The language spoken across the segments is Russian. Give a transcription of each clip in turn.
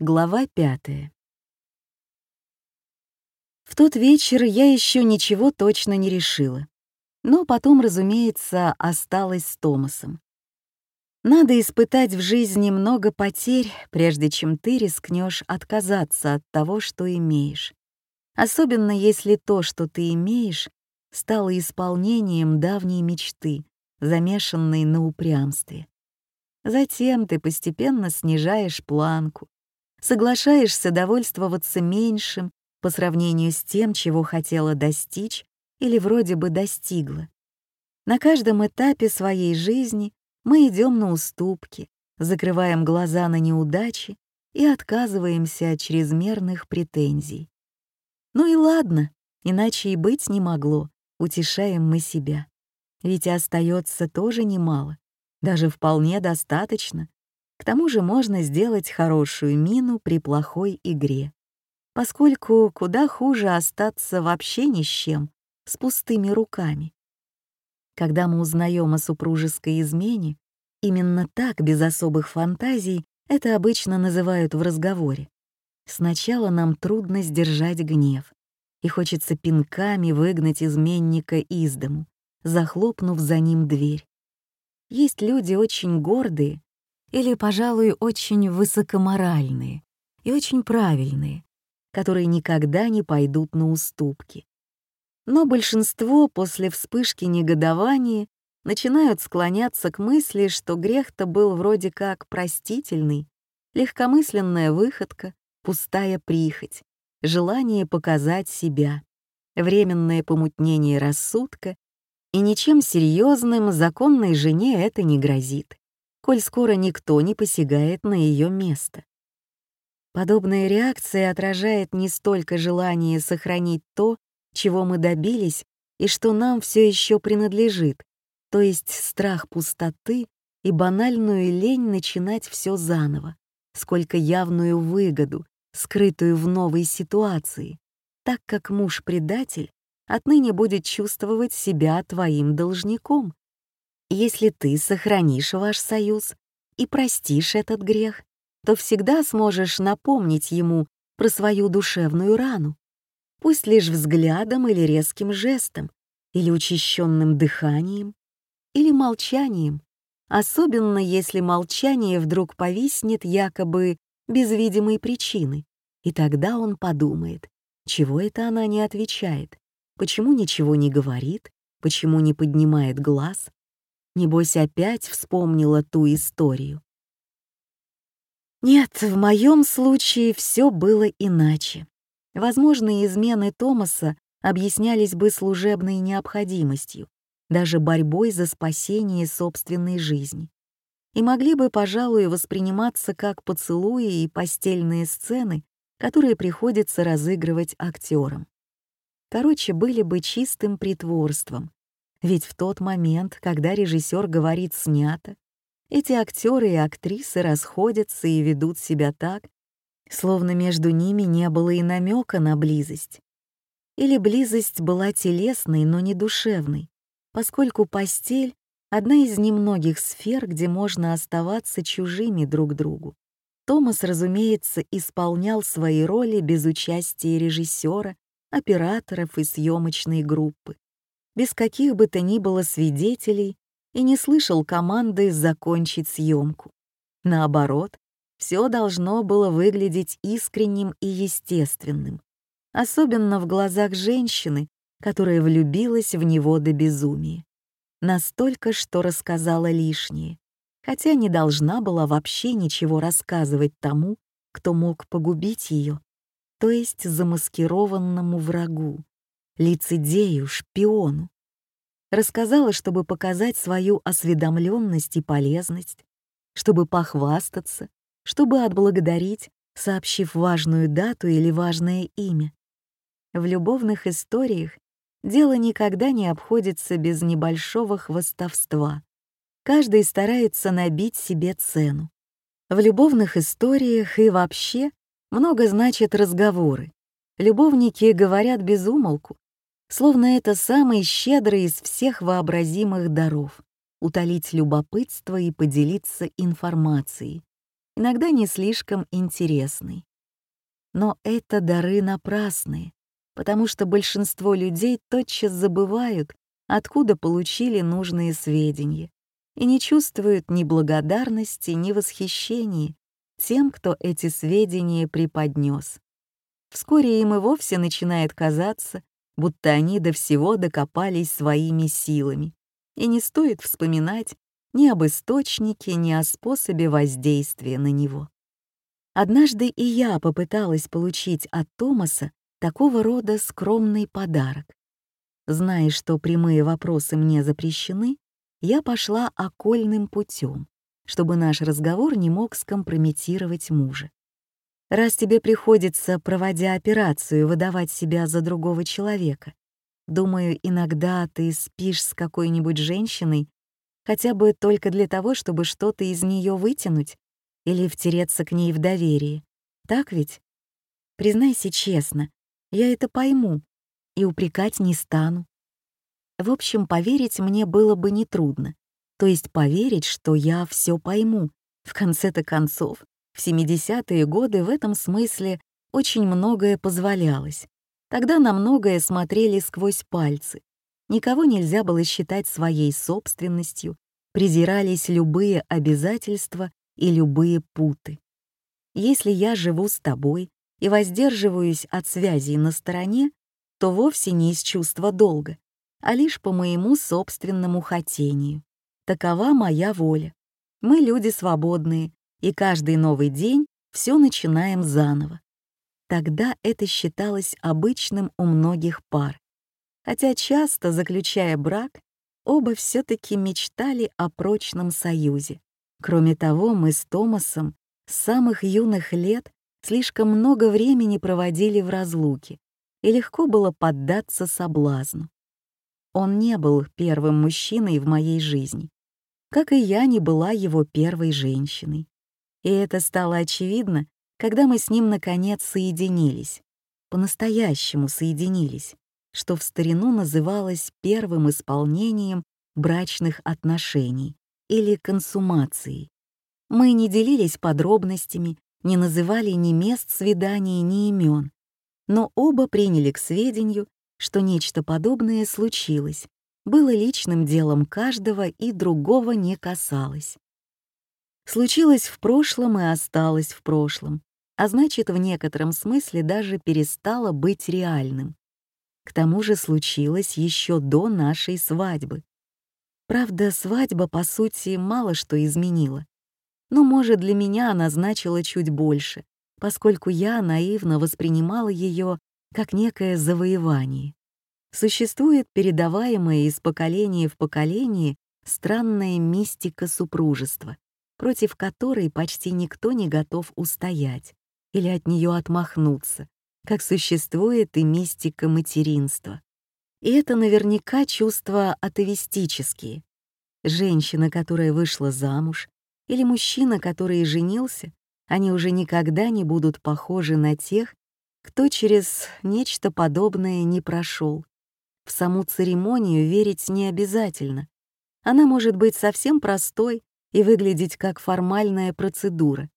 Глава пятая. В тот вечер я еще ничего точно не решила, но потом, разумеется, осталась с Томасом. Надо испытать в жизни много потерь, прежде чем ты рискнешь отказаться от того, что имеешь. Особенно если то, что ты имеешь, стало исполнением давней мечты, замешанной на упрямстве. Затем ты постепенно снижаешь планку, соглашаешься довольствоваться меньшим по сравнению с тем, чего хотела достичь или вроде бы достигла. На каждом этапе своей жизни мы идем на уступки, закрываем глаза на неудачи и отказываемся от чрезмерных претензий. Ну и ладно, иначе и быть не могло, утешаем мы себя. Ведь остается тоже немало, даже вполне достаточно, к тому же можно сделать хорошую мину при плохой игре, поскольку куда хуже остаться вообще ни с чем, с пустыми руками. Когда мы узнаем о супружеской измене, именно так, без особых фантазий, это обычно называют в разговоре. Сначала нам трудно сдержать гнев, и хочется пинками выгнать изменника из дому, захлопнув за ним дверь. Есть люди очень гордые или, пожалуй, очень высокоморальные и очень правильные, которые никогда не пойдут на уступки. Но большинство после вспышки негодования начинают склоняться к мысли, что грех-то был вроде как простительный, легкомысленная выходка, пустая прихоть, желание показать себя, временное помутнение рассудка, и ничем серьезным законной жене это не грозит коль скоро никто не посягает на ее место. Подобная реакция отражает не столько желание сохранить то, чего мы добились и что нам все еще принадлежит, то есть страх пустоты и банальную лень начинать все заново, сколько явную выгоду, скрытую в новой ситуации, так как муж-предатель отныне будет чувствовать себя твоим должником, если ты сохранишь ваш союз и простишь этот грех, то всегда сможешь напомнить ему про свою душевную рану, пусть лишь взглядом или резким жестом, или учащенным дыханием, или молчанием, особенно если молчание вдруг повиснет якобы без видимой причины, и тогда он подумает, чего это она не отвечает, почему ничего не говорит, почему не поднимает глаз, Небось, опять вспомнила ту историю. Нет, в моем случае все было иначе. Возможные измены Томаса объяснялись бы служебной необходимостью, даже борьбой за спасение собственной жизни. И могли бы, пожалуй, восприниматься как поцелуи и постельные сцены, которые приходится разыгрывать актерам. Короче, были бы чистым притворством, ведь в тот момент, когда режиссер говорит «снято», эти актеры и актрисы расходятся и ведут себя так, словно между ними не было и намека на близость. Или близость была телесной, но не душевной, поскольку постель — одна из немногих сфер, где можно оставаться чужими друг другу. Томас, разумеется, исполнял свои роли без участия режиссера, операторов и съемочной группы без каких бы то ни было свидетелей и не слышал команды закончить съемку. Наоборот, все должно было выглядеть искренним и естественным, особенно в глазах женщины, которая влюбилась в него до безумия. Настолько, что рассказала лишнее, хотя не должна была вообще ничего рассказывать тому, кто мог погубить ее, то есть замаскированному врагу лицедею, шпиону. Рассказала, чтобы показать свою осведомленность и полезность, чтобы похвастаться, чтобы отблагодарить, сообщив важную дату или важное имя. В любовных историях дело никогда не обходится без небольшого хвостовства. Каждый старается набить себе цену. В любовных историях и вообще много значат разговоры. Любовники говорят без умолку, словно это самый щедрый из всех вообразимых даров — утолить любопытство и поделиться информацией. иногда не слишком интересный. Но это дары напрасные, потому что большинство людей тотчас забывают, откуда получили нужные сведения, и не чувствуют ни благодарности, ни восхищения тем, кто эти сведения преподнес. Вскоре им и вовсе начинает казаться, будто они до всего докопались своими силами, и не стоит вспоминать ни об источнике, ни о способе воздействия на него. Однажды и я попыталась получить от Томаса такого рода скромный подарок. Зная, что прямые вопросы мне запрещены, я пошла окольным путем, чтобы наш разговор не мог скомпрометировать мужа. Раз тебе приходится, проводя операцию, выдавать себя за другого человека, думаю, иногда ты спишь с какой-нибудь женщиной хотя бы только для того, чтобы что-то из нее вытянуть, или втереться к ней в доверие. Так ведь? Признайся честно, я это пойму и упрекать не стану. В общем, поверить мне было бы нетрудно. То есть поверить, что я все пойму. В конце-то концов, в 70-е годы в этом смысле очень многое позволялось. Тогда на многое смотрели сквозь пальцы. Никого нельзя было считать своей собственностью, презирались любые обязательства и любые путы. Если я живу с тобой и воздерживаюсь от связей на стороне, то вовсе не из чувства долга, а лишь по моему собственному хотению. Такова моя воля. Мы люди свободные, и каждый новый день все начинаем заново. Тогда это считалось обычным у многих пар. Хотя часто, заключая брак, оба все-таки мечтали о прочном союзе. Кроме того, мы с Томасом с самых юных лет слишком много времени проводили в разлуке, и легко было поддаться соблазну. Он не был первым мужчиной в моей жизни, как и я не была его первой женщиной. И это стало очевидно, когда мы с ним наконец соединились, по-настоящему соединились, что в старину называлось первым исполнением брачных отношений или консумацией. Мы не делились подробностями, не называли ни мест свидания, ни имен, но оба приняли к сведению, что нечто подобное случилось, было личным делом каждого и другого не касалось. Случилось в прошлом и осталось в прошлом, а значит, в некотором смысле даже перестало быть реальным. К тому же случилось еще до нашей свадьбы. Правда, свадьба, по сути, мало что изменила. Но, может, для меня она значила чуть больше, поскольку я наивно воспринимала ее как некое завоевание. Существует передаваемая из поколения в поколение странная мистика супружества, против которой почти никто не готов устоять или от нее отмахнуться, как существует и мистика материнства. И это наверняка чувства атовистические. Женщина, которая вышла замуж, или мужчина, который женился, они уже никогда не будут похожи на тех, кто через нечто подобное не прошел. В саму церемонию верить не обязательно. Она может быть совсем простой и выглядеть как формальная процедура,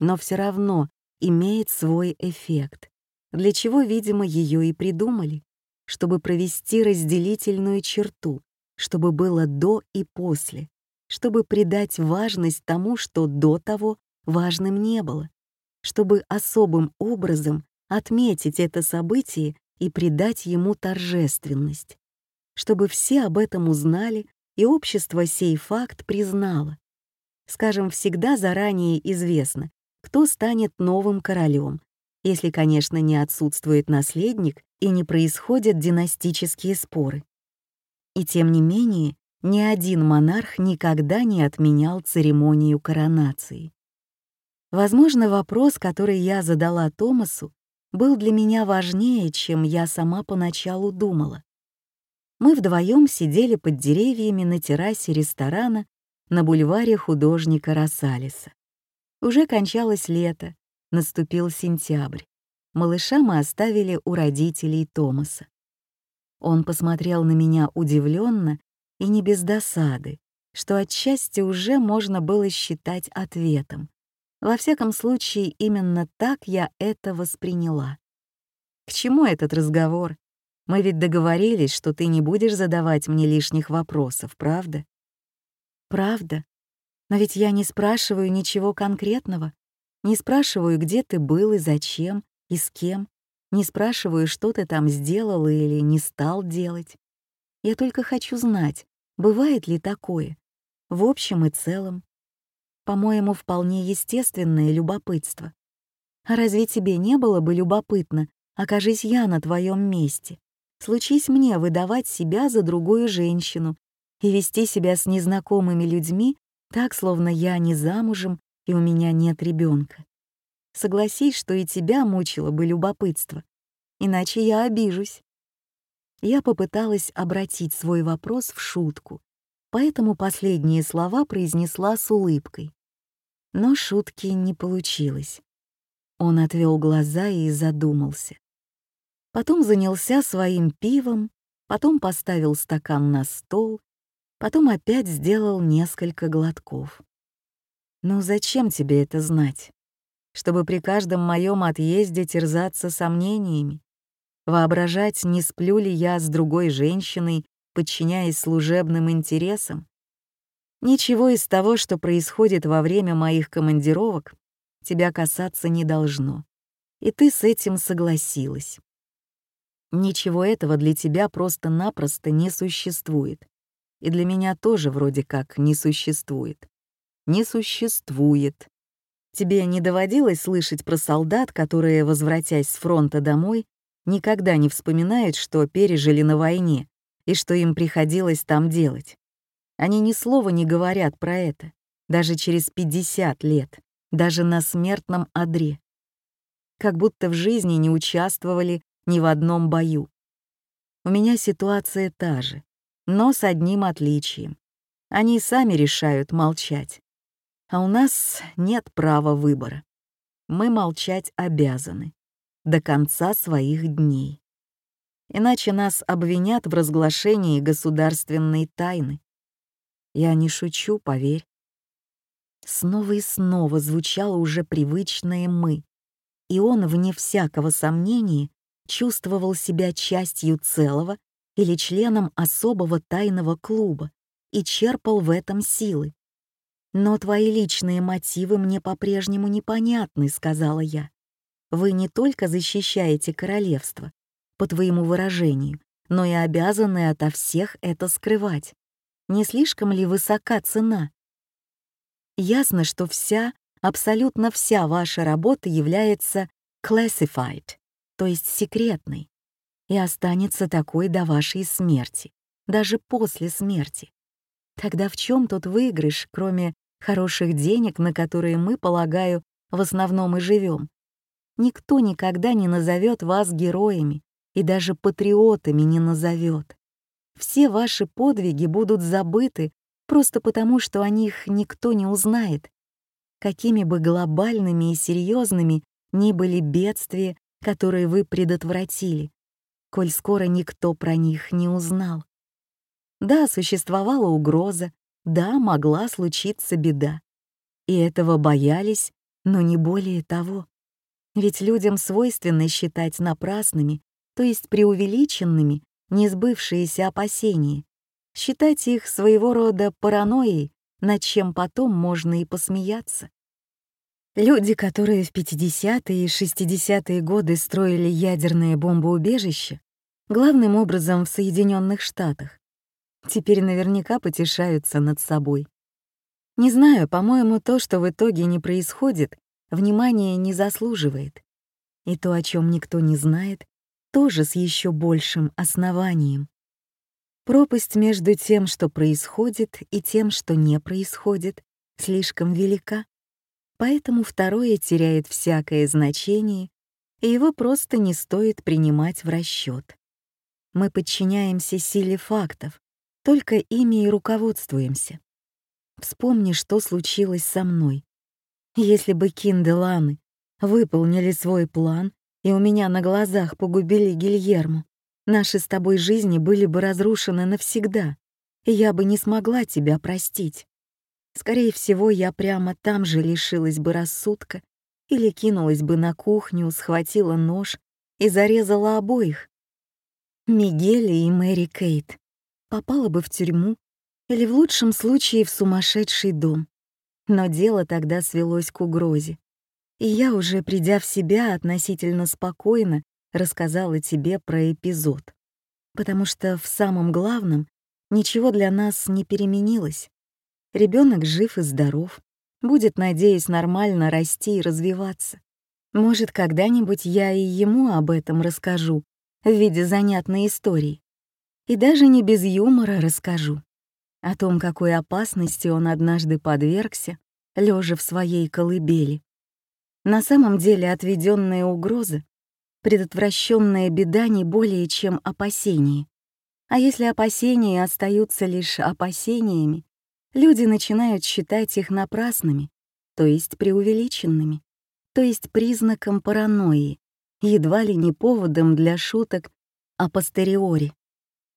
но все равно имеет свой эффект, для чего, видимо, ее и придумали чтобы провести разделительную черту, чтобы было до и после, чтобы придать важность тому, что до того важным не было, чтобы особым образом отметить это событие и придать ему торжественность, чтобы все об этом узнали и общество сей факт признало. Скажем, всегда заранее известно, кто станет новым королем, если, конечно, не отсутствует наследник и не происходят династические споры. И тем не менее, ни один монарх никогда не отменял церемонию коронации. Возможно, вопрос, который я задала Томасу, был для меня важнее, чем я сама поначалу думала. Мы вдвоем сидели под деревьями на террасе ресторана на бульваре художника Рассалиса. Уже кончалось лето, наступил сентябрь. Малыша мы оставили у родителей Томаса. Он посмотрел на меня удивленно и не без досады, что отчасти уже можно было считать ответом. Во всяком случае, именно так я это восприняла. К чему этот разговор? Мы ведь договорились, что ты не будешь задавать мне лишних вопросов, правда? Правда? Но ведь я не спрашиваю ничего конкретного. Не спрашиваю, где ты был и зачем, и с кем. Не спрашиваю, что ты там сделал или не стал делать. Я только хочу знать, бывает ли такое, в общем и целом. По-моему, вполне естественное любопытство. А разве тебе не было бы любопытно, окажись я на твоем месте? Случись мне выдавать себя за другую женщину и вести себя с незнакомыми людьми так, словно я не замужем и у меня нет ребенка. Согласись, что и тебя мучило бы любопытство, иначе я обижусь. Я попыталась обратить свой вопрос в шутку, поэтому последние слова произнесла с улыбкой. Но шутки не получилось. Он отвел глаза и задумался. Потом занялся своим пивом, потом поставил стакан на стол, потом опять сделал несколько глотков. «Ну зачем тебе это знать? Чтобы при каждом моем отъезде терзаться сомнениями? Воображать, не сплю ли я с другой женщиной, подчиняясь служебным интересам? Ничего из того, что происходит во время моих командировок, тебя касаться не должно. И ты с этим согласилась. Ничего этого для тебя просто-напросто не существует. И для меня тоже вроде как не существует. Не существует. Тебе не доводилось слышать про солдат, которые, возвратясь с фронта домой, никогда не вспоминают, что пережили на войне и что им приходилось там делать? Они ни слова не говорят про это, даже через 50 лет, даже на смертном одре. Как будто в жизни не участвовали ни в одном бою. У меня ситуация та же, но с одним отличием. Они сами решают молчать. А у нас нет права выбора. Мы молчать обязаны. До конца своих дней. Иначе нас обвинят в разглашении государственной тайны. Я не шучу, поверь. Снова и снова звучало уже привычное «мы», и он, вне всякого сомнения, чувствовал себя частью целого или членом особого тайного клуба и черпал в этом силы. «Но твои личные мотивы мне по-прежнему непонятны», — сказала я. «Вы не только защищаете королевство, по твоему выражению, но и обязаны ото всех это скрывать. Не слишком ли высока цена? Ясно, что вся, абсолютно вся ваша работа является classified, то есть секретной, и останется такой до вашей смерти, даже после смерти. Тогда в чем тут выигрыш, кроме хороших денег, на которые мы, полагаю, в основном и живем? Никто никогда не назовет вас героями и даже патриотами не назовет все ваши подвиги будут забыты просто потому, что о них никто не узнает. Какими бы глобальными и серьезными ни были бедствия, которые вы предотвратили, коль скоро никто про них не узнал. Да, существовала угроза, да, могла случиться беда. И этого боялись, но не более того. Ведь людям свойственно считать напрасными, то есть преувеличенными, несбывшиеся опасения, считать их своего рода паранойей, над чем потом можно и посмеяться. Люди, которые в 50-е и 60-е годы строили ядерные бомбоубежища, главным образом в Соединенных Штатах, теперь наверняка потешаются над собой. Не знаю, по-моему, то, что в итоге не происходит, внимания не заслуживает. И то, о чем никто не знает, тоже с еще большим основанием. Пропасть между тем, что происходит, и тем, что не происходит, слишком велика, поэтому второе теряет всякое значение, и его просто не стоит принимать в расчет. Мы подчиняемся силе фактов, только ими и руководствуемся. Вспомни, что случилось со мной. Если бы Кинделаны выполнили свой план и у меня на глазах погубили Гильермо, наши с тобой жизни были бы разрушены навсегда, и я бы не смогла тебя простить. Скорее всего, я прямо там же лишилась бы рассудка или кинулась бы на кухню, схватила нож и зарезала обоих. Мигеля и Мэри Кейт попала бы в тюрьму или в лучшем случае в сумасшедший дом. Но дело тогда свелось к угрозе. И я уже, придя в себя относительно спокойно, рассказала тебе про эпизод. Потому что в самом главном ничего для нас не переменилось. Ребенок жив и здоров, будет, надеюсь, нормально расти и развиваться. Может, когда-нибудь я и ему об этом расскажу в виде занятной истории. И даже не без юмора расскажу. О том, какой опасности он однажды подвергся, лежа в своей колыбели. На самом деле отведенная угроза, предотвращенная беда не более чем опасение. А если опасения остаются лишь опасениями, люди начинают считать их напрасными, то есть преувеличенными, то есть признаком паранойи, едва ли не поводом для шуток апостериори.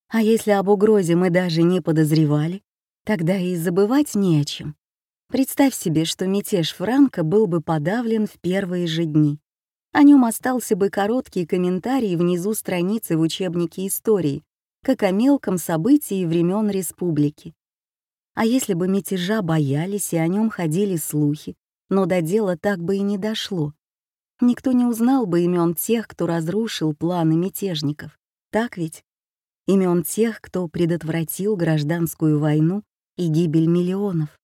А если об угрозе мы даже не подозревали, тогда и забывать не о чем. Представь себе, что мятеж Франка был бы подавлен в первые же дни. О нем остался бы короткий комментарий внизу страницы в учебнике истории, как о мелком событии времен республики. А если бы мятежа боялись и о нем ходили слухи, но до дела так бы и не дошло. Никто не узнал бы имен тех, кто разрушил планы мятежников. Так ведь? Имен тех, кто предотвратил гражданскую войну и гибель миллионов.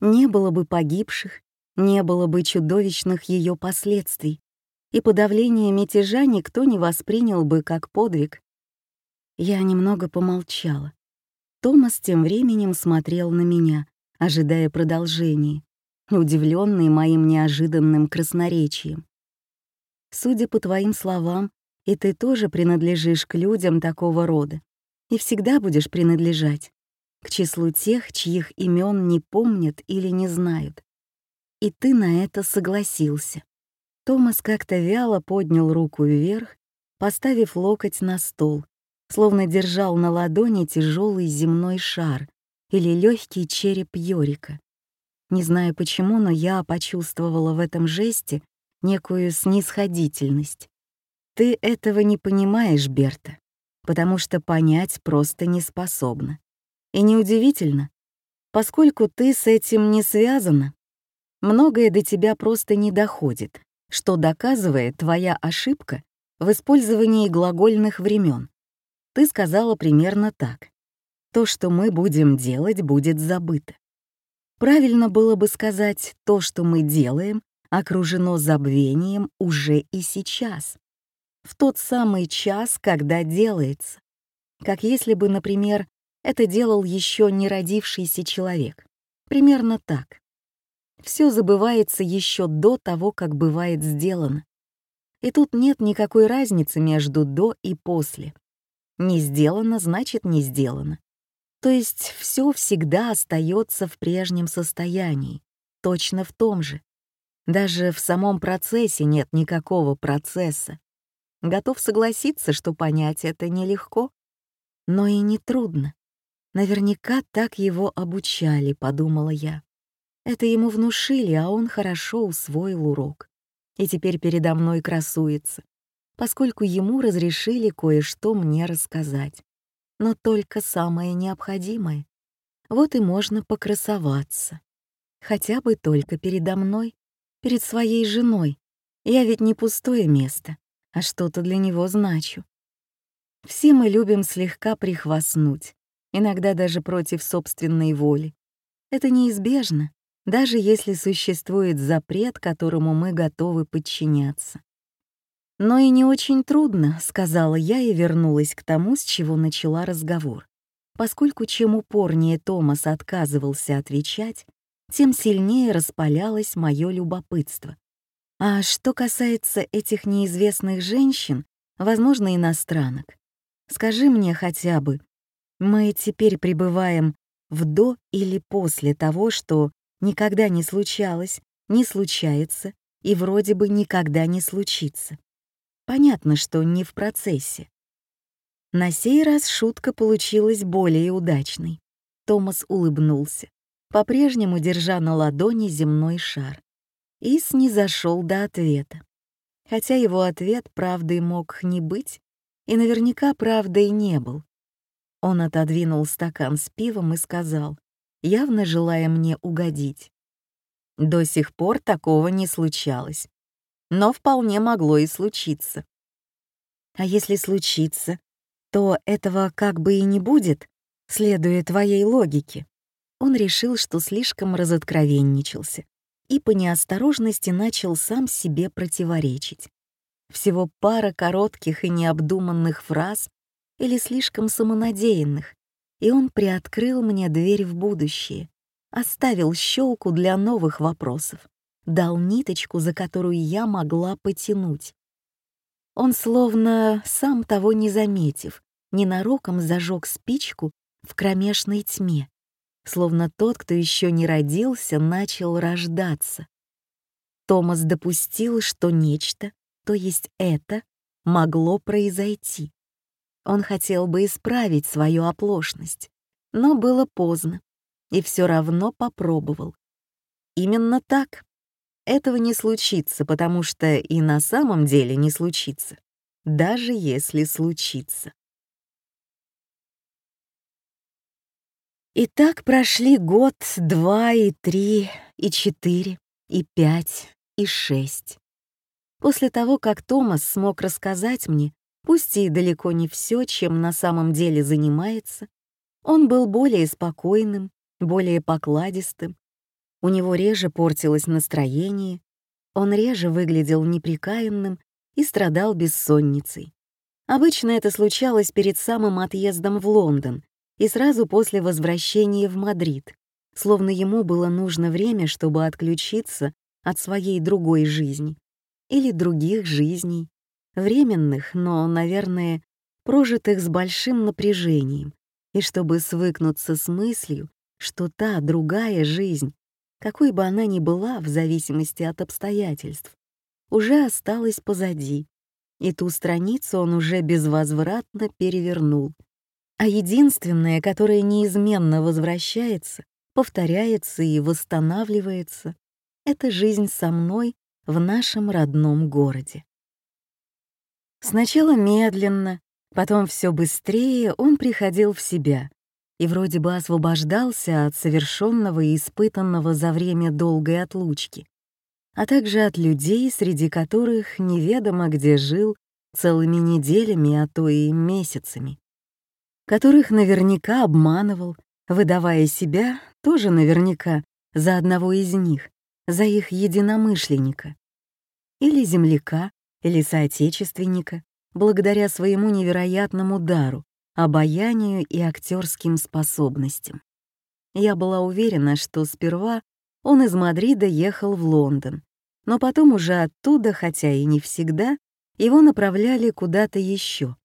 Не было бы погибших, не было бы чудовищных ее последствий, и подавление мятежа никто не воспринял бы как подвиг. Я немного помолчала. Томас тем временем смотрел на меня, ожидая продолжения, удивленный моим неожиданным красноречием. Судя по твоим словам, и ты тоже принадлежишь к людям такого рода, и всегда будешь принадлежать к числу тех, чьих имен не помнят или не знают. И ты на это согласился. Томас как-то вяло поднял руку вверх, поставив локоть на стол, словно держал на ладони тяжелый земной шар или легкий череп Йорика. Не знаю почему, но я почувствовала в этом жесте некую снисходительность. Ты этого не понимаешь, Берта, потому что понять просто не способна. И неудивительно, поскольку ты с этим не связана, многое до тебя просто не доходит, что доказывает твоя ошибка в использовании глагольных времен. Ты сказала примерно так. То, что мы будем делать, будет забыто. Правильно было бы сказать, то, что мы делаем, окружено забвением уже и сейчас. В тот самый час, когда делается. Как если бы, например, это делал еще не родившийся человек. Примерно так. Все забывается еще до того, как бывает сделано. И тут нет никакой разницы между «до» и «после». Не сделано значит не сделано. То есть все всегда остается в прежнем состоянии, точно в том же. Даже в самом процессе нет никакого процесса. Готов согласиться, что понять это нелегко, но и не трудно. Наверняка так его обучали, подумала я. Это ему внушили, а он хорошо усвоил урок. И теперь передо мной красуется поскольку ему разрешили кое-что мне рассказать. Но только самое необходимое. Вот и можно покрасоваться. Хотя бы только передо мной, перед своей женой. Я ведь не пустое место, а что-то для него значу. Все мы любим слегка прихвастнуть, иногда даже против собственной воли. Это неизбежно, даже если существует запрет, которому мы готовы подчиняться. «Но и не очень трудно», — сказала я и вернулась к тому, с чего начала разговор. Поскольку чем упорнее Томас отказывался отвечать, тем сильнее распалялось мое любопытство. А что касается этих неизвестных женщин, возможно, иностранок, скажи мне хотя бы, мы теперь пребываем в до или после того, что никогда не случалось, не случается и вроде бы никогда не случится. Понятно, что не в процессе. На сей раз шутка получилась более удачной. Томас улыбнулся. по-прежнему держа на ладони земной шар. Ис не зашел до ответа. Хотя его ответ правдой мог не быть, и наверняка правдой не был. Он отодвинул стакан с пивом и сказал, явно желая мне угодить. До сих пор такого не случалось. Но вполне могло и случиться. А если случится, то этого как бы и не будет, следуя твоей логике. Он решил, что слишком разоткровенничался и по неосторожности начал сам себе противоречить. Всего пара коротких и необдуманных фраз или слишком самонадеянных, и он приоткрыл мне дверь в будущее, оставил щелку для новых вопросов, дал ниточку, за которую я могла потянуть. Он словно, сам того не заметив, ненароком зажег спичку в кромешной тьме, словно тот, кто еще не родился, начал рождаться. Томас допустил, что нечто, то есть это, могло произойти. Он хотел бы исправить свою оплошность, но было поздно, и все равно попробовал. Именно так. Этого не случится, потому что и на самом деле не случится, даже если случится. И так прошли год, два и три, и четыре, и пять, и шесть. После того, как Томас смог рассказать мне, пусть и далеко не все, чем на самом деле занимается, он был более спокойным, более покладистым. У него реже портилось настроение, он реже выглядел неприкаянным и страдал бессонницей. Обычно это случалось перед самым отъездом в Лондон, и сразу после возвращения в Мадрид, словно ему было нужно время, чтобы отключиться от своей другой жизни или других жизней, временных, но, наверное, прожитых с большим напряжением, и чтобы свыкнуться с мыслью, что та другая жизнь, какой бы она ни была в зависимости от обстоятельств, уже осталась позади, и ту страницу он уже безвозвратно перевернул — а единственное, которое неизменно возвращается, повторяется и восстанавливается, это жизнь со мной в нашем родном городе. Сначала медленно, потом все быстрее он приходил в себя и вроде бы освобождался от совершенного и испытанного за время долгой отлучки, а также от людей, среди которых неведомо где жил целыми неделями, а то и месяцами которых наверняка обманывал, выдавая себя тоже наверняка за одного из них, за их единомышленника. Или земляка, или соотечественника, благодаря своему невероятному дару, обаянию и актерским способностям. Я была уверена, что сперва он из Мадрида ехал в Лондон, но потом уже оттуда, хотя и не всегда, его направляли куда-то еще,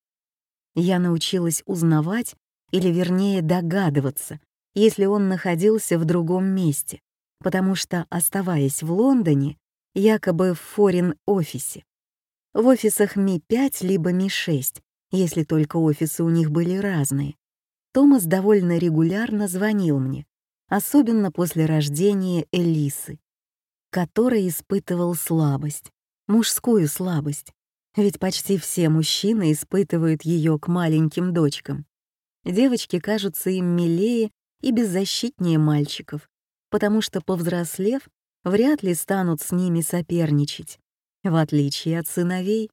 я научилась узнавать, или вернее догадываться, если он находился в другом месте, потому что, оставаясь в Лондоне, якобы в форин-офисе, в офисах Ми-5 либо Ми-6, если только офисы у них были разные, Томас довольно регулярно звонил мне, особенно после рождения Элисы, который испытывал слабость, мужскую слабость, ведь почти все мужчины испытывают ее к маленьким дочкам. Девочки кажутся им милее и беззащитнее мальчиков, потому что, повзрослев, вряд ли станут с ними соперничать, в отличие от сыновей.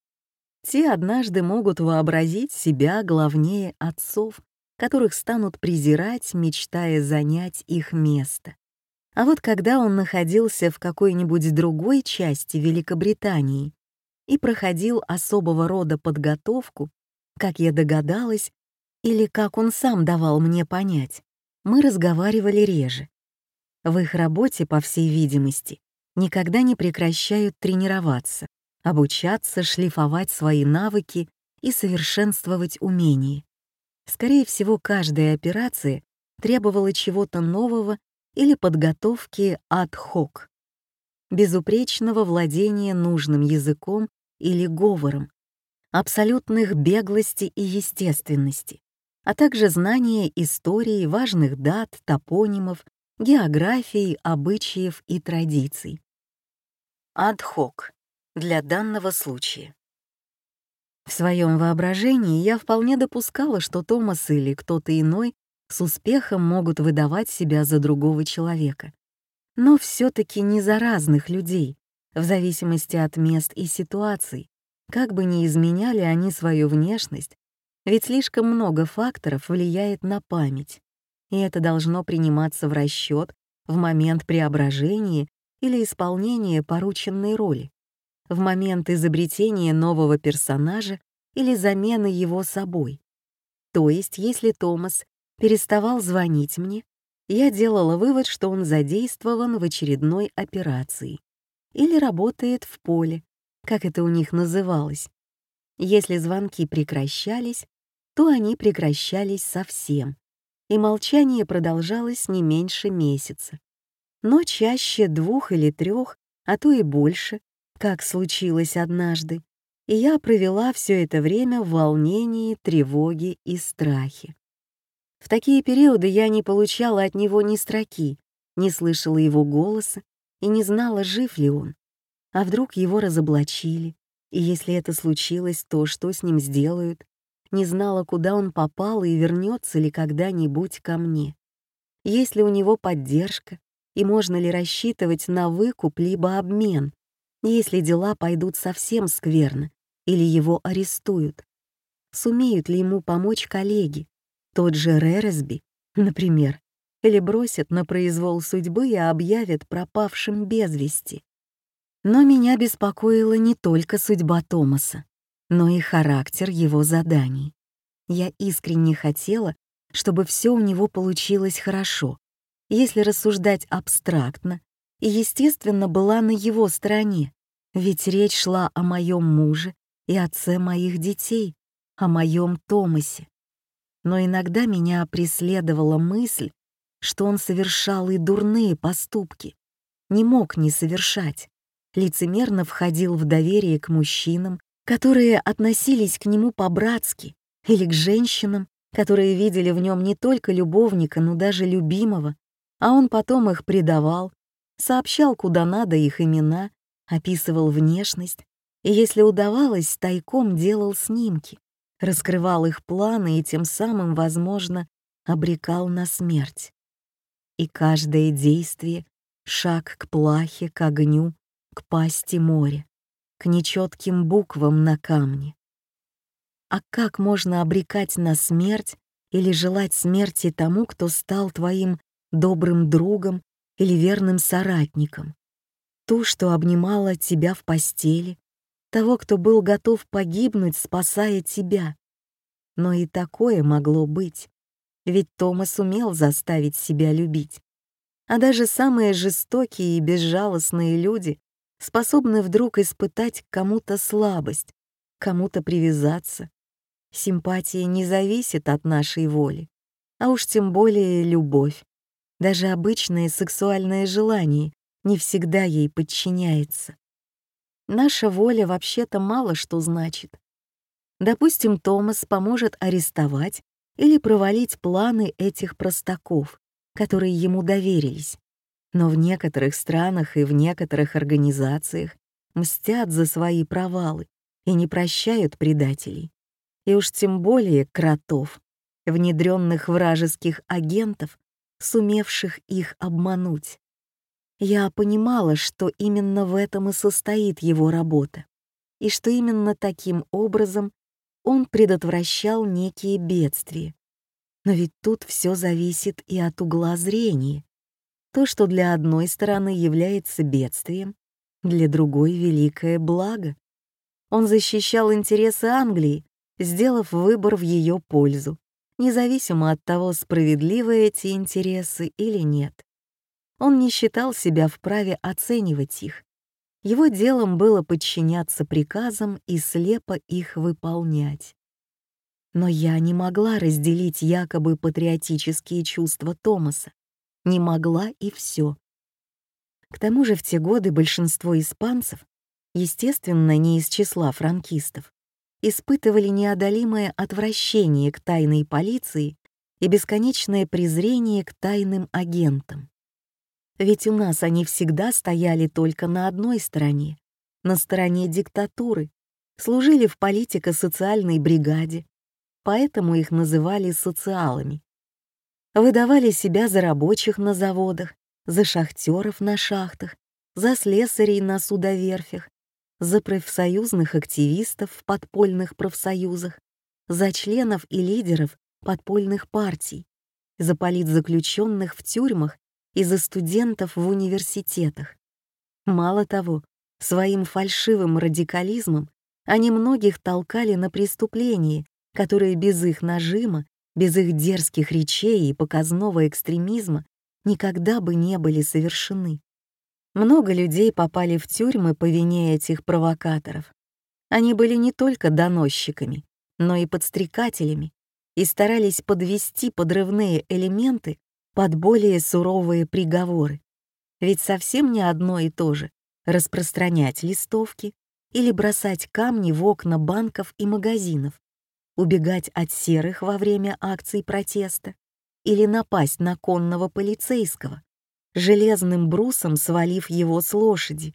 Те однажды могут вообразить себя главнее отцов, которых станут презирать, мечтая занять их место. А вот когда он находился в какой-нибудь другой части Великобритании, и проходил особого рода подготовку, как я догадалась, или как он сам давал мне понять, мы разговаривали реже. В их работе, по всей видимости, никогда не прекращают тренироваться, обучаться, шлифовать свои навыки и совершенствовать умения. Скорее всего, каждая операция требовала чего-то нового или подготовки ад-хок, безупречного владения нужным языком или говором, абсолютных беглости и естественности, а также знания истории, важных дат, топонимов, географии, обычаев и традиций. Адхок для данного случая. В своем воображении я вполне допускала, что Томас или кто-то иной с успехом могут выдавать себя за другого человека. Но все таки не за разных людей, в зависимости от мест и ситуаций, как бы ни изменяли они свою внешность, ведь слишком много факторов влияет на память, и это должно приниматься в расчет в момент преображения или исполнения порученной роли в момент изобретения нового персонажа или замены его собой. То есть, если Томас переставал звонить мне, я делала вывод, что он задействован в очередной операции или работает в поле, как это у них называлось. Если звонки прекращались, то они прекращались совсем, и молчание продолжалось не меньше месяца. Но чаще двух или трех, а то и больше, как случилось однажды, и я провела все это время в волнении, тревоге и страхе. В такие периоды я не получала от него ни строки, не слышала его голоса и не знала, жив ли он. А вдруг его разоблачили, и если это случилось, то что с ним сделают? Не знала, куда он попал и вернется ли когда-нибудь ко мне. Есть ли у него поддержка, и можно ли рассчитывать на выкуп либо обмен, если дела пойдут совсем скверно или его арестуют. Сумеют ли ему помочь коллеги, тот же Рересби, например, или бросят на произвол судьбы и объявят пропавшим без вести. Но меня беспокоила не только судьба Томаса, но и характер его заданий. Я искренне хотела, чтобы все у него получилось хорошо, если рассуждать абстрактно и, естественно, была на его стороне, ведь речь шла о моем муже и отце моих детей, о моем Томасе. Но иногда меня преследовала мысль, что он совершал и дурные поступки, не мог не совершать, лицемерно входил в доверие к мужчинам, которые относились к нему по-братски, или к женщинам, которые видели в нем не только любовника, но даже любимого, а он потом их предавал, сообщал куда надо их имена, описывал внешность, и если удавалось, тайком делал снимки, раскрывал их планы и тем самым, возможно, обрекал на смерть. И каждое действие — шаг к плахе, к огню, к пасти моря, к нечетким буквам на камне. А как можно обрекать на смерть или желать смерти тому, кто стал твоим добрым другом или верным соратником, ту, что обнимала тебя в постели, того, кто был готов погибнуть, спасая тебя. Но и такое могло быть, ведь Томас умел заставить себя любить. А даже самые жестокие и безжалостные люди способны вдруг испытать кому-то слабость, кому-то привязаться. Симпатия не зависит от нашей воли, а уж тем более любовь. Даже обычное сексуальное желание не всегда ей подчиняется. Наша воля вообще-то мало что значит. Допустим, Томас поможет арестовать или провалить планы этих простаков, которые ему доверились. Но в некоторых странах и в некоторых организациях мстят за свои провалы и не прощают предателей. И уж тем более кротов, внедренных вражеских агентов, сумевших их обмануть. Я понимала, что именно в этом и состоит его работа, и что именно таким образом он предотвращал некие бедствия. Но ведь тут все зависит и от угла зрения. То, что для одной стороны является бедствием, для другой — великое благо. Он защищал интересы Англии, сделав выбор в ее пользу, независимо от того, справедливы эти интересы или нет. Он не считал себя вправе оценивать их. Его делом было подчиняться приказам и слепо их выполнять. Но я не могла разделить якобы патриотические чувства Томаса. Не могла и все. К тому же в те годы большинство испанцев, естественно, не из числа франкистов, испытывали неодолимое отвращение к тайной полиции и бесконечное презрение к тайным агентам. Ведь у нас они всегда стояли только на одной стороне, на стороне диктатуры, служили в политико-социальной бригаде, поэтому их называли социалами. Выдавали себя за рабочих на заводах, за шахтеров на шахтах, за слесарей на судоверфях, за профсоюзных активистов в подпольных профсоюзах, за членов и лидеров подпольных партий, за политзаключенных в тюрьмах и за студентов в университетах. Мало того, своим фальшивым радикализмом они многих толкали на преступления, которые без их нажима, без их дерзких речей и показного экстремизма никогда бы не были совершены. Много людей попали в тюрьмы по вине этих провокаторов. Они были не только доносчиками, но и подстрекателями и старались подвести подрывные элементы под более суровые приговоры. Ведь совсем не одно и то же — распространять листовки или бросать камни в окна банков и магазинов, убегать от серых во время акций протеста или напасть на конного полицейского, железным брусом свалив его с лошади,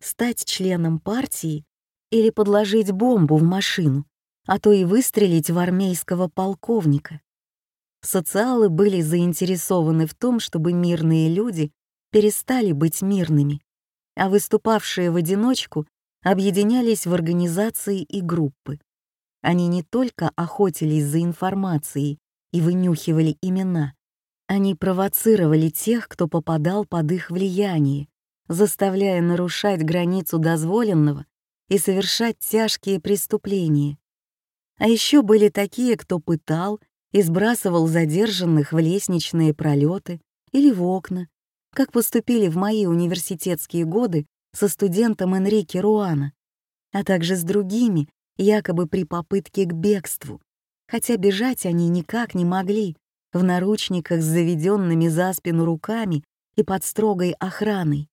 стать членом партии или подложить бомбу в машину, а то и выстрелить в армейского полковника. Социалы были заинтересованы в том, чтобы мирные люди перестали быть мирными, а выступавшие в одиночку объединялись в организации и группы. Они не только охотились за информацией и вынюхивали имена, они провоцировали тех, кто попадал под их влияние, заставляя нарушать границу дозволенного и совершать тяжкие преступления. А еще были такие, кто пытал и сбрасывал задержанных в лестничные пролеты или в окна, как поступили в мои университетские годы со студентом Энрике Руана, а также с другими, якобы при попытке к бегству, хотя бежать они никак не могли, в наручниках с заведенными за спину руками и под строгой охраной.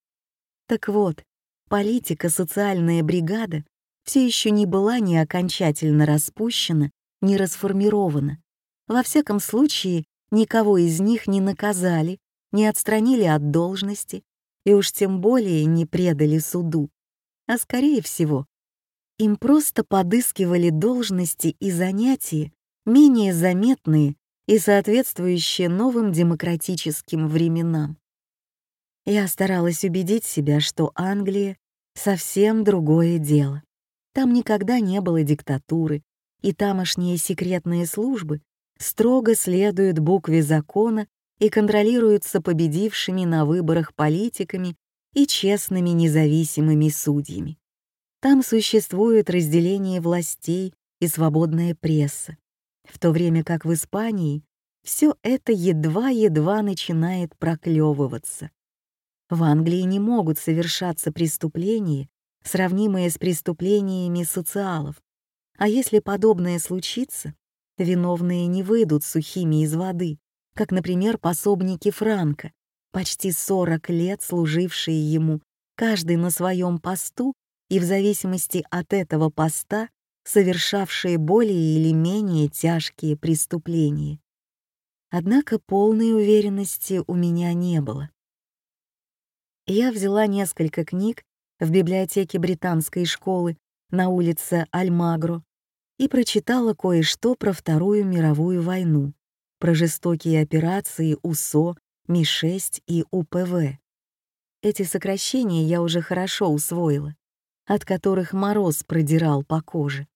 Так вот, политика «Социальная бригада» все еще не была ни окончательно распущена, ни расформирована. Во всяком случае, никого из них не наказали, не отстранили от должности и уж тем более не предали суду. А скорее всего, им просто подыскивали должности и занятия, менее заметные и соответствующие новым демократическим временам. Я старалась убедить себя, что Англия — совсем другое дело. Там никогда не было диктатуры, и тамошние секретные службы строго следуют букве закона и контролируются победившими на выборах политиками и честными независимыми судьями. Там существует разделение властей и свободная пресса, в то время как в Испании все это едва-едва начинает проклевываться. В Англии не могут совершаться преступления, сравнимые с преступлениями социалов, а если подобное случится, виновные не выйдут сухими из воды, как, например, пособники Франка, почти 40 лет служившие ему, каждый на своем посту и в зависимости от этого поста совершавшие более или менее тяжкие преступления. Однако полной уверенности у меня не было. Я взяла несколько книг в библиотеке британской школы на улице Альмагро и прочитала кое-что про Вторую мировую войну, про жестокие операции УСО, Ми-6 и УПВ. Эти сокращения я уже хорошо усвоила, от которых мороз продирал по коже.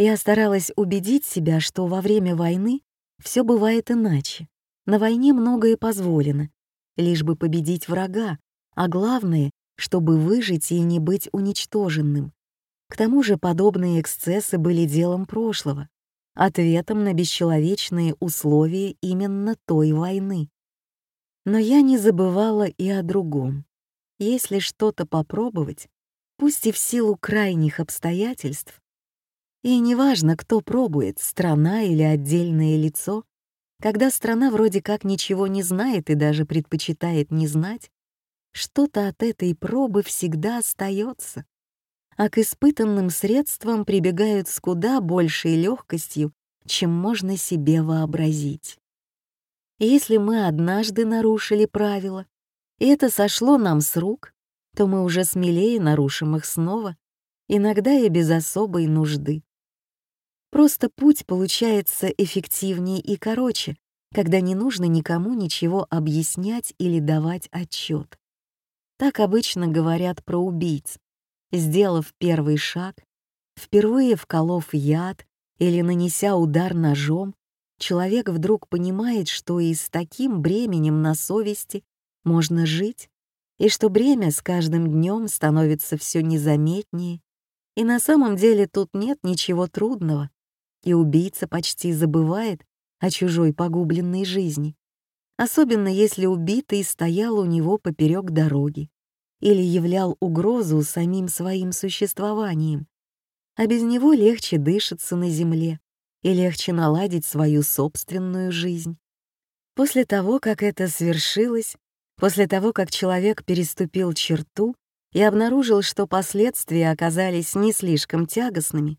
Я старалась убедить себя, что во время войны все бывает иначе. На войне многое позволено, лишь бы победить врага, а главное, чтобы выжить и не быть уничтоженным. К тому же подобные эксцессы были делом прошлого, ответом на бесчеловечные условия именно той войны. Но я не забывала и о другом. Если что-то попробовать, пусть и в силу крайних обстоятельств, и неважно, кто пробует, страна или отдельное лицо, когда страна вроде как ничего не знает и даже предпочитает не знать, что-то от этой пробы всегда остается, а к испытанным средствам прибегают с куда большей легкостью, чем можно себе вообразить. Если мы однажды нарушили правила, и это сошло нам с рук, то мы уже смелее нарушим их снова, иногда и без особой нужды. Просто путь получается эффективнее и короче, когда не нужно никому ничего объяснять или давать отчет. Так обычно говорят про убийц. Сделав первый шаг, впервые вколов яд или нанеся удар ножом, человек вдруг понимает, что и с таким бременем на совести можно жить, и что бремя с каждым днем становится все незаметнее, и на самом деле тут нет ничего трудного, и убийца почти забывает о чужой погубленной жизни, особенно если убитый стоял у него поперек дороги или являл угрозу самим своим существованием, а без него легче дышится на земле и легче наладить свою собственную жизнь. После того, как это свершилось, после того, как человек переступил черту и обнаружил, что последствия оказались не слишком тягостными,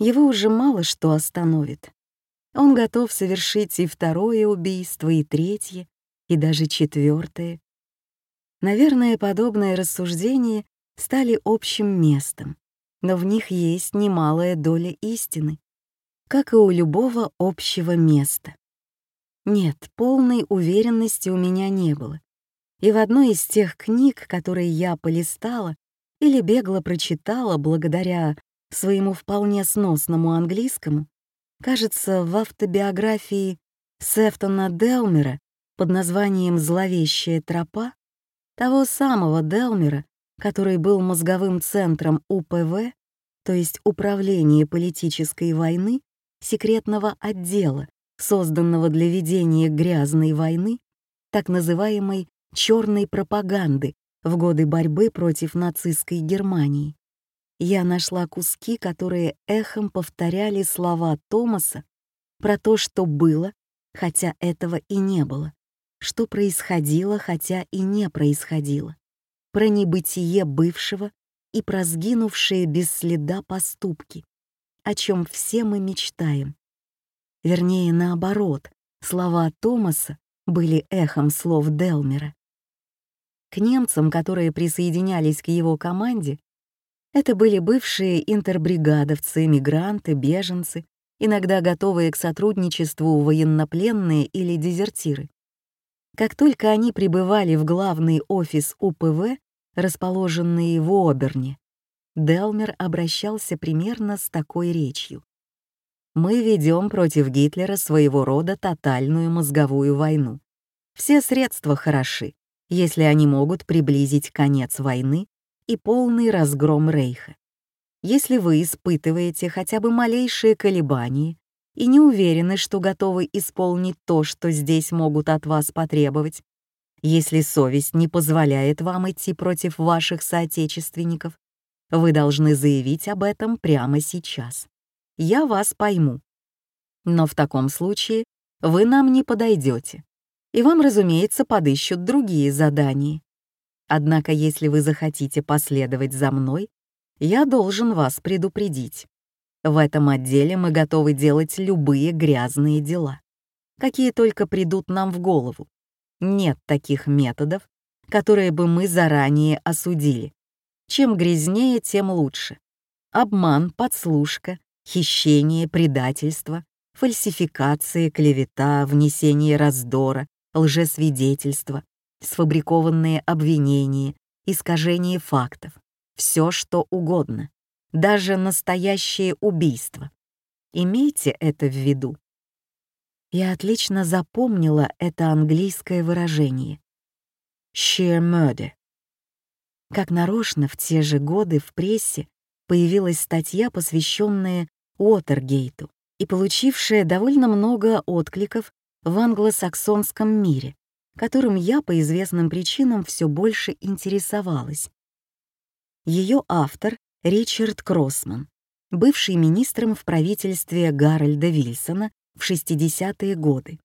его уже мало что остановит. Он готов совершить и второе убийство, и третье, и даже четвертое. Наверное, подобные рассуждения стали общим местом, но в них есть немалая доля истины, как и у любого общего места. Нет, полной уверенности у меня не было. И в одной из тех книг, которые я полистала или бегло прочитала благодаря своему вполне сносному английскому, Кажется, в автобиографии Сефтона Делмера под названием «Зловещая тропа» того самого Делмера, который был мозговым центром УПВ, то есть Управления политической войны, секретного отдела, созданного для ведения грязной войны, так называемой «черной пропаганды» в годы борьбы против нацистской Германии я нашла куски, которые эхом повторяли слова Томаса про то, что было, хотя этого и не было, что происходило, хотя и не происходило, про небытие бывшего и про сгинувшие без следа поступки, о чем все мы мечтаем. Вернее, наоборот, слова Томаса были эхом слов Делмера. К немцам, которые присоединялись к его команде, это были бывшие интербригадовцы, мигранты, беженцы, иногда готовые к сотрудничеству военнопленные или дезертиры. Как только они прибывали в главный офис УПВ, расположенный в Оберне, Делмер обращался примерно с такой речью. «Мы ведем против Гитлера своего рода тотальную мозговую войну. Все средства хороши, если они могут приблизить конец войны и полный разгром Рейха. Если вы испытываете хотя бы малейшие колебания и не уверены, что готовы исполнить то, что здесь могут от вас потребовать, если совесть не позволяет вам идти против ваших соотечественников, вы должны заявить об этом прямо сейчас. Я вас пойму. Но в таком случае вы нам не подойдете, и вам, разумеется, подыщут другие задания. Однако, если вы захотите последовать за мной, я должен вас предупредить. В этом отделе мы готовы делать любые грязные дела, какие только придут нам в голову. Нет таких методов, которые бы мы заранее осудили. Чем грязнее, тем лучше. Обман, подслушка, хищение, предательство, фальсификация, клевета, внесение раздора, лжесвидетельство, сфабрикованные обвинения, искажение фактов, все что угодно, даже настоящее убийство. Имейте это в виду. Я отлично запомнила это английское выражение. «Sheer murder». Как нарочно в те же годы в прессе появилась статья, посвященная Уотергейту и получившая довольно много откликов в англосаксонском мире которым я по известным причинам все больше интересовалась. Ее автор — Ричард Кроссман, бывший министром в правительстве Гарольда Вильсона в 60-е годы,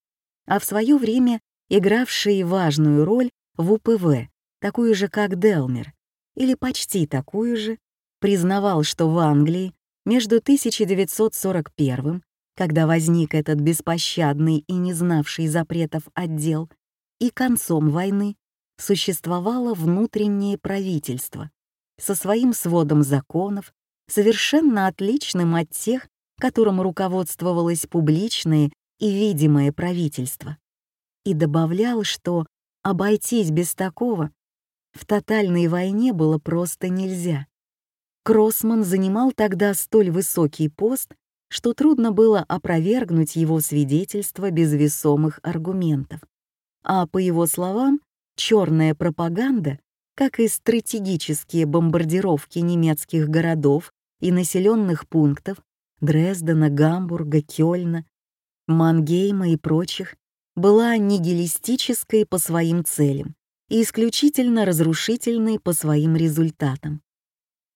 а в свое время игравший важную роль в УПВ, такую же, как Делмер, или почти такую же, признавал, что в Англии между 1941 когда возник этот беспощадный и не знавший запретов отдел, и концом войны существовало внутреннее правительство со своим сводом законов, совершенно отличным от тех, которым руководствовалось публичное и видимое правительство. И добавлял, что обойтись без такого в тотальной войне было просто нельзя. Кроссман занимал тогда столь высокий пост, что трудно было опровергнуть его свидетельство без весомых аргументов. А по его словам, черная пропаганда, как и стратегические бомбардировки немецких городов и населенных пунктов Дрездена, Гамбурга, Кёльна, Мангейма и прочих, была нигилистической по своим целям и исключительно разрушительной по своим результатам.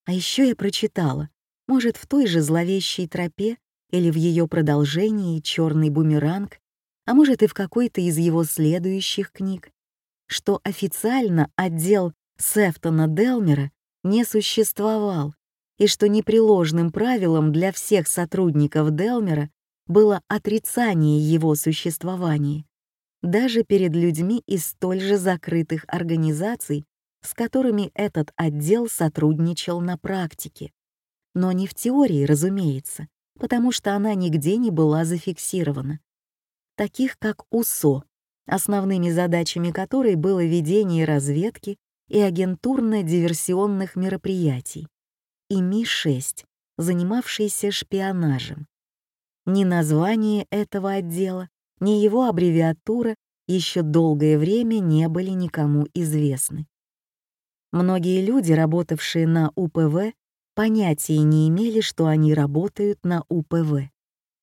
А еще я прочитала, может, в той же зловещей тропе или в ее продолжении «Черный бумеранг», а может и в какой-то из его следующих книг, что официально отдел Сефтона Делмера не существовал и что непреложным правилом для всех сотрудников Делмера было отрицание его существования, даже перед людьми из столь же закрытых организаций, с которыми этот отдел сотрудничал на практике. Но не в теории, разумеется, потому что она нигде не была зафиксирована. Таких как УСО, основными задачами которой было ведение разведки и агентурно-диверсионных мероприятий, и Ми-6, занимавшийся шпионажем. Ни название этого отдела, ни его аббревиатура еще долгое время не были никому известны. Многие люди, работавшие на УПВ, понятия не имели, что они работают на УПВ,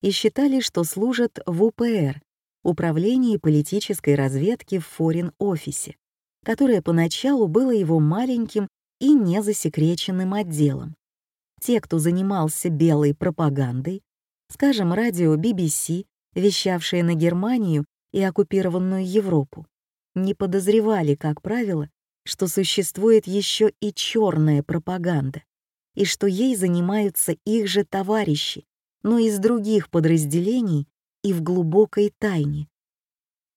и считали, что служат в УПР, Управлении политической разведки в форин-офисе, которое поначалу было его маленьким и незасекреченным отделом. Те, кто занимался белой пропагандой, скажем, радио BBC, вещавшее на Германию и оккупированную Европу, не подозревали, как правило, что существует еще и черная пропаганда, и что ей занимаются их же товарищи, но из других подразделений и в глубокой тайне.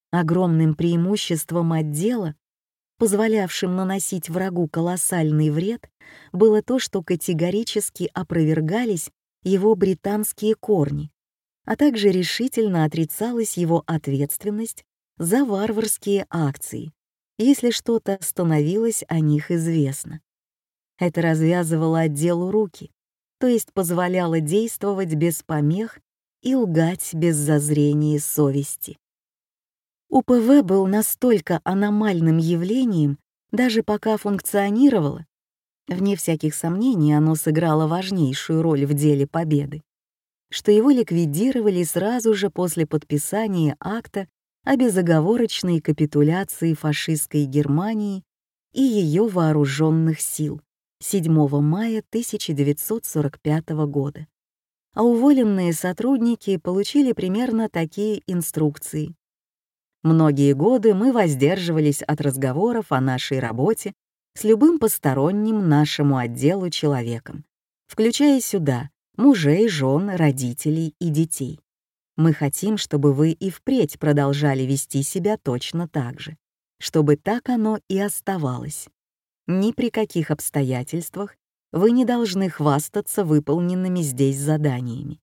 Огромным преимуществом отдела, позволявшим наносить врагу колоссальный вред, было то, что категорически опровергались его британские корни, а также решительно отрицалась его ответственность за варварские акции, если что-то становилось о них известно. Это развязывало отделу руки, то есть позволяло действовать без помех и лгать без зазрения совести. УПВ был настолько аномальным явлением, даже пока функционировало, вне всяких сомнений оно сыграло важнейшую роль в деле победы, что его ликвидировали сразу же после подписания акта о безоговорочной капитуляции фашистской Германии и ее вооруженных сил 7 мая 1945 года. А уволенные сотрудники получили примерно такие инструкции. Многие годы мы воздерживались от разговоров о нашей работе с любым посторонним нашему отделу человеком, включая сюда мужей, жен, родителей и детей. Мы хотим, чтобы вы и впредь продолжали вести себя точно так же, чтобы так оно и оставалось. Ни при каких обстоятельствах вы не должны хвастаться выполненными здесь заданиями.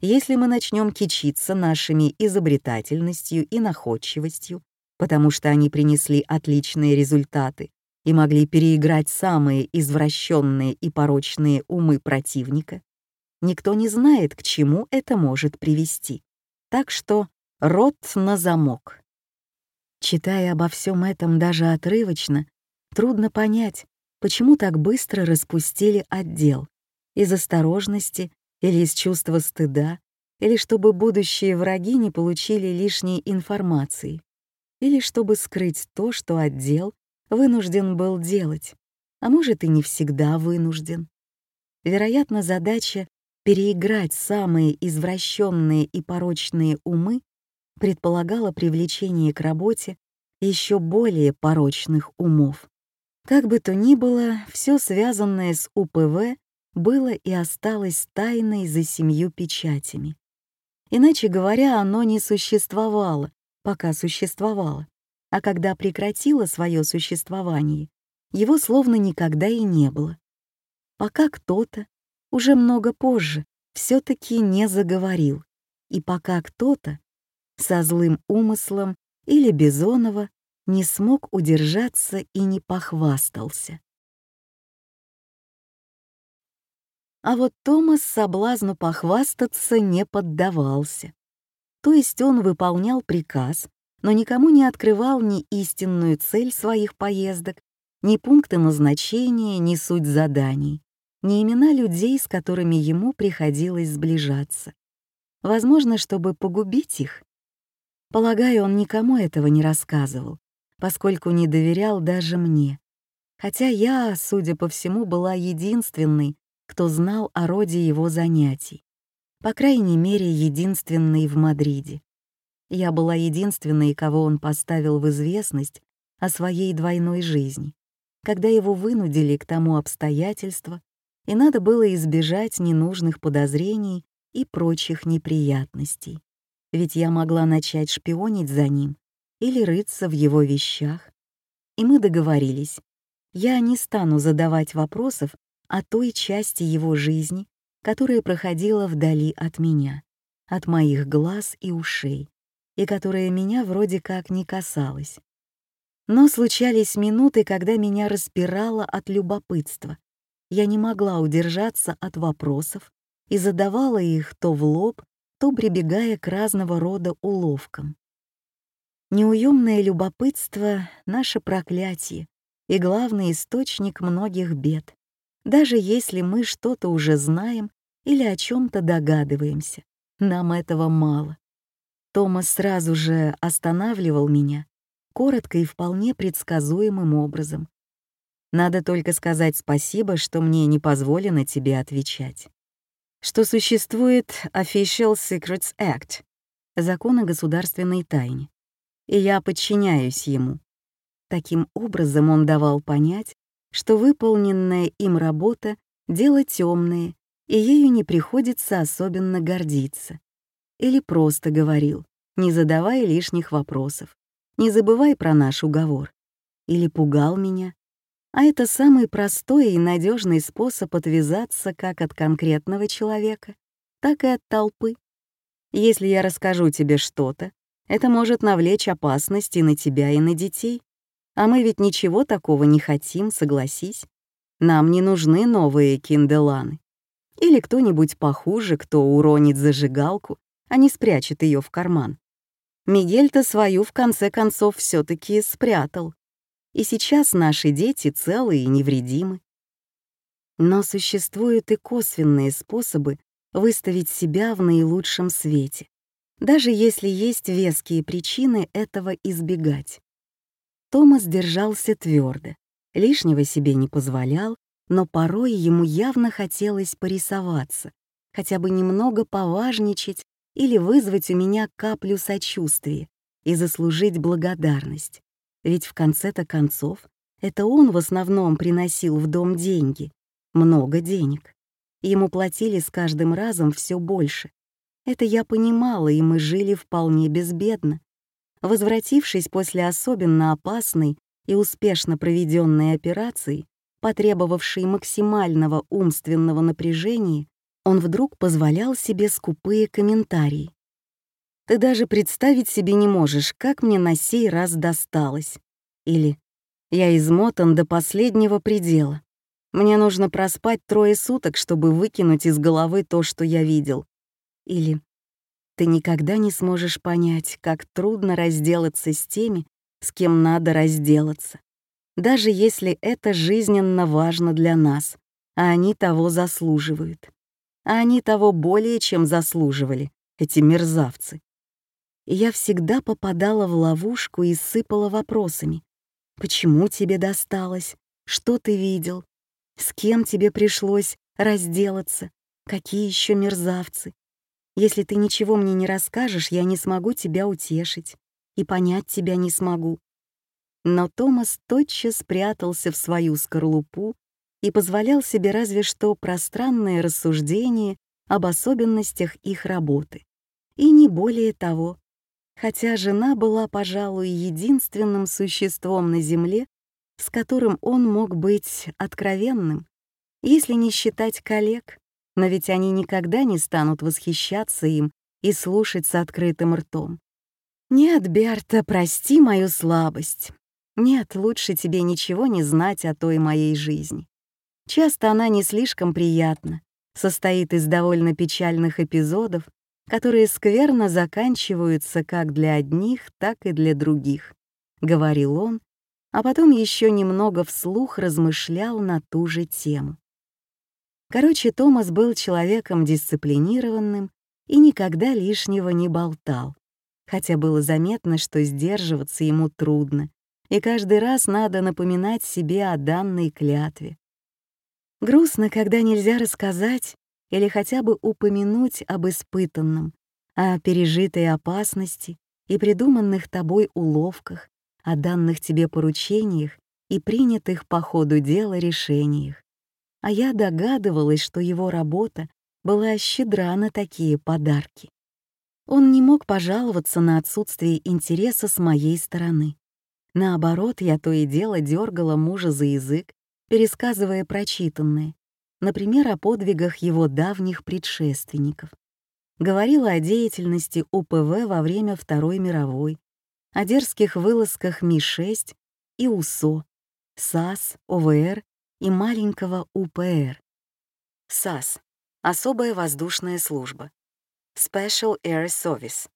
Если мы начнем кичиться нашими изобретательностью и находчивостью, потому что они принесли отличные результаты и могли переиграть самые извращенные и порочные умы противника, никто не знает, к чему это может привести. Так что рот на замок. Читая обо всем этом даже отрывочно, трудно понять, почему так быстро распустили отдел. Из осторожности или из чувства стыда, или чтобы будущие враги не получили лишней информации, или чтобы скрыть то, что отдел вынужден был делать, а может и не всегда вынужден. Вероятно, задача переиграть самые извращенные и порочные умы предполагало привлечение к работе еще более порочных умов. Как бы то ни было, все связанное с УПВ было и осталось тайной за семью печатями. Иначе говоря, оно не существовало, пока существовало, а когда прекратило свое существование, его словно никогда и не было. Пока кто-то, уже много позже, все таки не заговорил, и пока кто-то со злым умыслом или Бизонова не смог удержаться и не похвастался. А вот Томас соблазну похвастаться не поддавался. То есть он выполнял приказ, но никому не открывал ни истинную цель своих поездок, ни пункты назначения, ни суть заданий, ни имена людей, с которыми ему приходилось сближаться. Возможно, чтобы погубить их. Полагаю, он никому этого не рассказывал, поскольку не доверял даже мне. Хотя я, судя по всему, была единственной, кто знал о роде его занятий. По крайней мере, единственной в Мадриде. Я была единственной, кого он поставил в известность о своей двойной жизни, когда его вынудили к тому обстоятельства, и надо было избежать ненужных подозрений и прочих неприятностей. Ведь я могла начать шпионить за ним или рыться в его вещах. И мы договорились. Я не стану задавать вопросов о той части его жизни, которая проходила вдали от меня, от моих глаз и ушей, и которая меня вроде как не касалась. Но случались минуты, когда меня распирало от любопытства. Я не могла удержаться от вопросов и задавала их то в лоб, то прибегая к разного рода уловкам. Неуемное любопытство — наше проклятие и главный источник многих бед даже если мы что-то уже знаем или о чем-то догадываемся. Нам этого мало. Томас сразу же останавливал меня, коротко и вполне предсказуемым образом. Надо только сказать спасибо, что мне не позволено тебе отвечать. Что существует Official Secrets Act, закон о государственной тайне, и я подчиняюсь ему. Таким образом он давал понять, что выполненная им работа — дело темное, и ею не приходится особенно гордиться. Или просто говорил, не задавай лишних вопросов, не забывай про наш уговор. Или пугал меня. А это самый простой и надежный способ отвязаться как от конкретного человека, так и от толпы. Если я расскажу тебе что-то, это может навлечь опасности на тебя и на детей. А мы ведь ничего такого не хотим, согласись. Нам не нужны новые кинделаны. Или кто-нибудь похуже, кто уронит зажигалку, а не спрячет ее в карман. Мигель-то свою в конце концов все таки спрятал. И сейчас наши дети целы и невредимы. Но существуют и косвенные способы выставить себя в наилучшем свете, даже если есть веские причины этого избегать. Томас держался твердо, лишнего себе не позволял, но порой ему явно хотелось порисоваться, хотя бы немного поважничать или вызвать у меня каплю сочувствия и заслужить благодарность. Ведь в конце-то концов это он в основном приносил в дом деньги, много денег. Ему платили с каждым разом все больше. Это я понимала, и мы жили вполне безбедно. Возвратившись после особенно опасной и успешно проведенной операции, потребовавшей максимального умственного напряжения, он вдруг позволял себе скупые комментарии. «Ты даже представить себе не можешь, как мне на сей раз досталось». Или «Я измотан до последнего предела. Мне нужно проспать трое суток, чтобы выкинуть из головы то, что я видел». Или ты никогда не сможешь понять, как трудно разделаться с теми, с кем надо разделаться. Даже если это жизненно важно для нас, а они того заслуживают. А они того более чем заслуживали, эти мерзавцы. Я всегда попадала в ловушку и сыпала вопросами. Почему тебе досталось? Что ты видел? С кем тебе пришлось разделаться? Какие еще мерзавцы? Если ты ничего мне не расскажешь, я не смогу тебя утешить и понять тебя не смогу». Но Томас тотчас спрятался в свою скорлупу и позволял себе разве что пространные рассуждения об особенностях их работы и не более того. Хотя жена была, пожалуй, единственным существом на Земле, с которым он мог быть откровенным, если не считать коллег, но ведь они никогда не станут восхищаться им и слушать с открытым ртом. «Нет, Берта, прости мою слабость. Нет, лучше тебе ничего не знать о той моей жизни. Часто она не слишком приятна, состоит из довольно печальных эпизодов, которые скверно заканчиваются как для одних, так и для других», — говорил он, а потом еще немного вслух размышлял на ту же тему. Короче, Томас был человеком дисциплинированным и никогда лишнего не болтал, хотя было заметно, что сдерживаться ему трудно, и каждый раз надо напоминать себе о данной клятве. Грустно, когда нельзя рассказать или хотя бы упомянуть об испытанном, о пережитой опасности и придуманных тобой уловках, о данных тебе поручениях и принятых по ходу дела решениях. А я догадывалась, что его работа была щедра на такие подарки. Он не мог пожаловаться на отсутствие интереса с моей стороны. Наоборот, я то и дело дергала мужа за язык, пересказывая прочитанное, например, о подвигах его давних предшественников. Говорила о деятельности УПВ во время Второй мировой, о дерзких вылазках Ми-6 и УСО, САС, ОВР и маленького УПР. САС — особая воздушная служба. Special Air Service.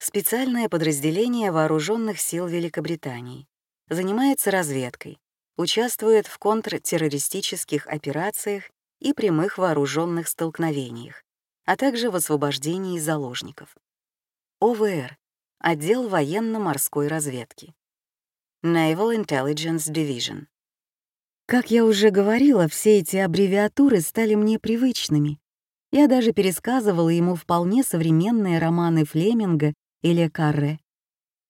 Специальное подразделение вооруженных сил Великобритании. Занимается разведкой, участвует в контртеррористических операциях и прямых вооруженных столкновениях, а также в освобождении заложников. ОВР отдел военно-морской разведки. Naval Intelligence Division. Как я уже говорила, все эти аббревиатуры стали мне привычными. Я даже пересказывала ему вполне современные романы Флеминга или Карре.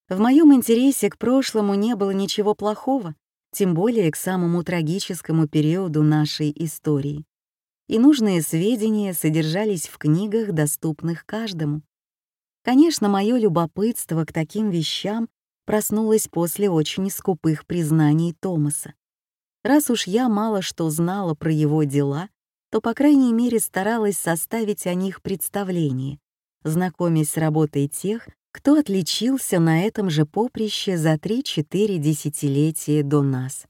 В моем интересе к прошлому не было ничего плохого, тем более к самому трагическому периоду нашей истории. И нужные сведения содержались в книгах, доступных каждому. Конечно, мое любопытство к таким вещам проснулось после очень скупых признаний Томаса. Раз уж я мало что знала про его дела, то, по крайней мере, старалась составить о них представление, знакомясь с работой тех, кто отличился на этом же поприще за 3-4 десятилетия до нас.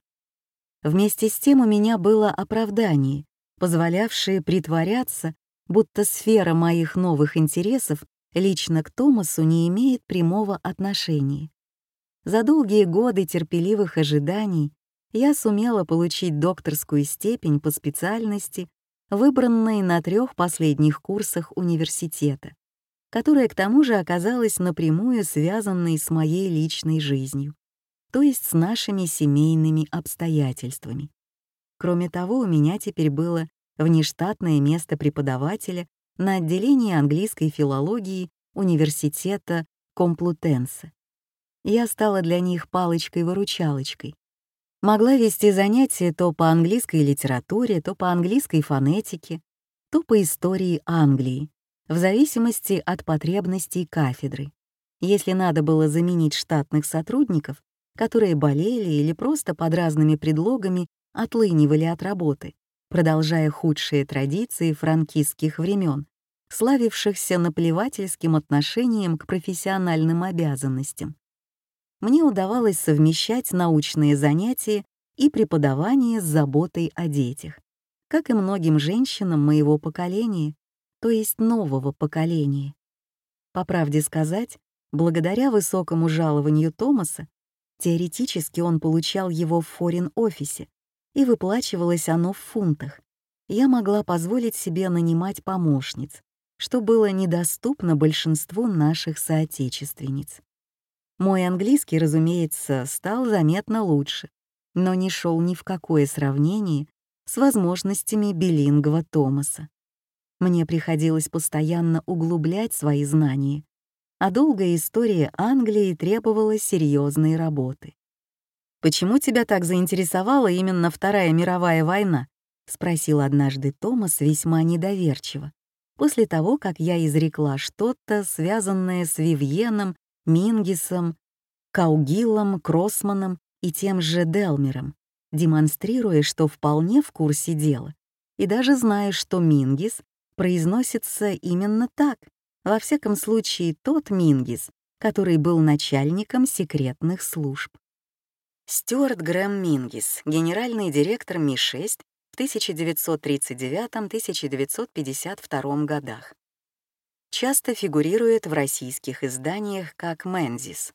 Вместе с тем у меня было оправдание, позволявшее притворяться, будто сфера моих новых интересов лично к Томасу не имеет прямого отношения. За долгие годы терпеливых ожиданий я сумела получить докторскую степень по специальности, выбранной на трех последних курсах университета, которая к тому же оказалась напрямую связанной с моей личной жизнью, то есть с нашими семейными обстоятельствами. Кроме того, у меня теперь было внештатное место преподавателя на отделении английской филологии университета Комплутенса. Я стала для них палочкой-выручалочкой. Могла вести занятия то по английской литературе, то по английской фонетике, то по истории Англии, в зависимости от потребностей кафедры. Если надо было заменить штатных сотрудников, которые болели или просто под разными предлогами отлынивали от работы, продолжая худшие традиции франкистских времен, славившихся наплевательским отношением к профессиональным обязанностям. Мне удавалось совмещать научные занятия и преподавание с заботой о детях, как и многим женщинам моего поколения, то есть нового поколения. По правде сказать, благодаря высокому жалованию Томаса, теоретически он получал его в форин-офисе, и выплачивалось оно в фунтах, я могла позволить себе нанимать помощниц, что было недоступно большинству наших соотечественниц. Мой английский, разумеется, стал заметно лучше, но не шел ни в какое сравнение с возможностями билингва Томаса. Мне приходилось постоянно углублять свои знания, а долгая история Англии требовала серьезной работы. «Почему тебя так заинтересовала именно Вторая мировая война?» — спросил однажды Томас весьма недоверчиво, после того, как я изрекла что-то, связанное с Вивьеном, Мингисом, Каугилом, Кроссманом и тем же Делмером, демонстрируя, что вполне в курсе дела, и даже зная, что Мингис произносится именно так, во всяком случае тот Мингис, который был начальником секретных служб. Стюарт Грэм Мингис, генеральный директор Ми-6 в 1939-1952 годах. Часто фигурирует в российских изданиях как Мензис.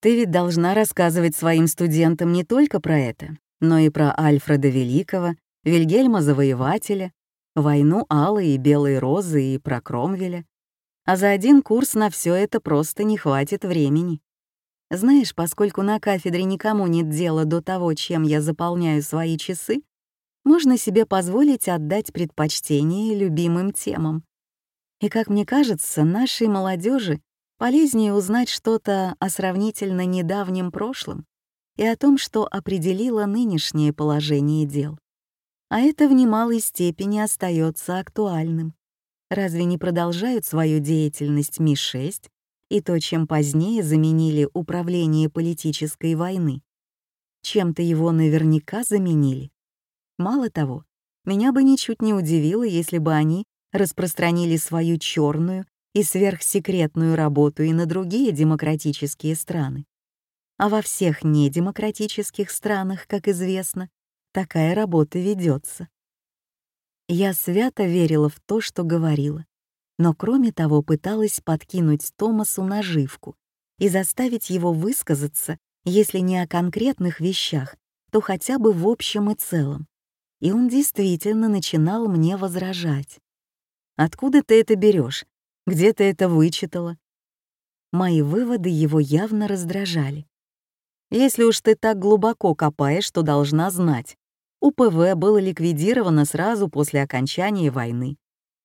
Ты ведь должна рассказывать своим студентам не только про это, но и про Альфреда Великого, Вильгельма Завоевателя, войну Алой и Белой Розы и про Кромвеля. А за один курс на все это просто не хватит времени. Знаешь, поскольку на кафедре никому нет дела до того, чем я заполняю свои часы, можно себе позволить отдать предпочтение любимым темам. И, как мне кажется, нашей молодежи Полезнее узнать что-то о сравнительно недавнем прошлом и о том, что определило нынешнее положение дел. А это в немалой степени остается актуальным. Разве не продолжают свою деятельность Ми-6 и то, чем позднее заменили управление политической войны? Чем-то его наверняка заменили. Мало того, меня бы ничуть не удивило, если бы они распространили свою черную и сверхсекретную работу и на другие демократические страны. А во всех недемократических странах, как известно, такая работа ведется. Я свято верила в то, что говорила, но кроме того пыталась подкинуть Томасу наживку и заставить его высказаться, если не о конкретных вещах, то хотя бы в общем и целом. И он действительно начинал мне возражать. «Откуда ты это берешь? Где ты это вычитала?» Мои выводы его явно раздражали. «Если уж ты так глубоко копаешь, то должна знать. УПВ было ликвидировано сразу после окончания войны.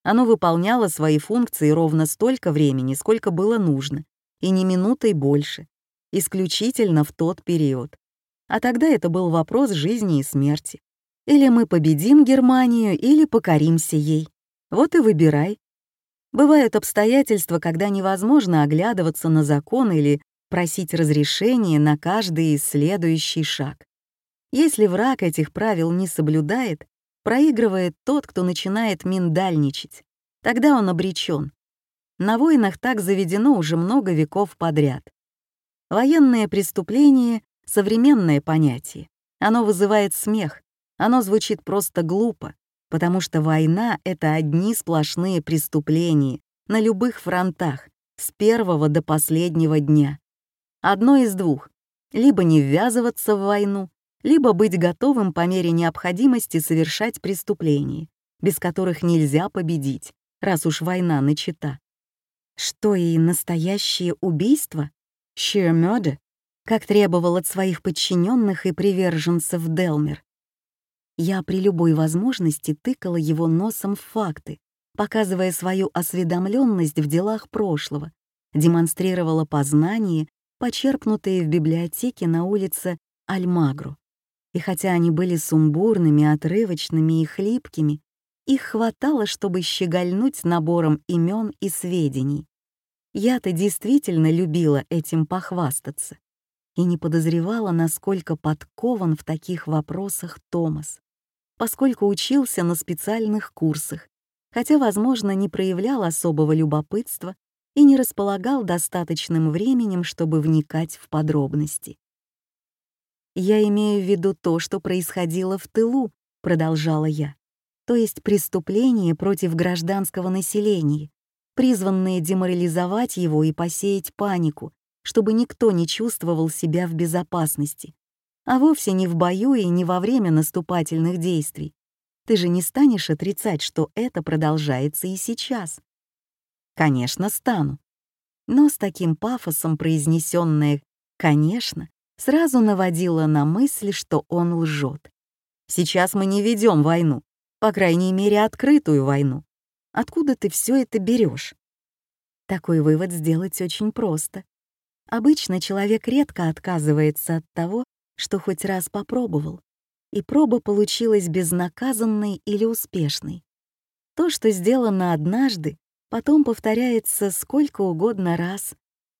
Оно выполняло свои функции ровно столько времени, сколько было нужно, и не минутой больше, исключительно в тот период. А тогда это был вопрос жизни и смерти. Или мы победим Германию, или покоримся ей. Вот и выбирай, Бывают обстоятельства, когда невозможно оглядываться на закон или просить разрешения на каждый следующий шаг. Если враг этих правил не соблюдает, проигрывает тот, кто начинает миндальничать. Тогда он обречен. На войнах так заведено уже много веков подряд. Военное преступление — современное понятие. Оно вызывает смех, оно звучит просто глупо, потому что война — это одни сплошные преступления на любых фронтах, с первого до последнего дня. Одно из двух — либо не ввязываться в войну, либо быть готовым по мере необходимости совершать преступления, без которых нельзя победить, раз уж война начата. Что и настоящее убийство? Sheer murder? Как требовал от своих подчиненных и приверженцев Делмер. Я при любой возможности тыкала его носом в факты, показывая свою осведомленность в делах прошлого, демонстрировала познания, почерпнутые в библиотеке на улице Альмагру. И хотя они были сумбурными, отрывочными и хлипкими, их хватало, чтобы щегольнуть набором имен и сведений. Я-то действительно любила этим похвастаться и не подозревала, насколько подкован в таких вопросах Томас поскольку учился на специальных курсах, хотя, возможно, не проявлял особого любопытства и не располагал достаточным временем, чтобы вникать в подробности. «Я имею в виду то, что происходило в тылу», — продолжала я, то есть преступления против гражданского населения, призванные деморализовать его и посеять панику, чтобы никто не чувствовал себя в безопасности а вовсе не в бою и не во время наступательных действий. Ты же не станешь отрицать, что это продолжается и сейчас. Конечно, стану. Но с таким пафосом произнесенное «конечно» сразу наводило на мысль, что он лжет. Сейчас мы не ведем войну, по крайней мере, открытую войну. Откуда ты все это берешь? Такой вывод сделать очень просто. Обычно человек редко отказывается от того, что хоть раз попробовал, и проба получилась безнаказанной или успешной. То, что сделано однажды, потом повторяется сколько угодно раз,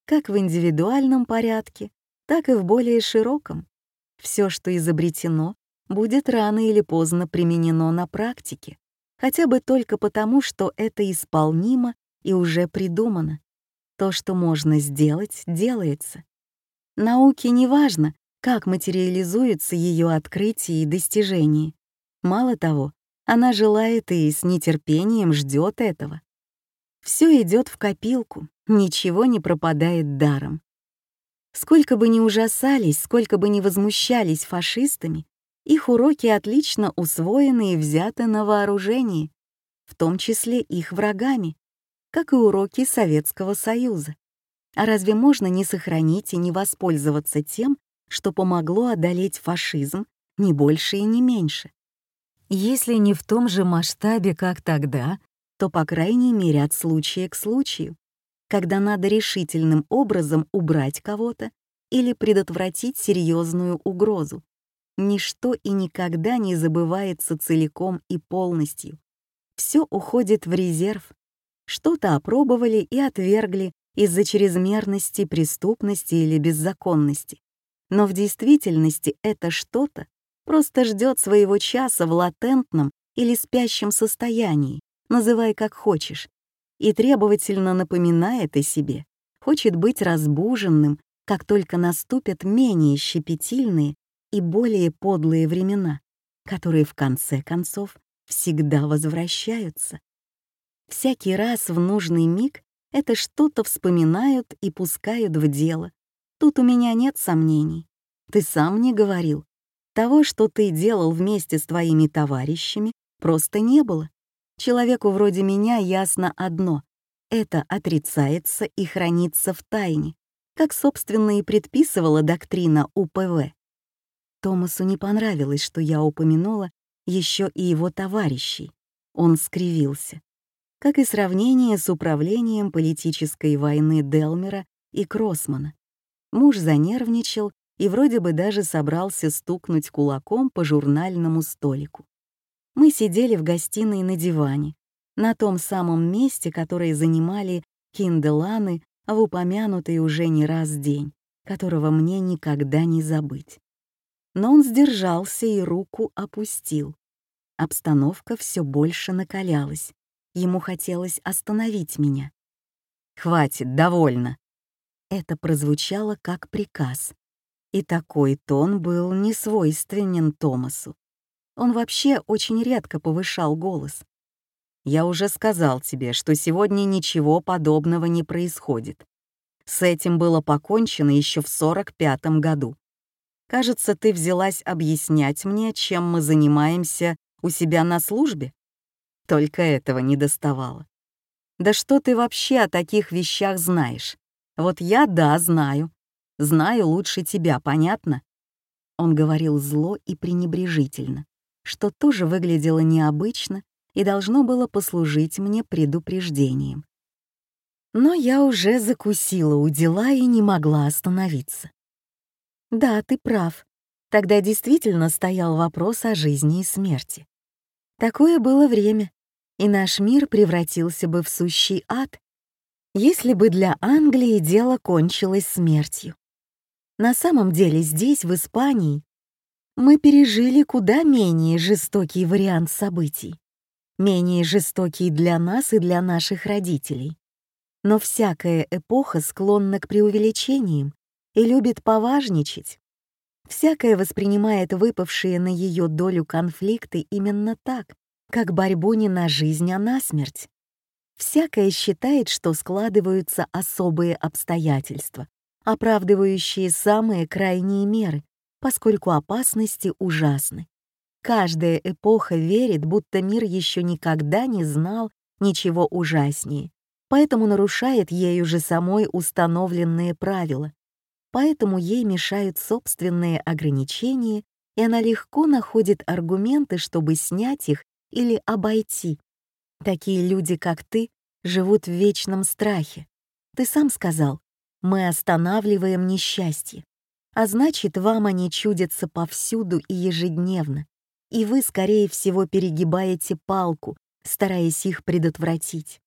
как в индивидуальном порядке, так и в более широком. Все, что изобретено, будет рано или поздно применено на практике, хотя бы только потому, что это исполнимо и уже придумано. То, что можно сделать, делается. Науке не важно, как материализуются ее открытия и достижения. Мало того, она желает и с нетерпением ждет этого. Все идет в копилку, ничего не пропадает даром. Сколько бы ни ужасались, сколько бы ни возмущались фашистами, их уроки отлично усвоены и взяты на вооружение, в том числе их врагами, как и уроки Советского Союза. А разве можно не сохранить и не воспользоваться тем, что помогло одолеть фашизм не больше и не меньше? Если не в том же масштабе, как тогда, то, по крайней мере, от случая к случаю когда надо решительным образом убрать кого-то или предотвратить серьезную угрозу. Ничто и никогда не забывается целиком и полностью. Все уходит в резерв. Что-то опробовали и отвергли из-за чрезмерности, преступности или беззаконности. Но в действительности это что-то просто ждет своего часа в латентном или спящем состоянии, называй как хочешь, и требовательно напоминает о себе, хочет быть разбуженным, как только наступят менее щепетильные и более подлые времена, которые в конце концов всегда возвращаются. Всякий раз в нужный миг это что-то вспоминают и пускают в дело. Тут у меня нет сомнений. Ты сам мне говорил. Того, что ты делал вместе с твоими товарищами, просто не было. Человеку вроде меня ясно одно — это отрицается и хранится в тайне, как, собственно, и предписывала доктрина УПВ. Томасу не понравилось, что я упомянула еще и его товарищей. Он скривился. Как и сравнение с управлением политической войны Делмера и Кроссмана. Муж занервничал и вроде бы даже собрался стукнуть кулаком по журнальному столику. Мы сидели в гостиной на диване, на том самом месте, которое занимали кинделаны в упомянутый уже не раз день, которого мне никогда не забыть. Но он сдержался и руку опустил. Обстановка все больше накалялась. Ему хотелось остановить меня. «Хватит, довольно!» Это прозвучало как приказ. И такой тон был не свойственен Томасу. Он вообще очень редко повышал голос. «Я уже сказал тебе, что сегодня ничего подобного не происходит. С этим было покончено еще в 45-м году. Кажется, ты взялась объяснять мне, чем мы занимаемся у себя на службе? Только этого не доставало. Да что ты вообще о таких вещах знаешь? Вот я, да, знаю. Знаю лучше тебя, понятно? Он говорил зло и пренебрежительно что тоже выглядело необычно и должно было послужить мне предупреждением. Но я уже закусила у дела и не могла остановиться. Да, ты прав. Тогда действительно стоял вопрос о жизни и смерти. Такое было время, и наш мир превратился бы в сущий ад, если бы для Англии дело кончилось смертью. На самом деле здесь, в Испании, мы пережили куда менее жестокий вариант событий. Менее жестокий для нас и для наших родителей. Но всякая эпоха склонна к преувеличениям и любит поважничать. Всякая воспринимает выпавшие на ее долю конфликты именно так, как борьбу не на жизнь, а на смерть. Всякая считает, что складываются особые обстоятельства, оправдывающие самые крайние меры, поскольку опасности ужасны. Каждая эпоха верит, будто мир еще никогда не знал ничего ужаснее, поэтому нарушает ею же самой установленные правила. Поэтому ей мешают собственные ограничения, и она легко находит аргументы, чтобы снять их или обойти. Такие люди, как ты, живут в вечном страхе. Ты сам сказал, мы останавливаем несчастье. А значит, вам они чудятся повсюду и ежедневно. И вы, скорее всего, перегибаете палку, стараясь их предотвратить.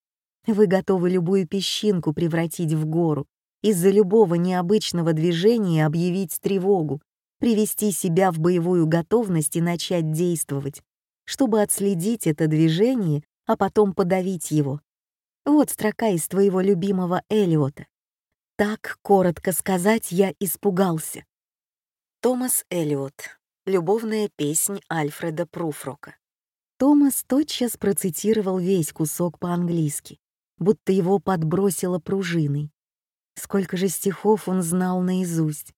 Вы готовы любую песчинку превратить в гору, из-за любого необычного движения объявить тревогу, привести себя в боевую готовность и начать действовать, чтобы отследить это движение, а потом подавить его. Вот строка из твоего любимого Элиота. Так, коротко сказать, я испугался. Томас Элиот. Любовная песнь Альфреда Пруфрока. Томас тотчас процитировал весь кусок по-английски, будто его подбросило пружиной. Сколько же стихов он знал наизусть.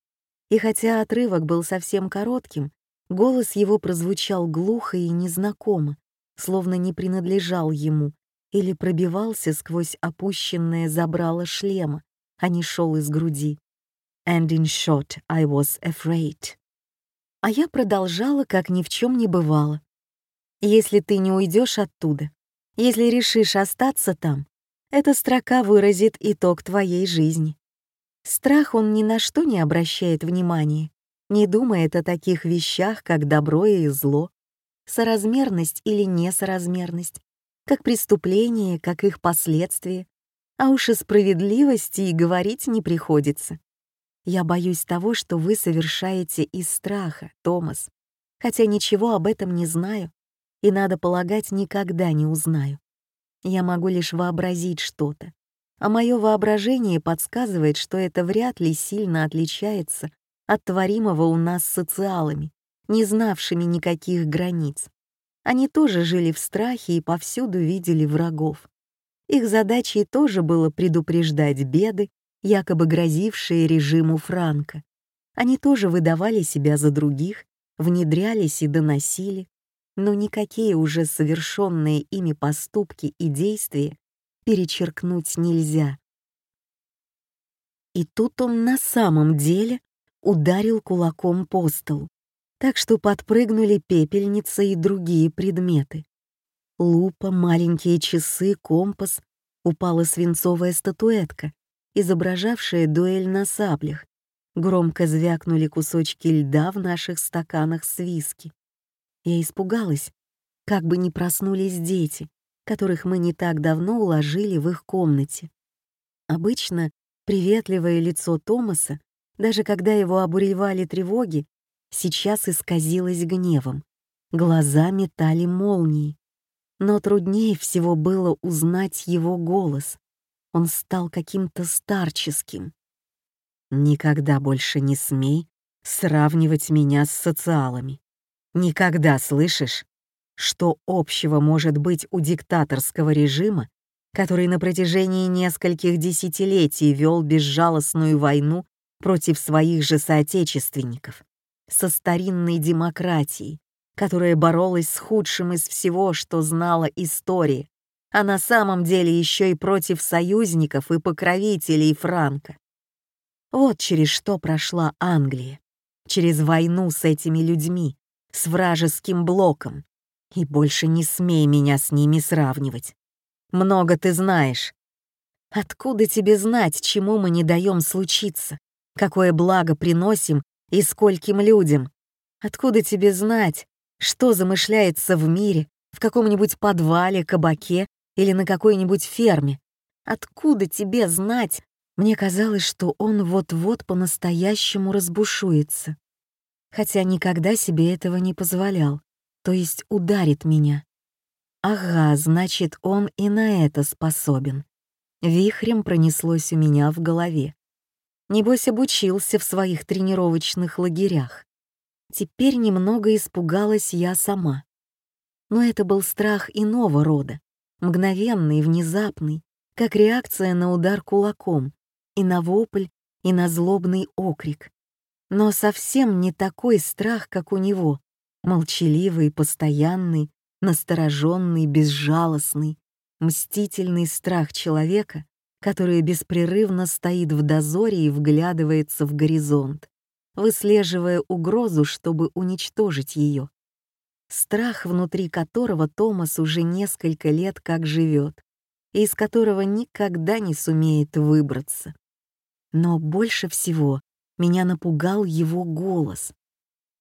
И хотя отрывок был совсем коротким, голос его прозвучал глухо и незнакомо, словно не принадлежал ему или пробивался сквозь опущенное забрало шлема, а не шел из груди. And in short, I was afraid. А я продолжала, как ни в чем не бывало. Если ты не уйдешь оттуда, если решишь остаться там, эта строка выразит итог твоей жизни. Страх он ни на что не обращает внимания, не думает о таких вещах, как добро и зло, соразмерность или несоразмерность, как преступление, как их последствия, а уж о справедливости и говорить не приходится. Я боюсь того, что вы совершаете из страха, Томас, хотя ничего об этом не знаю и, надо полагать, никогда не узнаю. Я могу лишь вообразить что-то, а мое воображение подсказывает, что это вряд ли сильно отличается от творимого у нас социалами, не знавшими никаких границ. Они тоже жили в страхе и повсюду видели врагов. Их задачей тоже было предупреждать беды якобы грозившие режиму Франка. Они тоже выдавали себя за других, внедрялись и доносили, но никакие уже совершенные ими поступки и действия перечеркнуть нельзя. И тут он на самом деле ударил кулаком по столу, так что подпрыгнули пепельница и другие предметы. Лупа, маленькие часы, компас, упала свинцовая статуэтка, изображавшая дуэль на саблях. Громко звякнули кусочки льда в наших стаканах с виски. Я испугалась, как бы не проснулись дети, которых мы не так давно уложили в их комнате. Обычно приветливое лицо Томаса, даже когда его обуревали тревоги, сейчас исказилось гневом. Глаза метали молнии. Но труднее всего было узнать его голос он стал каким-то старческим. Никогда больше не смей сравнивать меня с социалами. Никогда, слышишь? Что общего может быть у диктаторского режима, который на протяжении нескольких десятилетий вел безжалостную войну против своих же соотечественников, со старинной демократией, которая боролась с худшим из всего, что знала история, а на самом деле еще и против союзников и покровителей Франка. Вот через что прошла Англия. Через войну с этими людьми, с вражеским блоком. И больше не смей меня с ними сравнивать. Много ты знаешь. Откуда тебе знать, чему мы не даем случиться? Какое благо приносим и скольким людям? Откуда тебе знать, что замышляется в мире, в каком-нибудь подвале, кабаке или на какой-нибудь ферме. Откуда тебе знать? Мне казалось, что он вот-вот по-настоящему разбушуется. Хотя никогда себе этого не позволял, то есть ударит меня. Ага, значит, он и на это способен. Вихрем пронеслось у меня в голове. Небось, обучился в своих тренировочных лагерях. Теперь немного испугалась я сама. Но это был страх иного рода мгновенный, внезапный, как реакция на удар кулаком, и на вопль, и на злобный окрик. Но совсем не такой страх, как у него, молчаливый, постоянный, настороженный, безжалостный, мстительный страх человека, который беспрерывно стоит в дозоре и вглядывается в горизонт, выслеживая угрозу, чтобы уничтожить ее страх, внутри которого Томас уже несколько лет как живет, и из которого никогда не сумеет выбраться. Но больше всего меня напугал его голос.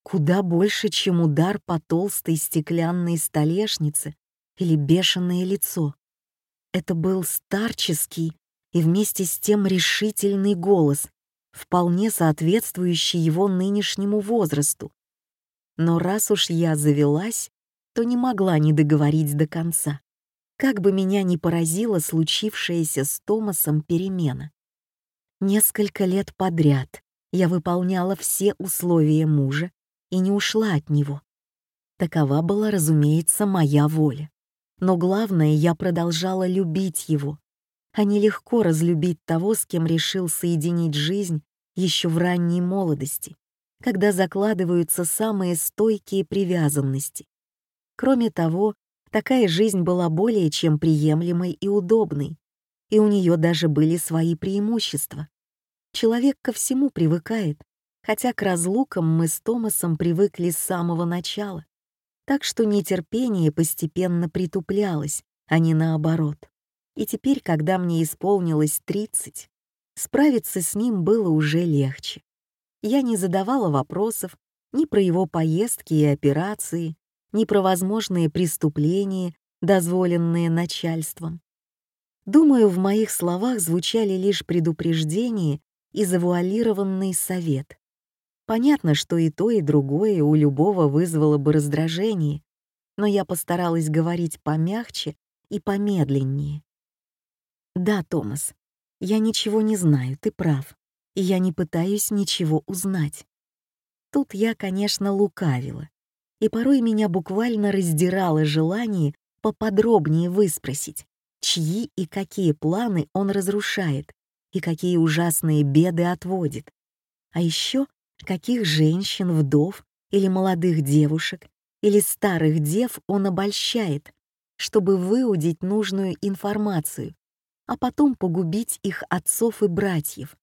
Куда больше, чем удар по толстой стеклянной столешнице или бешеное лицо. Это был старческий и вместе с тем решительный голос, вполне соответствующий его нынешнему возрасту. Но раз уж я завелась, то не могла не договорить до конца. Как бы меня ни поразила случившаяся с Томасом перемена. Несколько лет подряд я выполняла все условия мужа и не ушла от него. Такова была, разумеется, моя воля. Но главное, я продолжала любить его, а нелегко разлюбить того, с кем решил соединить жизнь еще в ранней молодости, когда закладываются самые стойкие привязанности. Кроме того, такая жизнь была более чем приемлемой и удобной, и у нее даже были свои преимущества. Человек ко всему привыкает, хотя к разлукам мы с Томасом привыкли с самого начала. Так что нетерпение постепенно притуплялось, а не наоборот. И теперь, когда мне исполнилось 30, справиться с ним было уже легче. Я не задавала вопросов ни про его поездки и операции, ни про возможные преступления, дозволенные начальством. Думаю, в моих словах звучали лишь предупреждения и завуалированный совет. Понятно, что и то, и другое у любого вызвало бы раздражение, но я постаралась говорить помягче и помедленнее. «Да, Томас, я ничего не знаю, ты прав, и я не пытаюсь ничего узнать». Тут я, конечно, лукавила, и порой меня буквально раздирало желание поподробнее выспросить, чьи и какие планы он разрушает, и какие ужасные беды отводит. А еще каких женщин, вдов или молодых девушек или старых дев он обольщает, чтобы выудить нужную информацию, а потом погубить их отцов и братьев.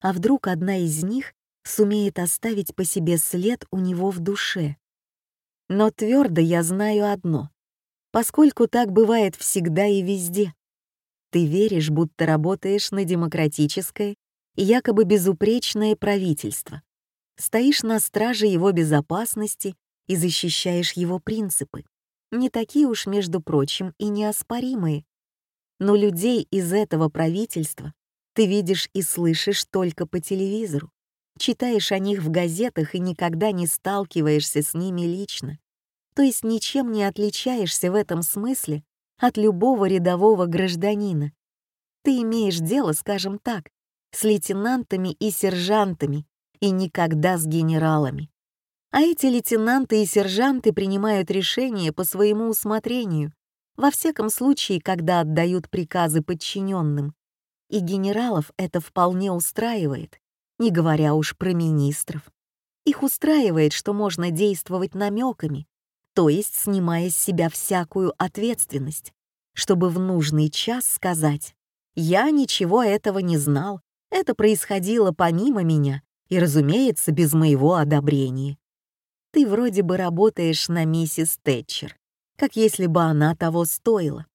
А вдруг одна из них сумеет оставить по себе след у него в душе? Но твердо я знаю одно, поскольку так бывает всегда и везде. Ты веришь, будто работаешь на демократическое и якобы безупречное правительство. Стоишь на страже его безопасности и защищаешь его принципы. Не такие уж, между прочим, и неоспоримые. Но людей из этого правительства ты видишь и слышишь только по телевизору. Читаешь о них в газетах и никогда не сталкиваешься с ними лично. То есть ничем не отличаешься в этом смысле от любого рядового гражданина. Ты имеешь дело, скажем так, с лейтенантами и сержантами, и никогда с генералами. А эти лейтенанты и сержанты принимают решения по своему усмотрению, во всяком случае, когда отдают приказы подчиненным. И генералов это вполне устраивает, не говоря уж про министров. Их устраивает, что можно действовать намеками, то есть снимая с себя всякую ответственность, чтобы в нужный час сказать «Я ничего этого не знал, это происходило помимо меня и, разумеется, без моего одобрения. Ты вроде бы работаешь на миссис Тэтчер, как если бы она того стоила.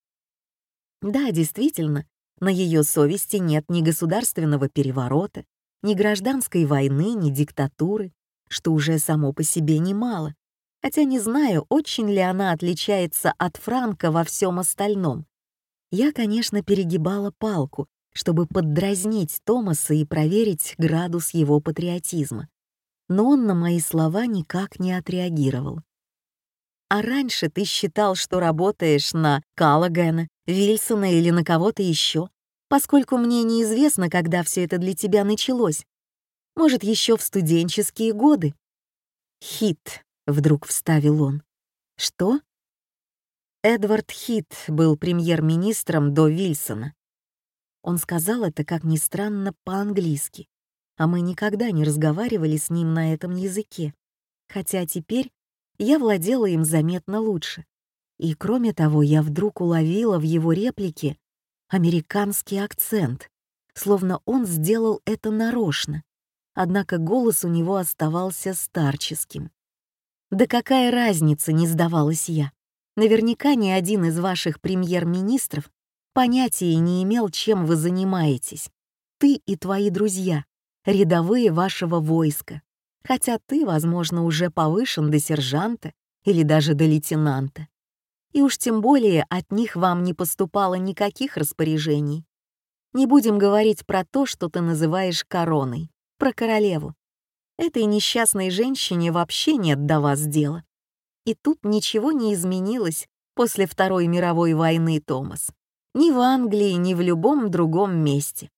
Да, действительно, на ее совести нет ни государственного переворота, ни гражданской войны, ни диктатуры, что уже само по себе немало, хотя не знаю, очень ли она отличается от Франка во всем остальном. Я, конечно, перегибала палку, чтобы поддразнить Томаса и проверить градус его патриотизма. Но он на мои слова никак не отреагировал. «А раньше ты считал, что работаешь на Каллагена, Вильсона или на кого-то еще, поскольку мне неизвестно, когда все это для тебя началось. Может, еще в студенческие годы?» «Хит», Вдруг вставил он. Что? Эдвард Хит был премьер-министром до Вильсона. Он сказал это, как ни странно, по-английски, а мы никогда не разговаривали с ним на этом языке, хотя теперь я владела им заметно лучше. И кроме того, я вдруг уловила в его реплике американский акцент, словно он сделал это нарочно, однако голос у него оставался старческим. «Да какая разница?» — не сдавалась я. «Наверняка ни один из ваших премьер-министров понятия не имел, чем вы занимаетесь. Ты и твои друзья, рядовые вашего войска. Хотя ты, возможно, уже повышен до сержанта или даже до лейтенанта. И уж тем более от них вам не поступало никаких распоряжений. Не будем говорить про то, что ты называешь короной, про королеву. Этой несчастной женщине вообще нет до вас дела. И тут ничего не изменилось после Второй мировой войны, Томас. Ни в Англии, ни в любом другом месте.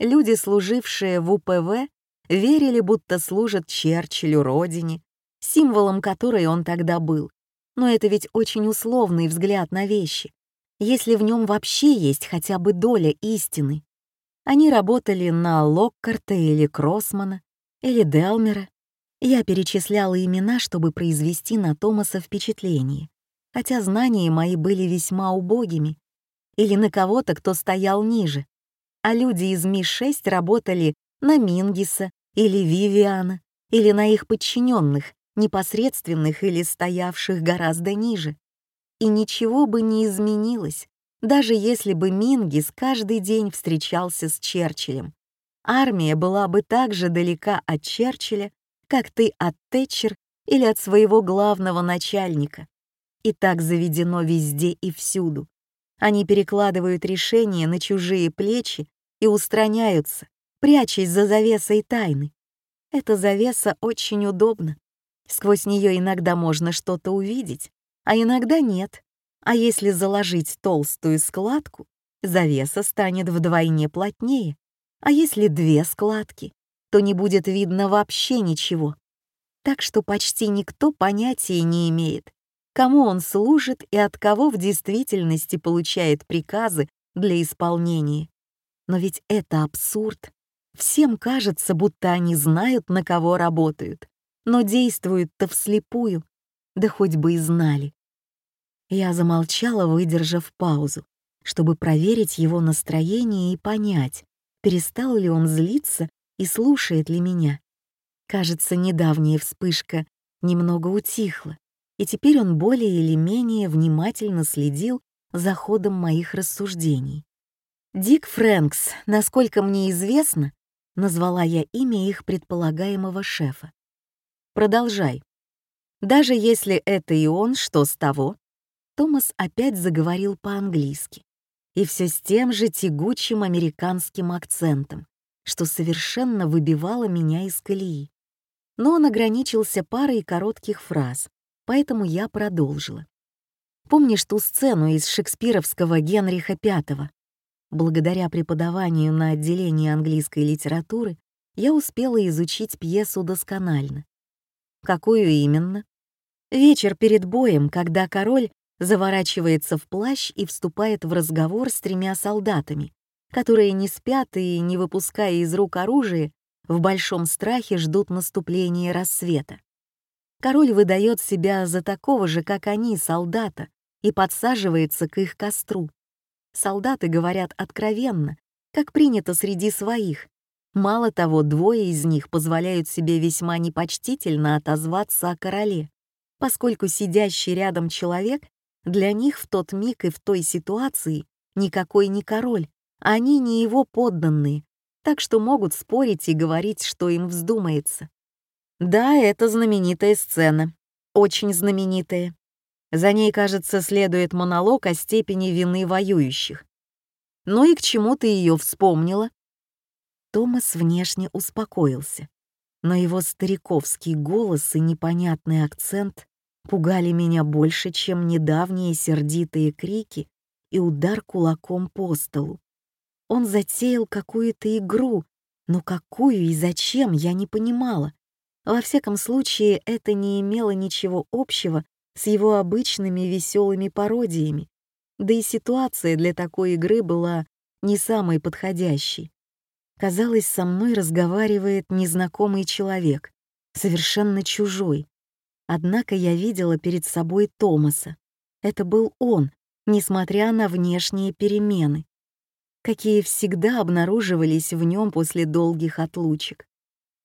Люди, служившие в УПВ, верили, будто служат Черчиллю, родине, символом которой он тогда был. Но это ведь очень условный взгляд на вещи, если в нем вообще есть хотя бы доля истины. Они работали на Локкарта или Кроссмана, или Делмера. Я перечисляла имена, чтобы произвести на Томаса впечатление, хотя знания мои были весьма убогими. Или на кого-то, кто стоял ниже. А люди из Ми-6 работали на Мингиса или Вивиана, или на их подчиненных, непосредственных или стоявших гораздо ниже. И ничего бы не изменилось, даже если бы Мингис каждый день встречался с Черчиллем. Армия была бы так же далека от Черчилля, как ты от Тэтчер или от своего главного начальника. И так заведено везде и всюду. Они перекладывают решения на чужие плечи и устраняются, прячась за завесой тайны. Эта завеса очень удобна. Сквозь нее иногда можно что-то увидеть, а иногда нет. А если заложить толстую складку, завеса станет вдвойне плотнее. А если две складки, то не будет видно вообще ничего. Так что почти никто понятия не имеет, кому он служит и от кого в действительности получает приказы для исполнения. Но ведь это абсурд. Всем кажется, будто они знают, на кого работают, но действуют-то вслепую, да хоть бы и знали. Я замолчала, выдержав паузу, чтобы проверить его настроение и понять, перестал ли он злиться и слушает ли меня. Кажется, недавняя вспышка немного утихла, и теперь он более или менее внимательно следил за ходом моих рассуждений. Дик Фрэнкс, насколько мне известно, назвала я имя их предполагаемого шефа. Продолжай. Даже если это и он, что с того? Томас опять заговорил по-английски. И все с тем же тягучим американским акцентом, что совершенно выбивало меня из колеи. Но он ограничился парой коротких фраз, поэтому я продолжила. Помнишь ту сцену из шекспировского Генриха V, Благодаря преподаванию на отделении английской литературы я успела изучить пьесу досконально. Какую именно? Вечер перед боем, когда король заворачивается в плащ и вступает в разговор с тремя солдатами, которые не спят и, не выпуская из рук оружие, в большом страхе ждут наступления рассвета. Король выдает себя за такого же, как они, солдата, и подсаживается к их костру. Солдаты говорят откровенно, как принято среди своих. Мало того, двое из них позволяют себе весьма непочтительно отозваться о короле, поскольку сидящий рядом человек для них в тот миг и в той ситуации никакой не король, они не его подданные, так что могут спорить и говорить, что им вздумается. Да, это знаменитая сцена, очень знаменитая. За ней, кажется, следует монолог о степени вины воюющих. Ну и к чему ты ее вспомнила? Томас внешне успокоился, но его стариковский голос и непонятный акцент пугали меня больше, чем недавние сердитые крики и удар кулаком по столу. Он затеял какую-то игру, но какую и зачем, я не понимала. Во всяком случае, это не имело ничего общего с его обычными веселыми пародиями, да и ситуация для такой игры была не самой подходящей. Казалось, со мной разговаривает незнакомый человек, совершенно чужой. Однако я видела перед собой Томаса. Это был он, несмотря на внешние перемены, какие всегда обнаруживались в нем после долгих отлучек.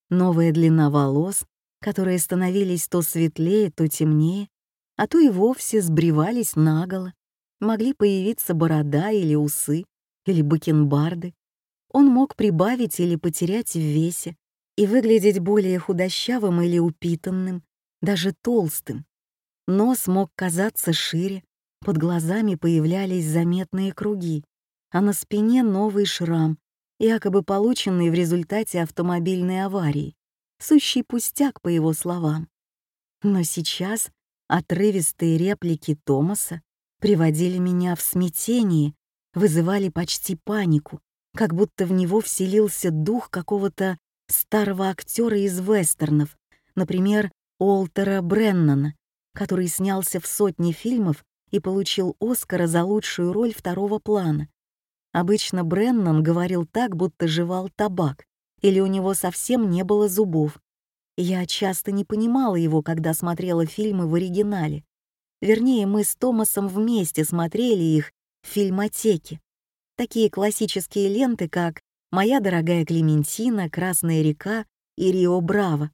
Новая длина волос, которые становились то светлее, то темнее, а то и вовсе сбривались наголо. Могли появиться борода или усы, или бакенбарды. Он мог прибавить или потерять в весе и выглядеть более худощавым или упитанным, даже толстым. Нос мог казаться шире, Под глазами появлялись заметные круги, а на спине новый шрам, якобы полученный в результате автомобильной аварии. Сущий пустяк, по его словам. Но сейчас отрывистые реплики Томаса приводили меня в смятение, вызывали почти панику, как будто в него вселился дух какого-то старого актера из вестернов, например, Уолтера Бреннана, который снялся в сотне фильмов и получил Оскара за лучшую роль второго плана. Обычно Бреннан говорил так, будто жевал табак, или у него совсем не было зубов. Я часто не понимала его, когда смотрела фильмы в оригинале. Вернее, мы с Томасом вместе смотрели их в фильмотеке. Такие классические ленты, как «Моя дорогая Клементина», «Красная река» и «Рио Браво».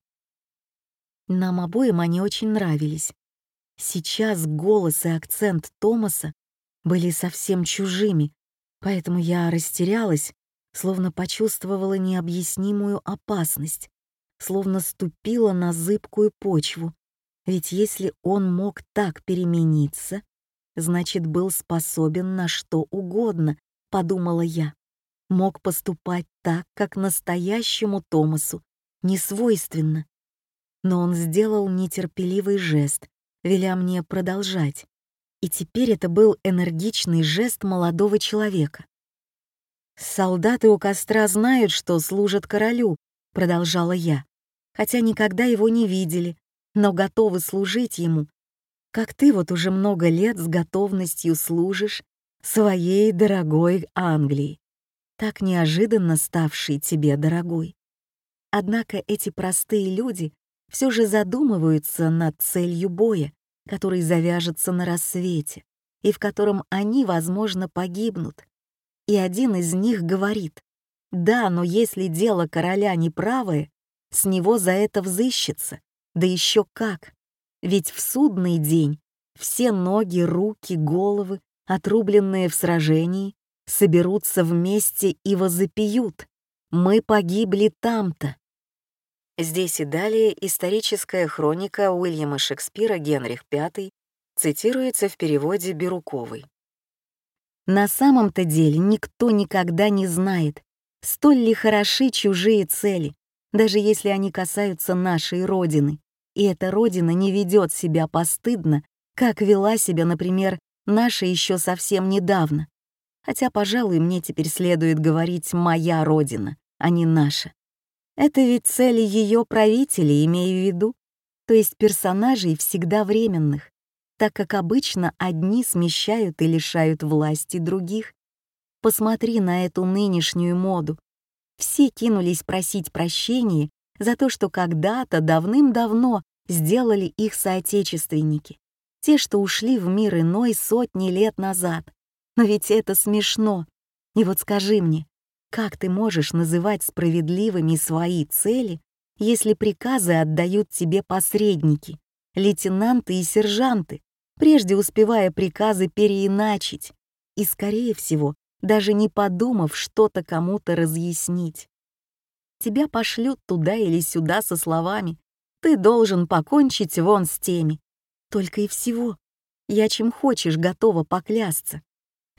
Нам обоим они очень нравились. Сейчас голос и акцент Томаса были совсем чужими, поэтому я растерялась, словно почувствовала необъяснимую опасность, словно ступила на зыбкую почву. Ведь если он мог так перемениться, значит, был способен на что угодно, подумала я. Мог поступать так, как настоящему Томасу, не свойственно. Но он сделал нетерпеливый жест, веля мне продолжать. И теперь это был энергичный жест молодого человека. «Солдаты у костра знают, что служат королю», — продолжала я, хотя никогда его не видели, но готовы служить ему, как ты вот уже много лет с готовностью служишь своей дорогой Англии, так неожиданно ставшей тебе дорогой. Однако эти простые люди все же задумываются над целью боя, который завяжется на рассвете, и в котором они, возможно, погибнут. И один из них говорит, «Да, но если дело короля неправое, с него за это взыщется, да еще как. Ведь в судный день все ноги, руки, головы отрубленные в сражении, соберутся вместе и возопьют «Мы погибли там-то». Здесь и далее историческая хроника Уильяма Шекспира «Генрих V» цитируется в переводе Бируковой. На самом-то деле никто никогда не знает, столь ли хороши чужие цели, даже если они касаются нашей Родины, и эта Родина не ведет себя постыдно, как вела себя, например, наша еще совсем недавно. Хотя, пожалуй, мне теперь следует говорить «моя родина», а не «наша». Это ведь цели ее правителей, имею в виду, то есть персонажей всегда временных, так как обычно одни смещают и лишают власти других. Посмотри на эту нынешнюю моду. Все кинулись просить прощения за то, что когда-то давным-давно сделали их соотечественники те, что ушли в мир иной сотни лет назад. Но ведь это смешно. И вот скажи мне, как ты можешь называть справедливыми свои цели, если приказы отдают тебе посредники, лейтенанты и сержанты, прежде успевая приказы переиначить, и, скорее всего, даже не подумав что-то кому-то разъяснить. Тебя пошлют туда или сюда со словами «ты должен покончить вон с теми», только и всего. Я чем хочешь готова поклясться.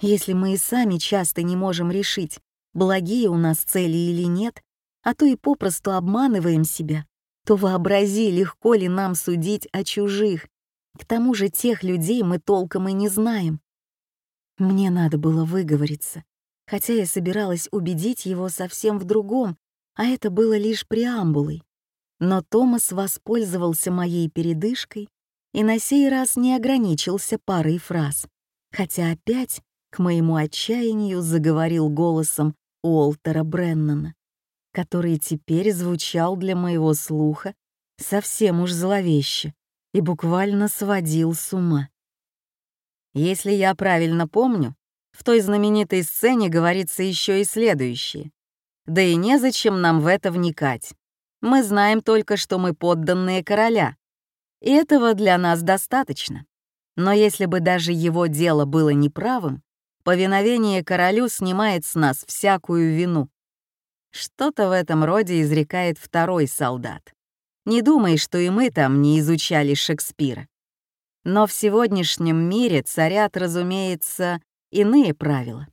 Если мы и сами часто не можем решить, благие у нас цели или нет, а то и попросту обманываем себя, то вообрази, легко ли нам судить о чужих. К тому же тех людей мы толком и не знаем. Мне надо было выговориться, хотя я собиралась убедить его совсем в другом, а это было лишь преамбулой. Но Томас воспользовался моей передышкой и на сей раз не ограничился парой фраз, хотя опять, к моему отчаянию, заговорил голосом Уолтера Бреннана, который теперь звучал для моего слуха совсем уж зловеще и буквально сводил с ума. Если я правильно помню, в той знаменитой сцене говорится еще и следующее. Да и незачем нам в это вникать. Мы знаем только, что мы подданные короля, и этого для нас достаточно. Но если бы даже его дело было неправым, повиновение королю снимает с нас всякую вину. Что-то в этом роде изрекает второй солдат. Не думай, что и мы там не изучали Шекспира. Но в сегодняшнем мире царят, разумеется, иные правила.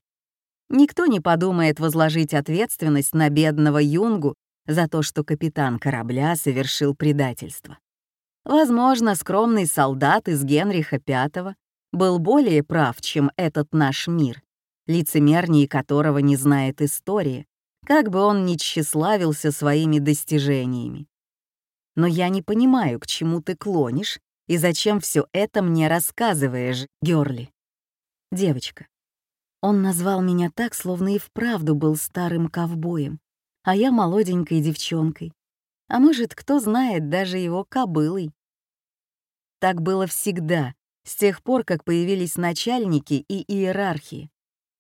Никто не подумает возложить ответственность на бедного Юнгу за то, что капитан корабля совершил предательство. Возможно, скромный солдат из Генриха V был более прав, чем этот наш мир, лицемернее которого не знает истории, как бы он ни тщеславился своими достижениями. Но я не понимаю, к чему ты клонишь и зачем все это мне рассказываешь, Гёрли. Девочка. Он назвал меня так, словно и вправду был старым ковбоем, а я молоденькой девчонкой. А может, кто знает, даже его кобылой. Так было всегда, с тех пор, как появились начальники и иерархии.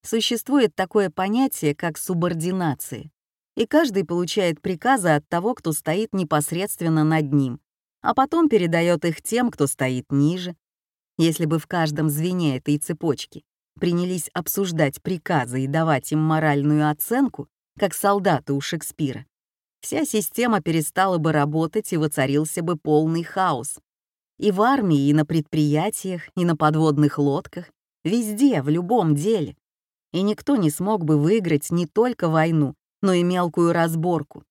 Существует такое понятие, как субординация, и каждый получает приказы от того, кто стоит непосредственно над ним, а потом передает их тем, кто стоит ниже. Если бы в каждом звене этой цепочки принялись обсуждать приказы и давать им моральную оценку, как солдаты у Шекспира, вся система перестала бы работать и воцарился бы полный хаос. И в армии, и на предприятиях, и на подводных лодках, везде, в любом деле. И никто не смог бы выиграть не только войну, но и мелкую разборку.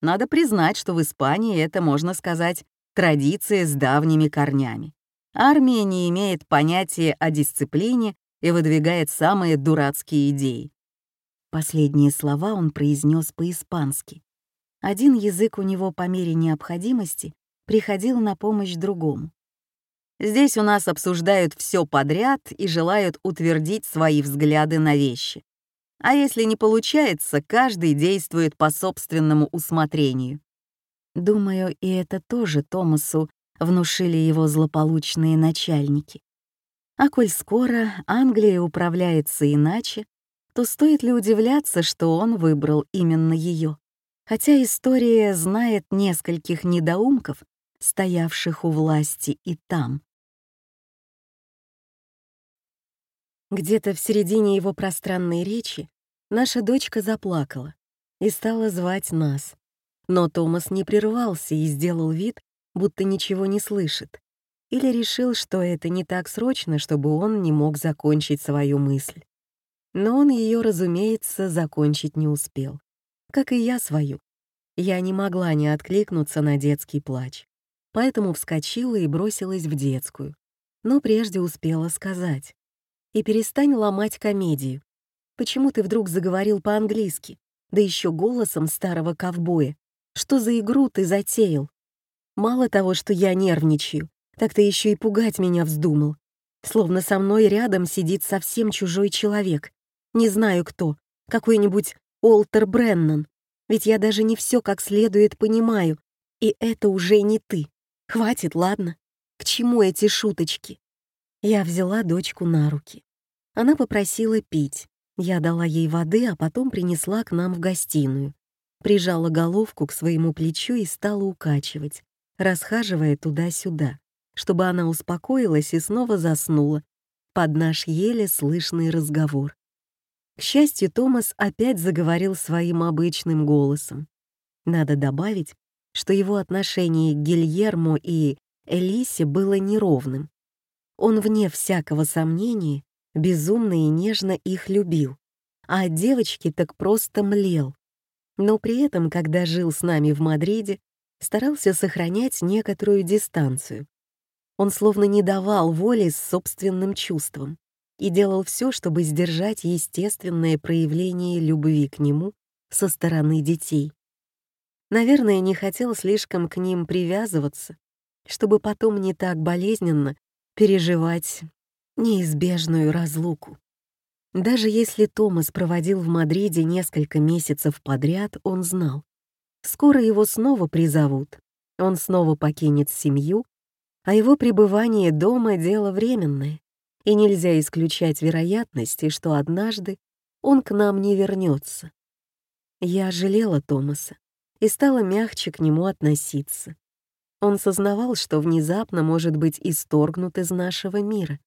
Надо признать, что в Испании это, можно сказать, традиция с давними корнями. Армия не имеет понятия о дисциплине и выдвигает самые дурацкие идеи. Последние слова он произнес по-испански. Один язык у него по мере необходимости приходил на помощь другому. Здесь у нас обсуждают все подряд и желают утвердить свои взгляды на вещи. А если не получается, каждый действует по собственному усмотрению. Думаю, и это тоже Томасу внушили его злополучные начальники. А коль скоро Англия управляется иначе, то стоит ли удивляться, что он выбрал именно ее? Хотя история знает нескольких недоумков, стоявших у власти и там. Где-то в середине его пространной речи наша дочка заплакала и стала звать нас. Но Томас не прервался и сделал вид, будто ничего не слышит. Или решил, что это не так срочно, чтобы он не мог закончить свою мысль. Но он ее, разумеется, закончить не успел. Как и я свою. Я не могла не откликнуться на детский плач. Поэтому вскочила и бросилась в детскую. Но прежде успела сказать. «И перестань ломать комедию. Почему ты вдруг заговорил по-английски? Да еще голосом старого ковбоя. Что за игру ты затеял? Мало того, что я нервничаю, так ты еще и пугать меня вздумал. Словно со мной рядом сидит совсем чужой человек. Не знаю кто, какой-нибудь Олтер Бреннан. Ведь я даже не все как следует понимаю, и это уже не ты. Хватит, ладно? К чему эти шуточки? Я взяла дочку на руки. Она попросила пить. Я дала ей воды, а потом принесла к нам в гостиную. Прижала головку к своему плечу и стала укачивать, расхаживая туда-сюда чтобы она успокоилась и снова заснула под наш еле слышный разговор. К счастью, Томас опять заговорил своим обычным голосом. Надо добавить, что его отношение к Гильермо и Элисе было неровным. Он, вне всякого сомнения, безумно и нежно их любил, а от девочки так просто млел. Но при этом, когда жил с нами в Мадриде, старался сохранять некоторую дистанцию, он словно не давал воли с собственным чувством и делал все, чтобы сдержать естественное проявление любви к нему со стороны детей. Наверное, не хотел слишком к ним привязываться, чтобы потом не так болезненно переживать неизбежную разлуку. Даже если Томас проводил в Мадриде несколько месяцев подряд, он знал. Скоро его снова призовут, он снова покинет семью а его пребывание дома — дело временное, и нельзя исключать вероятности, что однажды он к нам не вернется. Я жалела Томаса и стала мягче к нему относиться. Он сознавал, что внезапно может быть исторгнут из нашего мира,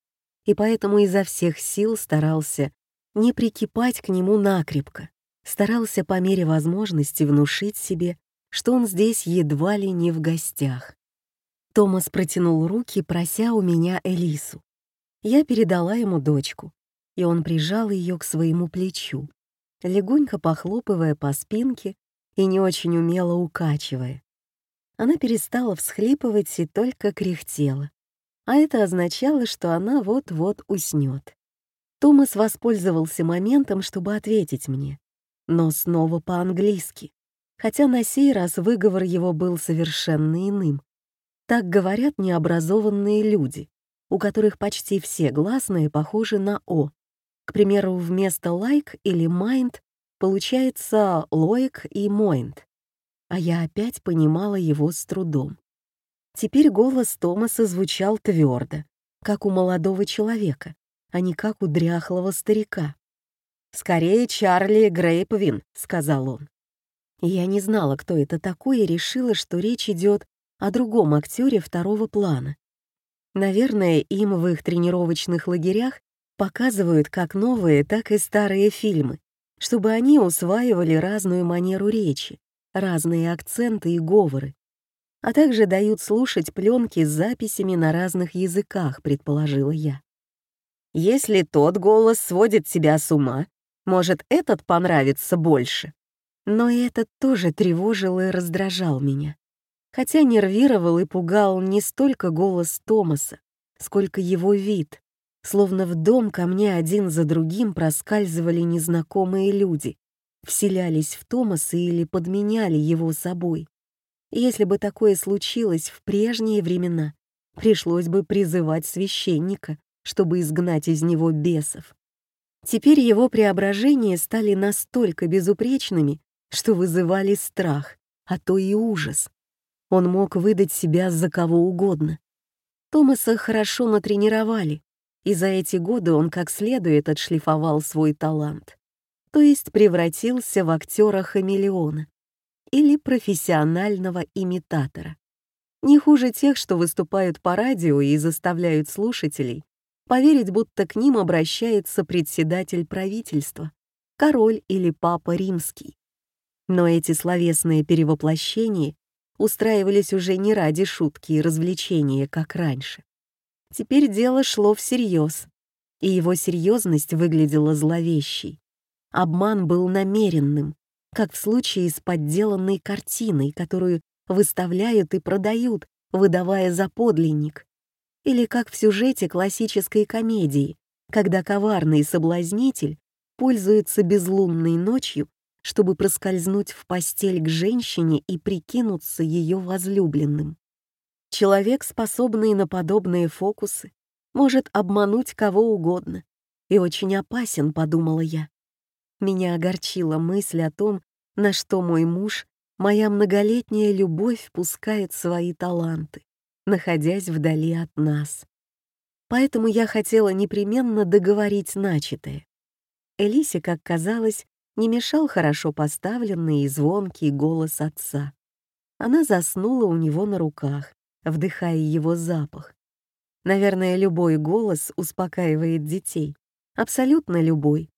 и поэтому изо всех сил старался не прикипать к нему накрепко, старался по мере возможности внушить себе, что он здесь едва ли не в гостях. Томас протянул руки, прося у меня Элису. Я передала ему дочку, и он прижал ее к своему плечу, легонько похлопывая по спинке и не очень умело укачивая. Она перестала всхлипывать и только кряхтела, а это означало, что она вот-вот уснет. Томас воспользовался моментом, чтобы ответить мне, но снова по-английски, хотя на сей раз выговор его был совершенно иным. Так говорят необразованные люди, у которых почти все гласные похожи на «о». К примеру, вместо «like» или «mind» получается «лоик» и «моинд». А я опять понимала его с трудом. Теперь голос Томаса звучал твердо, как у молодого человека, а не как у дряхлого старика. «Скорее Чарли Грейпвин», — сказал он. Я не знала, кто это такой, и решила, что речь идет о другом актере второго плана. Наверное, им в их тренировочных лагерях показывают как новые, так и старые фильмы, чтобы они усваивали разную манеру речи, разные акценты и говоры а также дают слушать пленки с записями на разных языках, предположила я. Если тот голос сводит тебя с ума, может, этот понравится больше. Но этот тоже тревожил и раздражал меня. Хотя нервировал и пугал не столько голос Томаса, сколько его вид, словно в дом ко мне один за другим проскальзывали незнакомые люди, вселялись в Томаса или подменяли его собой. Если бы такое случилось в прежние времена, пришлось бы призывать священника, чтобы изгнать из него бесов. Теперь его преображения стали настолько безупречными, что вызывали страх, а то и ужас. Он мог выдать себя за кого угодно. Томаса хорошо натренировали, и за эти годы он как следует отшлифовал свой талант, то есть превратился в актера-хамелеона или профессионального имитатора. Не хуже тех, что выступают по радио и заставляют слушателей поверить, будто к ним обращается председатель правительства, король или папа римский. Но эти словесные перевоплощения устраивались уже не ради шутки и развлечения, как раньше. Теперь дело шло всерьез, и его серьезность выглядела зловещей. Обман был намеренным, как в случае с подделанной картиной, которую выставляют и продают, выдавая за подлинник. Или как в сюжете классической комедии, когда коварный соблазнитель пользуется безлунной ночью, чтобы проскользнуть в постель к женщине и прикинуться ее возлюбленным. Человек, способный на подобные фокусы, может обмануть кого угодно. И очень опасен, подумала я. Меня огорчила мысль о том, на что мой муж, моя многолетняя любовь пускает свои таланты, находясь вдали от нас. Поэтому я хотела непременно договорить начатое. Элисе, как казалось, не мешал хорошо поставленный и звонкий голос отца. Она заснула у него на руках, вдыхая его запах. Наверное, любой голос успокаивает детей. Абсолютно любой.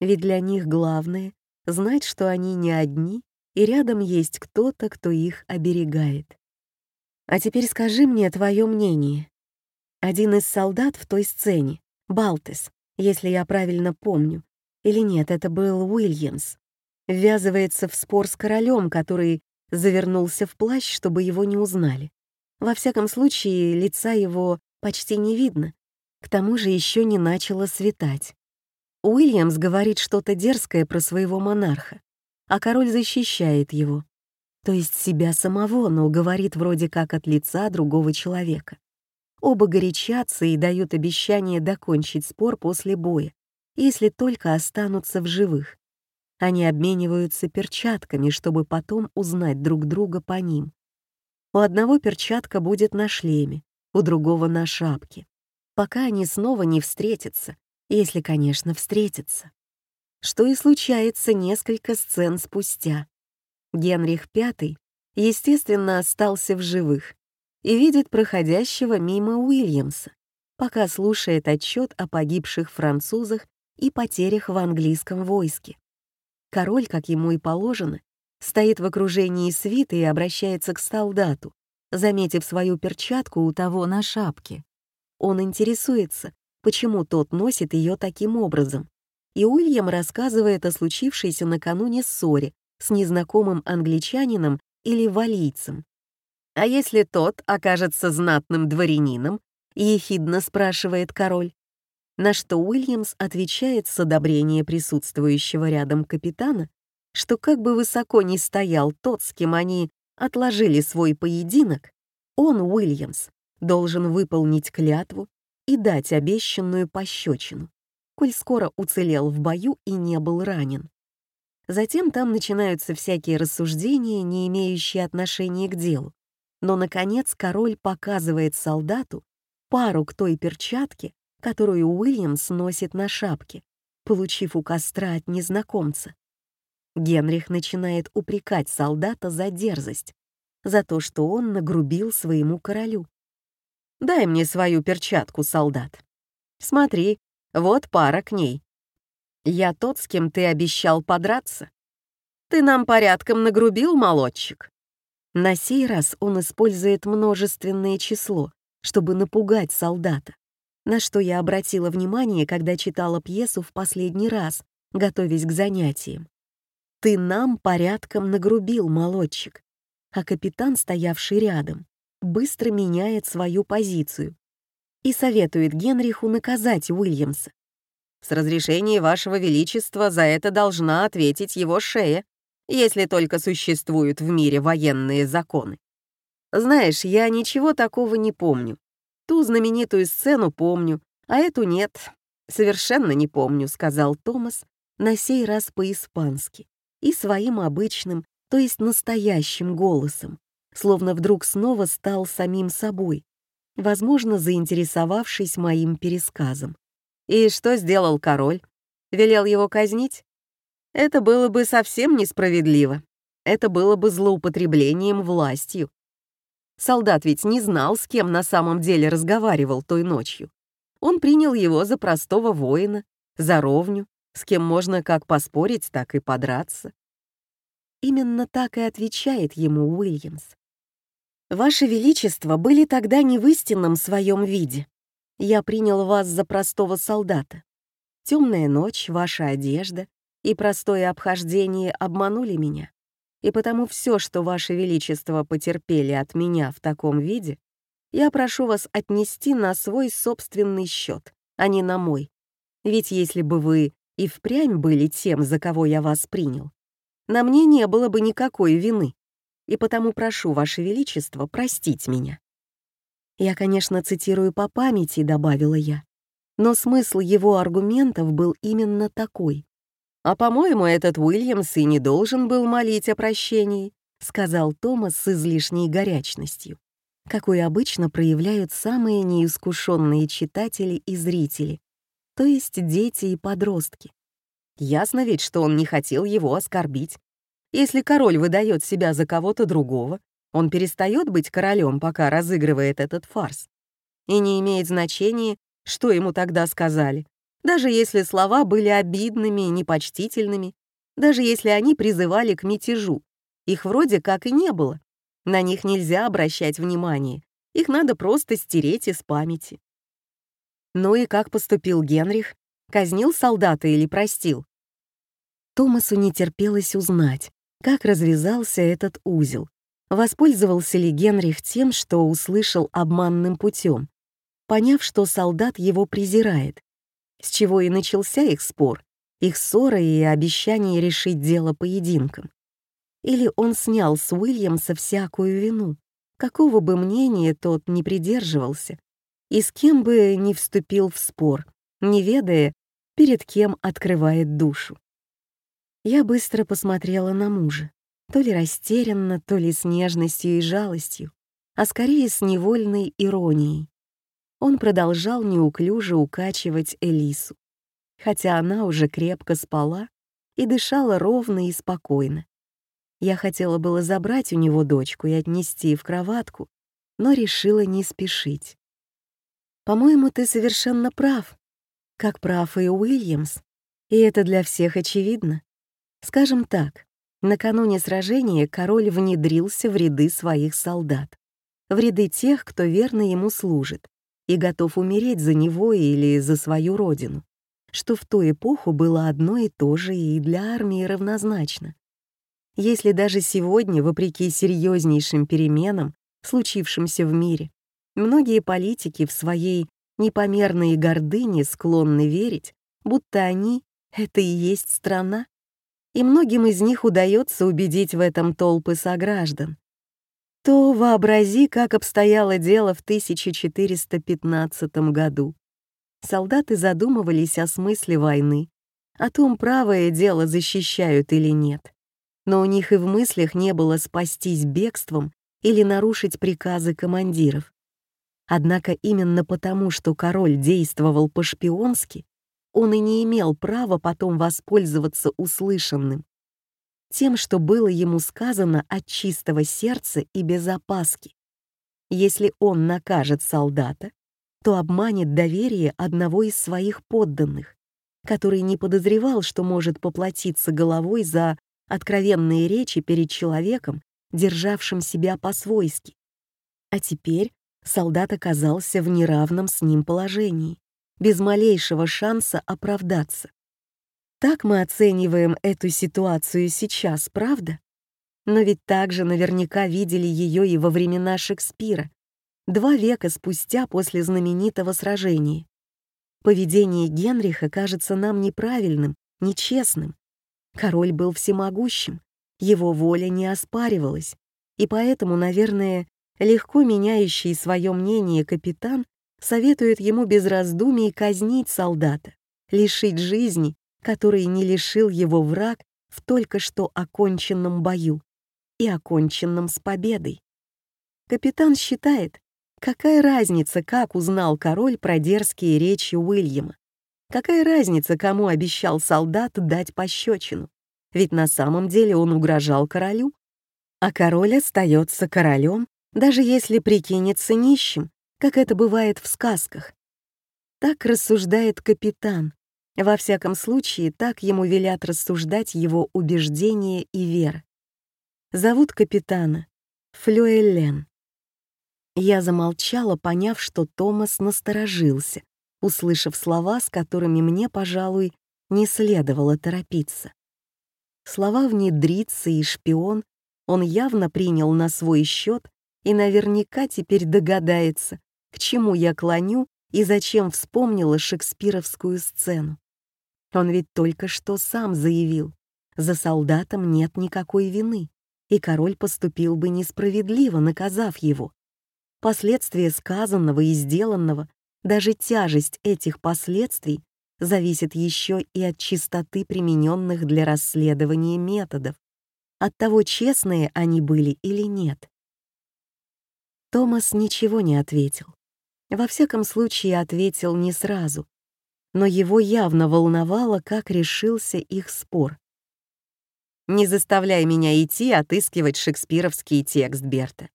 Ведь для них главное — знать, что они не одни, и рядом есть кто-то, кто их оберегает. А теперь скажи мне твое мнение. Один из солдат в той сцене, Балтес, если я правильно помню, или нет, это был Уильямс, ввязывается в спор с королем, который завернулся в плащ, чтобы его не узнали. Во всяком случае, лица его почти не видно. К тому же еще не начало светать. Уильямс говорит что-то дерзкое про своего монарха, а король защищает его. То есть себя самого, но говорит вроде как от лица другого человека. Оба горячатся и дают обещание докончить спор после боя, если только останутся в живых. Они обмениваются перчатками, чтобы потом узнать друг друга по ним. У одного перчатка будет на шлеме, у другого на шапке, пока они снова не встретятся если, конечно, встретятся. Что и случается несколько сцен спустя. Генрих V, естественно, остался в живых и видит проходящего мимо Уильямса, пока слушает отчет о погибших французах и потерях в английском войске. Король, как ему и положено, стоит в окружении свиты и обращается к солдату, заметив свою перчатку у того на шапке. Он интересуется, почему тот носит ее таким образом, и Уильям рассказывает о случившейся накануне ссоре с незнакомым англичанином или валийцем. «А если тот окажется знатным дворянином?» — ехидно спрашивает король. На что Уильямс отвечает с одобрения присутствующего рядом капитана, что как бы высоко ни стоял тот, с кем они отложили свой поединок, он, Уильямс, должен выполнить клятву и дать обещанную пощечину, коль скоро уцелел в бою и не был ранен. Затем там начинаются всякие рассуждения, не имеющие отношения к делу. Но, наконец, король показывает солдату пару к той перчатке, которую Уильямс носит на шапке, получив у костра от незнакомца. Генрих начинает упрекать солдата за дерзость, за то, что он нагрубил своему королю. «Дай мне свою перчатку, солдат. Смотри, вот пара к ней. Я тот, с кем ты обещал подраться. Ты нам порядком нагрубил, молодчик». На сей раз он использует множественное число, чтобы напугать солдата, на что я обратила внимание, когда читала пьесу в последний раз, готовясь к занятиям. «Ты нам порядком нагрубил, молодчик», а капитан, стоявший рядом, быстро меняет свою позицию и советует Генриху наказать Уильямса. «С разрешения вашего величества за это должна ответить его шея, если только существуют в мире военные законы. Знаешь, я ничего такого не помню. Ту знаменитую сцену помню, а эту нет. Совершенно не помню», — сказал Томас, на сей раз по-испански и своим обычным, то есть настоящим голосом, словно вдруг снова стал самим собой, возможно, заинтересовавшись моим пересказом. И что сделал король? Велел его казнить? Это было бы совсем несправедливо. Это было бы злоупотреблением властью. Солдат ведь не знал, с кем на самом деле разговаривал той ночью. Он принял его за простого воина, за ровню, с кем можно как поспорить, так и подраться. Именно так и отвечает ему Уильямс. «Ваше Величество были тогда не в истинном своем виде. Я принял вас за простого солдата. Темная ночь, ваша одежда и простое обхождение обманули меня. И потому все, что Ваше Величество потерпели от меня в таком виде, я прошу вас отнести на свой собственный счет, а не на мой. Ведь если бы вы и впрямь были тем, за кого я вас принял, на мне не было бы никакой вины, и потому прошу Ваше Величество простить меня». Я, конечно, цитирую по памяти, добавила я, но смысл его аргументов был именно такой. «А, по-моему, этот Уильямс и не должен был молить о прощении», сказал Томас с излишней горячностью, какой обычно проявляют самые неискушенные читатели и зрители, то есть дети и подростки. Ясно ведь, что он не хотел его оскорбить. Если король выдает себя за кого-то другого, он перестает быть королем, пока разыгрывает этот фарс. И не имеет значения, что ему тогда сказали, даже если слова были обидными и непочтительными, даже если они призывали к мятежу. Их вроде как и не было. На них нельзя обращать внимание, их надо просто стереть из памяти. Ну и как поступил Генрих? Казнил солдата или простил? Томасу не терпелось узнать, как развязался этот узел. Воспользовался ли Генрих тем, что услышал обманным путем, поняв, что солдат его презирает, с чего и начался их спор, их ссора и обещание решить дело поединком. Или он снял с Уильямса всякую вину, какого бы мнения тот не придерживался, и с кем бы не вступил в спор, не ведая, перед кем открывает душу. Я быстро посмотрела на мужа, то ли растерянно, то ли с нежностью и жалостью, а скорее с невольной иронией. Он продолжал неуклюже укачивать Элису, хотя она уже крепко спала и дышала ровно и спокойно. Я хотела было забрать у него дочку и отнести в кроватку, но решила не спешить. «По-моему, ты совершенно прав», как прав и Уильямс, и это для всех очевидно. Скажем так, накануне сражения король внедрился в ряды своих солдат. в ряды тех, кто верно ему служит и готов умереть за него или за свою родину, что в ту эпоху было одно и то же и для армии равнозначно. Если даже сегодня, вопреки серьезнейшим переменам, случившимся в мире, многие политики в своей непомерной гордыне склонны верить, будто они — это и есть страна, и многим из них удается убедить в этом толпы сограждан, то вообрази, как обстояло дело в 1415 году. Солдаты задумывались о смысле войны, о том, правое дело защищают или нет. Но у них и в мыслях не было спастись бегством или нарушить приказы командиров. Однако именно потому, что король действовал по-шпионски, он и не имел права потом воспользоваться услышанным. Тем, что было ему сказано от чистого сердца и без опаски. Если он накажет солдата, то обманет доверие одного из своих подданных, который не подозревал, что может поплатиться головой за откровенные речи перед человеком, державшим себя по-свойски. А теперь солдат оказался в неравном с ним положении без малейшего шанса оправдаться. Так мы оцениваем эту ситуацию сейчас, правда? Но ведь также наверняка видели ее и во времена Шекспира, два века спустя после знаменитого сражения. Поведение Генриха кажется нам неправильным, нечестным. Король был всемогущим, его воля не оспаривалась, и поэтому, наверное, легко меняющий свое мнение капитан советует ему без раздумий казнить солдата, лишить жизни, которой не лишил его враг в только что оконченном бою и оконченном с победой. Капитан считает, какая разница, как узнал король про дерзкие речи Уильяма. Какая разница, кому обещал солдат дать пощечину? Ведь на самом деле он угрожал королю. А король остается королем, даже если прикинется нищим как это бывает в сказках. Так рассуждает капитан. Во всяком случае, так ему велят рассуждать его убеждения и вера. Зовут капитана Флюэлен. Я замолчала, поняв, что Томас насторожился, услышав слова, с которыми мне, пожалуй, не следовало торопиться. Слова «внедриться» и «шпион» он явно принял на свой счет и наверняка теперь догадается, к чему я клоню и зачем вспомнила шекспировскую сцену. Он ведь только что сам заявил, за солдатом нет никакой вины, и король поступил бы несправедливо, наказав его. Последствия сказанного и сделанного, даже тяжесть этих последствий зависит еще и от чистоты примененных для расследования методов, от того, честные они были или нет. Томас ничего не ответил. Во всяком случае, ответил не сразу, но его явно волновало, как решился их спор. «Не заставляй меня идти отыскивать шекспировский текст Берта.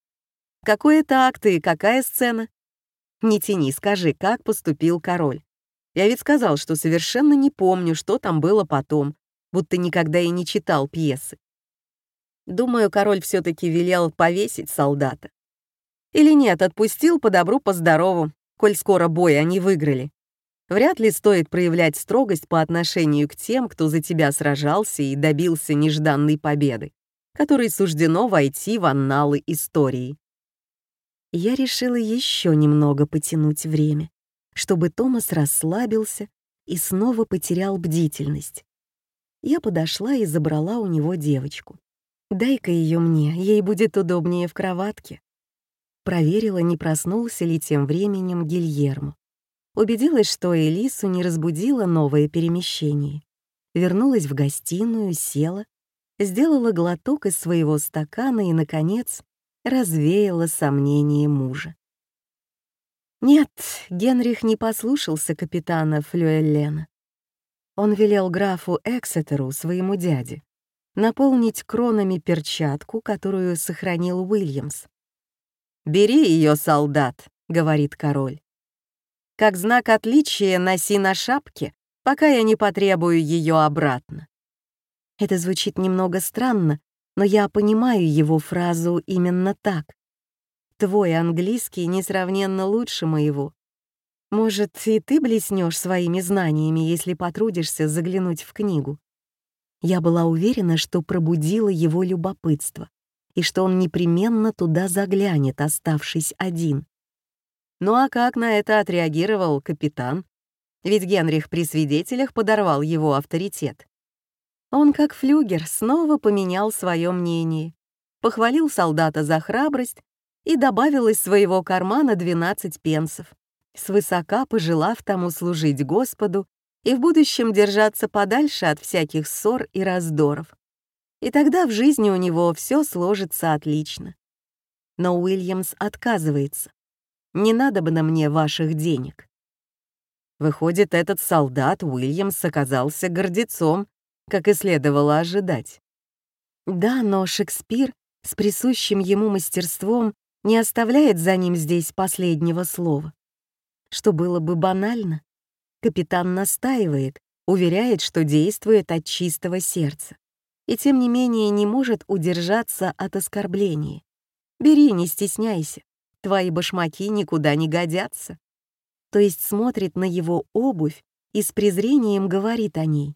Какой это акт и какая сцена? Не тяни, скажи, как поступил король. Я ведь сказал, что совершенно не помню, что там было потом, будто никогда и не читал пьесы. Думаю, король все-таки велел повесить солдата. Или нет, отпустил по добру, по здорову, коль скоро бой они выиграли. Вряд ли стоит проявлять строгость по отношению к тем, кто за тебя сражался и добился нежданной победы, которой суждено войти в анналы истории. Я решила еще немного потянуть время, чтобы Томас расслабился и снова потерял бдительность. Я подошла и забрала у него девочку. «Дай-ка ее мне, ей будет удобнее в кроватке» проверила, не проснулся ли тем временем Гильермо. Убедилась, что Элису не разбудило новое перемещение. Вернулась в гостиную, села, сделала глоток из своего стакана и, наконец, развеяла сомнения мужа. Нет, Генрих не послушался капитана Флюэллена. Он велел графу Эксетеру, своему дяде, наполнить кронами перчатку, которую сохранил Уильямс, «Бери ее, солдат», — говорит король. «Как знак отличия носи на шапке, пока я не потребую ее обратно». Это звучит немного странно, но я понимаю его фразу именно так. твой английский несравненно лучше моего. Может, и ты блеснешь своими знаниями, если потрудишься заглянуть в книгу. Я была уверена, что пробудила его любопытство и что он непременно туда заглянет, оставшись один. Ну а как на это отреагировал капитан? Ведь Генрих при свидетелях подорвал его авторитет. Он, как флюгер, снова поменял свое мнение, похвалил солдата за храбрость и добавил из своего кармана 12 пенсов, свысока пожелав тому служить Господу и в будущем держаться подальше от всяких ссор и раздоров. И тогда в жизни у него все сложится отлично. Но Уильямс отказывается. «Не надо бы на мне ваших денег». Выходит, этот солдат Уильямс оказался гордецом, как и следовало ожидать. Да, но Шекспир с присущим ему мастерством не оставляет за ним здесь последнего слова. Что было бы банально, капитан настаивает, уверяет, что действует от чистого сердца, и тем не менее не может удержаться от оскорбления. Бери, не стесняйся, твои башмаки никуда не годятся. То есть смотрит на его обувь и с презрением говорит о ней.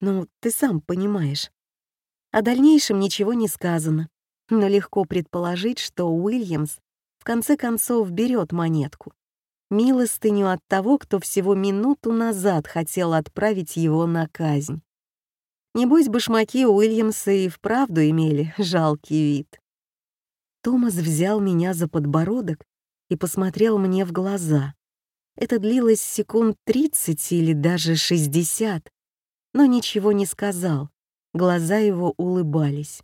Ну, ты сам понимаешь. О дальнейшем ничего не сказано, но легко предположить, что Уильямс в конце концов берет монетку. Милостыню от того, кто всего минуту назад хотел отправить его на казнь. Небось, башмаки Уильямса и вправду имели жалкий вид. Томас взял меня за подбородок и посмотрел мне в глаза. Это длилось секунд 30 или даже 60, но ничего не сказал. Глаза его улыбались.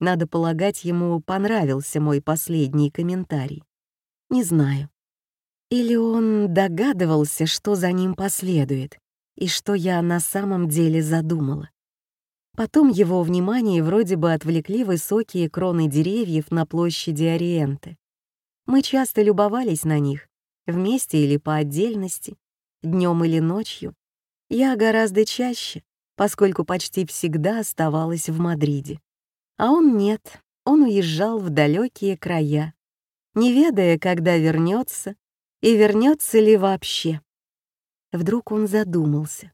Надо полагать, ему понравился мой последний комментарий. Не знаю. Или он догадывался, что за ним последует, и что я на самом деле задумала. Потом его внимание вроде бы отвлекли высокие кроны деревьев на площади Ориенты. Мы часто любовались на них, вместе или по отдельности, днем или ночью. Я гораздо чаще, поскольку почти всегда оставалась в Мадриде. А он нет, он уезжал в далекие края, не ведая, когда вернется и вернется ли вообще. Вдруг он задумался.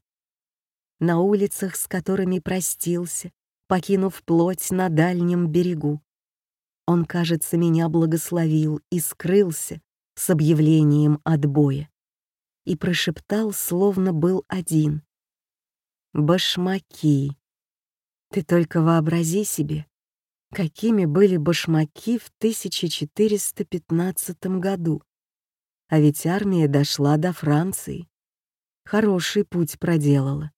На улицах, с которыми простился, покинув плоть на дальнем берегу. Он, кажется, меня благословил и скрылся с объявлением отбоя. И прошептал, словно был один. «Башмаки. Ты только вообрази себе, какими были башмаки в 1415 году. А ведь армия дошла до Франции. Хороший путь проделала.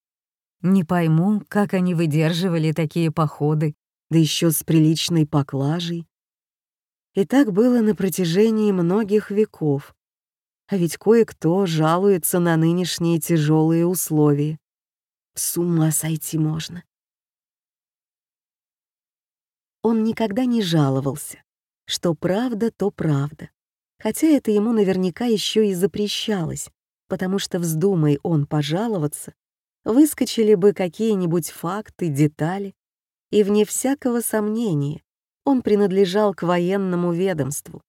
Не пойму, как они выдерживали такие походы, да еще с приличной поклажей. И так было на протяжении многих веков. А ведь кое-кто жалуется на нынешние тяжелые условия. С ума сойти можно. Он никогда не жаловался. Что правда, то правда. Хотя это ему наверняка еще и запрещалось, потому что вздумай он пожаловаться, выскочили бы какие-нибудь факты, детали, и вне всякого сомнения он принадлежал к военному ведомству.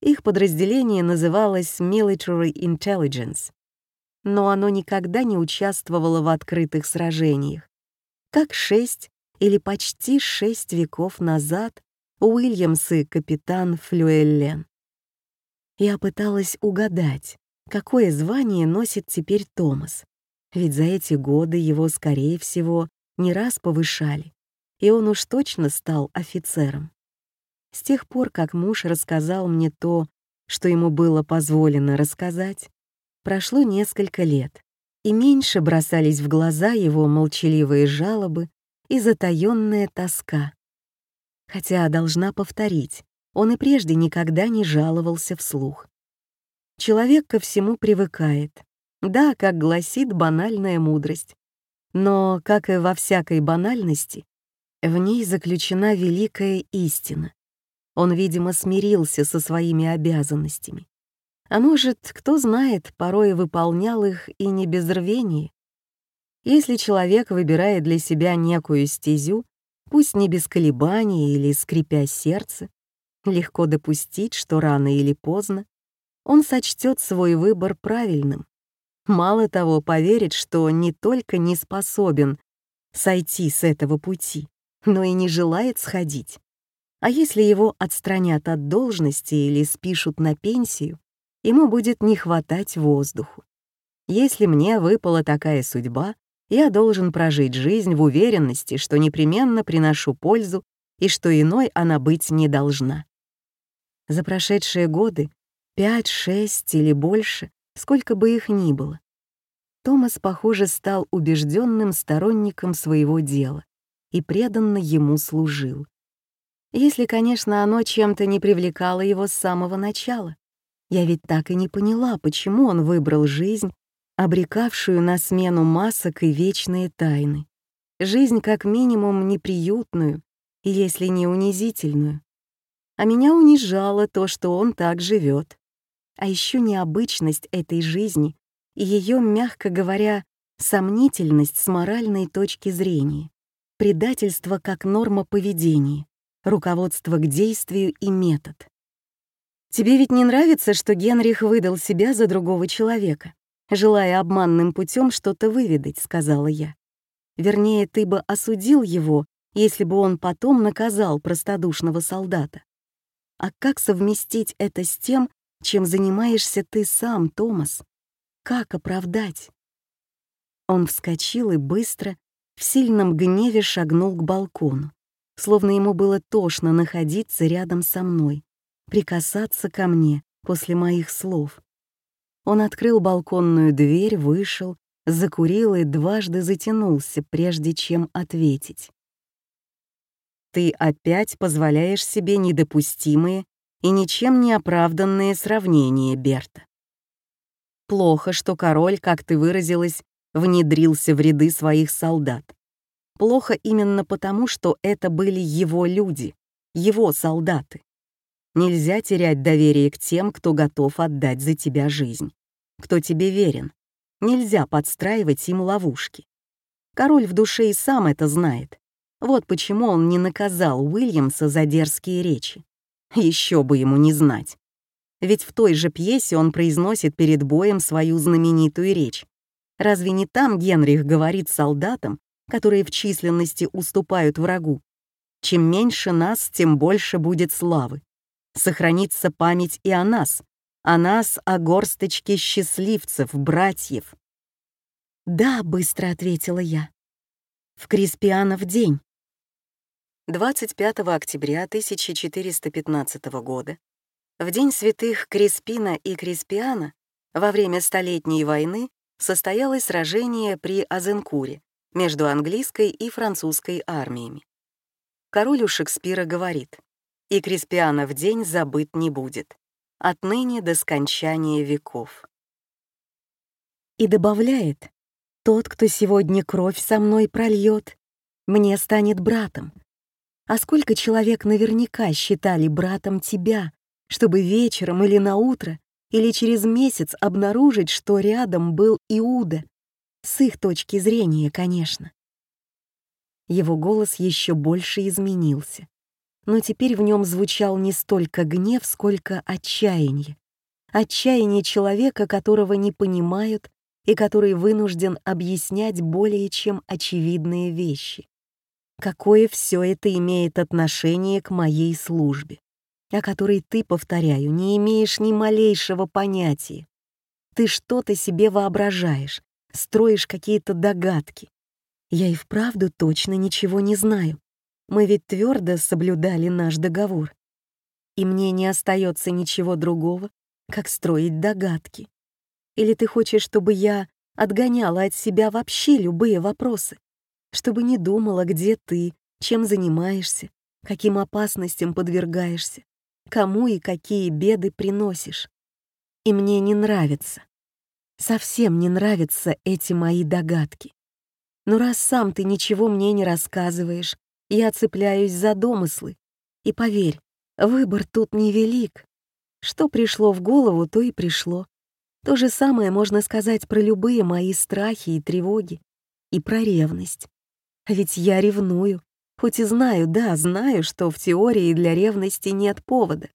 Их подразделение называлось Military Intelligence, но оно никогда не участвовало в открытых сражениях, как шесть или почти шесть веков назад Уильямс и капитан Флюэллен. Я пыталась угадать, какое звание носит теперь Томас, ведь за эти годы его, скорее всего, не раз повышали, и он уж точно стал офицером. С тех пор, как муж рассказал мне то, что ему было позволено рассказать, прошло несколько лет, и меньше бросались в глаза его молчаливые жалобы и затаённая тоска. Хотя, должна повторить, он и прежде никогда не жаловался вслух. Человек ко всему привыкает. Да, как гласит банальная мудрость. Но, как и во всякой банальности, в ней заключена великая истина. Он, видимо, смирился со своими обязанностями. А может, кто знает, порой выполнял их и не без рвения. Если человек выбирает для себя некую стезю, пусть не без колебаний или скрипя сердце, Легко допустить, что рано или поздно он сочтет свой выбор правильным. Мало того, поверит, что не только не способен сойти с этого пути, но и не желает сходить. А если его отстранят от должности или спишут на пенсию, ему будет не хватать воздуху. Если мне выпала такая судьба, я должен прожить жизнь в уверенности, что непременно приношу пользу и что иной она быть не должна. За прошедшие годы, пять, шесть или больше, сколько бы их ни было, Томас, похоже, стал убежденным сторонником своего дела и преданно ему служил. Если, конечно, оно чем-то не привлекало его с самого начала. Я ведь так и не поняла, почему он выбрал жизнь, обрекавшую на смену масок и вечные тайны. Жизнь как минимум неприютную, если не унизительную. А меня унижало то, что он так живет. А еще необычность этой жизни и ее, мягко говоря, сомнительность с моральной точки зрения, предательство как норма поведения, руководство к действию и метод. Тебе ведь не нравится, что Генрих выдал себя за другого человека, желая обманным путем что-то выведать, сказала я. Вернее, ты бы осудил его, если бы он потом наказал простодушного солдата. А как совместить это с тем, чем занимаешься ты сам, Томас? Как оправдать? Он вскочил и быстро, в сильном гневе шагнул к балкону, словно ему было тошно находиться рядом со мной, прикасаться ко мне после моих слов. Он открыл балконную дверь, вышел, закурил и дважды затянулся, прежде чем ответить. «Ты опять позволяешь себе недопустимые и ничем не оправданные сравнения, Берта. Плохо, что король, как ты выразилась, внедрился в ряды своих солдат. Плохо именно потому, что это были его люди, его солдаты. Нельзя терять доверие к тем, кто готов отдать за тебя жизнь, кто тебе верен. Нельзя подстраивать им ловушки. Король в душе и сам это знает. Вот почему он не наказал Уильямса за дерзкие речи. Еще бы ему не знать. Ведь в той же пьесе он произносит перед боем свою знаменитую речь. Разве не там Генрих говорит солдатам, которые в численности уступают врагу? Чем меньше нас, тем больше будет славы сохранится память и о нас, о нас, о горсточке счастливцев, братьев. «Да», — быстро ответила я. «В Криспианов день». 25 октября 1415 года, в день святых Криспина и Криспиана, во время Столетней войны состоялось сражение при Азенкуре между английской и французской армиями. Король у Шекспира говорит, и Криспиана в день забыт не будет, отныне до скончания веков. И добавляет, «Тот, кто сегодня кровь со мной прольет, мне станет братом». А сколько человек наверняка считали братом тебя, чтобы вечером или на утро или через месяц обнаружить, что рядом был Иуда, с их точки зрения, конечно. Его голос еще больше изменился но теперь в нем звучал не столько гнев, сколько отчаяние. Отчаяние человека, которого не понимают и который вынужден объяснять более чем очевидные вещи. Какое все это имеет отношение к моей службе, о которой ты, повторяю, не имеешь ни малейшего понятия. Ты что-то себе воображаешь, строишь какие-то догадки. Я и вправду точно ничего не знаю. Мы ведь твердо соблюдали наш договор. И мне не остается ничего другого, как строить догадки. Или ты хочешь, чтобы я отгоняла от себя вообще любые вопросы? Чтобы не думала, где ты, чем занимаешься, каким опасностям подвергаешься, кому и какие беды приносишь. И мне не нравится. Совсем не нравятся эти мои догадки. Но раз сам ты ничего мне не рассказываешь, я цепляюсь за домыслы. И поверь, выбор тут невелик. Что пришло в голову, то и пришло. То же самое можно сказать про любые мои страхи и тревоги. И про ревность. Ведь я ревную, Хоть и знаю, да, знаю, что в теории для ревности нет повода,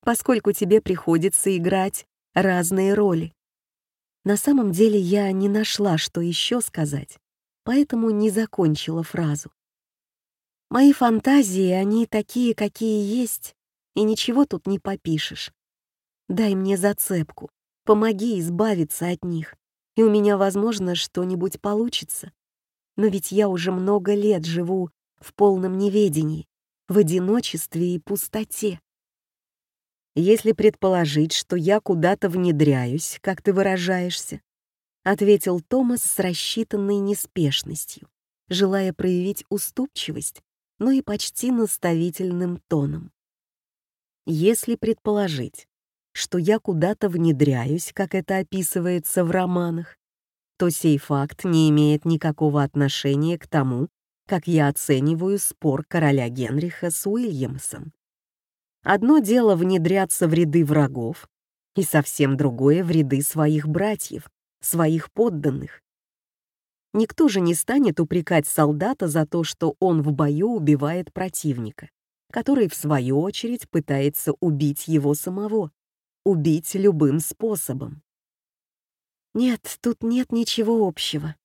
поскольку тебе приходится играть разные роли. На самом деле я не нашла, что еще сказать, поэтому не закончила фразу. Мои фантазии, они такие, какие есть, и ничего тут не попишешь. Дай мне зацепку, помоги избавиться от них, и у меня, возможно, что-нибудь получится. Но ведь я уже много лет живу в полном неведении, в одиночестве и пустоте. Если предположить, что я куда-то внедряюсь, как ты выражаешься, ответил Томас с рассчитанной неспешностью, желая проявить уступчивость, но и почти наставительным тоном. Если предположить, что я куда-то внедряюсь, как это описывается в романах, то сей факт не имеет никакого отношения к тому, как я оцениваю спор короля Генриха с Уильямсом. Одно дело внедряться в ряды врагов, и совсем другое в ряды своих братьев, своих подданных. Никто же не станет упрекать солдата за то, что он в бою убивает противника, который, в свою очередь, пытается убить его самого, убить любым способом. Нет, тут нет ничего общего.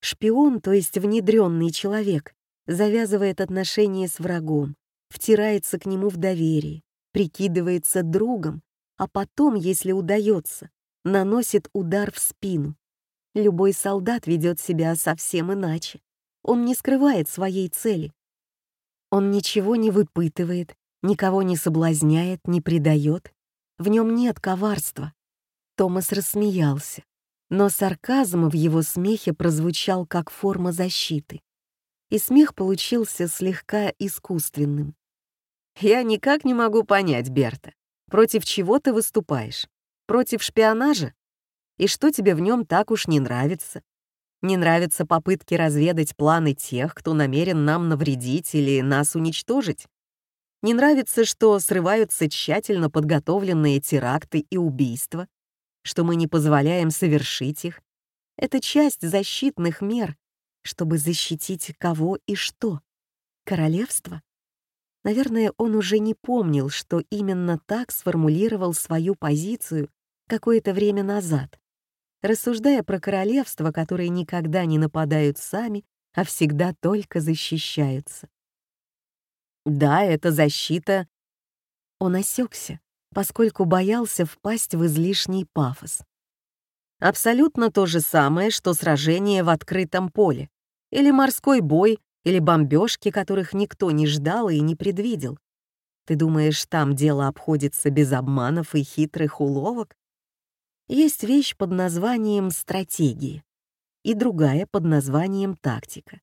Шпион, то есть внедренный человек, завязывает отношения с врагом, втирается к нему в доверие, прикидывается другом, а потом, если удается, наносит удар в спину. Любой солдат ведет себя совсем иначе. Он не скрывает своей цели. Он ничего не выпытывает, никого не соблазняет, не предает. В нем нет коварства. Томас рассмеялся, но сарказм в его смехе прозвучал как форма защиты и смех получился слегка искусственным. «Я никак не могу понять, Берта, против чего ты выступаешь? Против шпионажа? И что тебе в нем так уж не нравится? Не нравятся попытки разведать планы тех, кто намерен нам навредить или нас уничтожить? Не нравится, что срываются тщательно подготовленные теракты и убийства, что мы не позволяем совершить их? Это часть защитных мер, чтобы защитить кого и что? Королевство? Наверное, он уже не помнил, что именно так сформулировал свою позицию какое-то время назад, рассуждая про королевства, которые никогда не нападают сами, а всегда только защищаются. Да, это защита. Он осекся, поскольку боялся впасть в излишний пафос. Абсолютно то же самое, что сражение в открытом поле, или морской бой, или бомбежки, которых никто не ждал и не предвидел. Ты думаешь, там дело обходится без обманов и хитрых уловок? Есть вещь под названием стратегии и другая под названием тактика.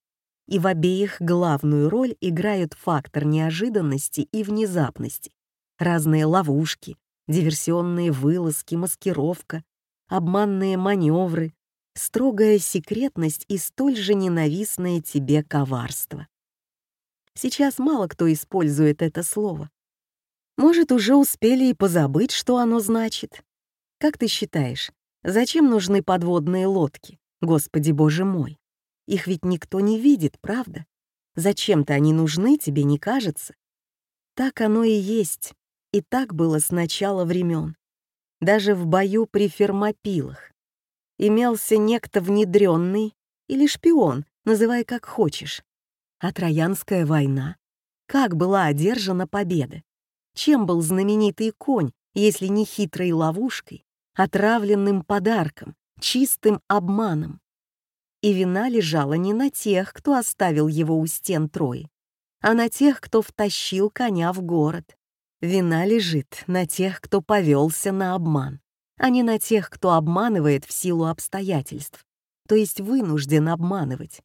И в обеих главную роль играют фактор неожиданности и внезапности, разные ловушки, диверсионные вылазки, маскировка, обманные маневры, строгая секретность и столь же ненавистное тебе коварство. Сейчас мало кто использует это слово. Может, уже успели и позабыть, что оно значит. Как ты считаешь, зачем нужны подводные лодки, Господи Боже мой? Их ведь никто не видит, правда? Зачем-то они нужны, тебе не кажется? Так оно и есть, и так было с начала времен даже в бою при фермопилах. Имелся некто внедренный или шпион, называй как хочешь. А Троянская война? Как была одержана победа? Чем был знаменитый конь, если не хитрой ловушкой, отравленным подарком, чистым обманом? И вина лежала не на тех, кто оставил его у стен Трои, а на тех, кто втащил коня в город. Вина лежит на тех, кто повелся на обман, а не на тех, кто обманывает в силу обстоятельств, то есть вынужден обманывать.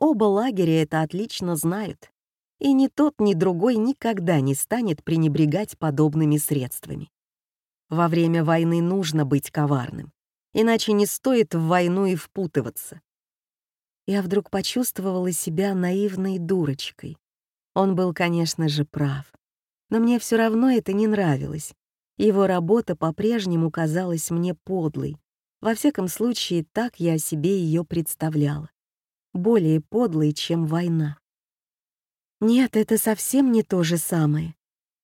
Оба лагеря это отлично знают, и ни тот, ни другой никогда не станет пренебрегать подобными средствами. Во время войны нужно быть коварным, иначе не стоит в войну и впутываться. Я вдруг почувствовала себя наивной дурочкой. Он был, конечно же, прав но мне все равно это не нравилось. Его работа по-прежнему казалась мне подлой. Во всяком случае, так я себе ее представляла. Более подлой, чем война. Нет, это совсем не то же самое.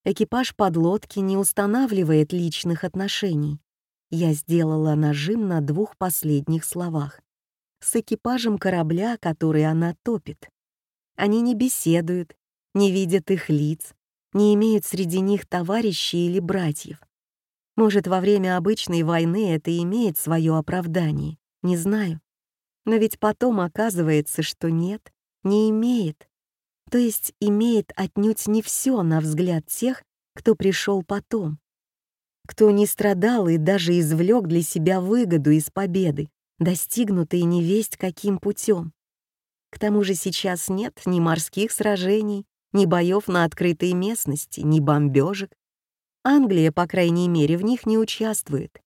Экипаж подлодки не устанавливает личных отношений. Я сделала нажим на двух последних словах. С экипажем корабля, который она топит. Они не беседуют, не видят их лиц, не имеют среди них товарищей или братьев. Может, во время обычной войны это имеет свое оправдание, не знаю. Но ведь потом оказывается, что нет, не имеет. То есть имеет отнюдь не все на взгляд тех, кто пришел потом. Кто не страдал и даже извлек для себя выгоду из победы, достигнутой невесть каким путем. К тому же сейчас нет ни морских сражений, ни боев на открытой местности, ни бомбежек, Англия, по крайней мере, в них не участвует.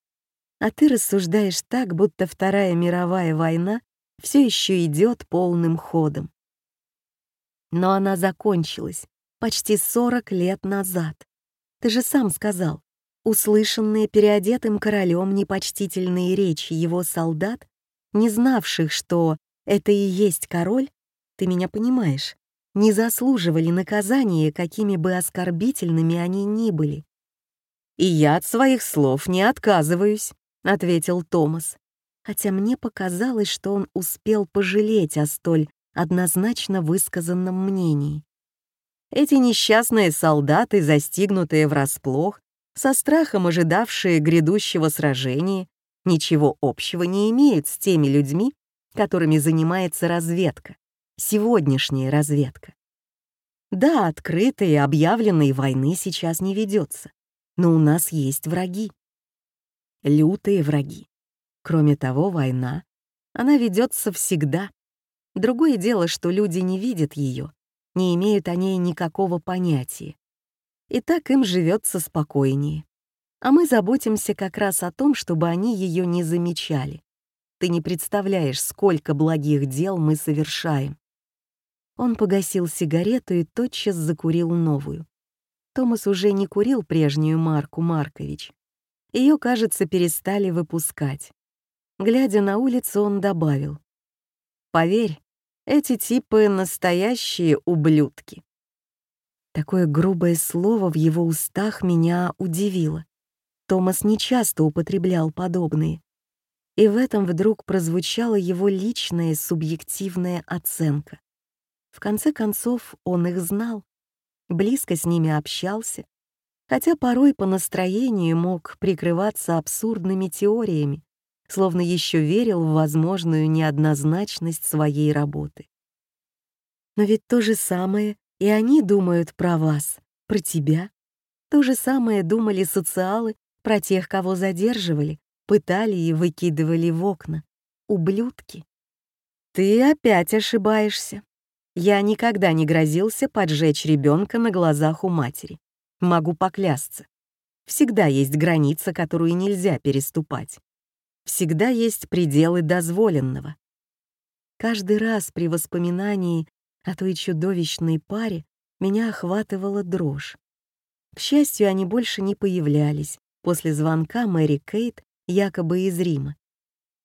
А ты рассуждаешь так, будто Вторая мировая война все еще идет полным ходом. Но она закончилась почти 40 лет назад. Ты же сам сказал, услышанные переодетым королем непочтительные речи его солдат, не знавших, что это и есть король, ты меня понимаешь, не заслуживали наказания, какими бы оскорбительными они ни были. «И я от своих слов не отказываюсь», — ответил Томас, хотя мне показалось, что он успел пожалеть о столь однозначно высказанном мнении. Эти несчастные солдаты, застигнутые врасплох, со страхом ожидавшие грядущего сражения, ничего общего не имеют с теми людьми, которыми занимается разведка, сегодняшняя разведка. Да, открытой и объявленной войны сейчас не ведется но у нас есть враги. Лютые враги. Кроме того, война, она ведется всегда. Другое дело, что люди не видят ее, не имеют о ней никакого понятия. И так им живется спокойнее. А мы заботимся как раз о том, чтобы они ее не замечали. Ты не представляешь, сколько благих дел мы совершаем. Он погасил сигарету и тотчас закурил новую. Томас уже не курил прежнюю Марку Маркович. Ее, кажется, перестали выпускать. Глядя на улицу, он добавил. «Поверь, эти типы — настоящие ублюдки». Такое грубое слово в его устах меня удивило. Томас нечасто употреблял подобные. И в этом вдруг прозвучала его личная субъективная оценка. В конце концов, он их знал близко с ними общался, хотя порой по настроению мог прикрываться абсурдными теориями, словно еще верил в возможную неоднозначность своей работы. Но ведь то же самое и они думают про вас, про тебя. То же самое думали социалы про тех, кого задерживали, пытали и выкидывали в окна. Ублюдки. Ты опять ошибаешься. Я никогда не грозился поджечь ребенка на глазах у матери. Могу поклясться. Всегда есть граница, которую нельзя переступать. Всегда есть пределы дозволенного. Каждый раз при воспоминании о той чудовищной паре меня охватывала дрожь. К счастью, они больше не появлялись после звонка Мэри Кейт якобы из Рима.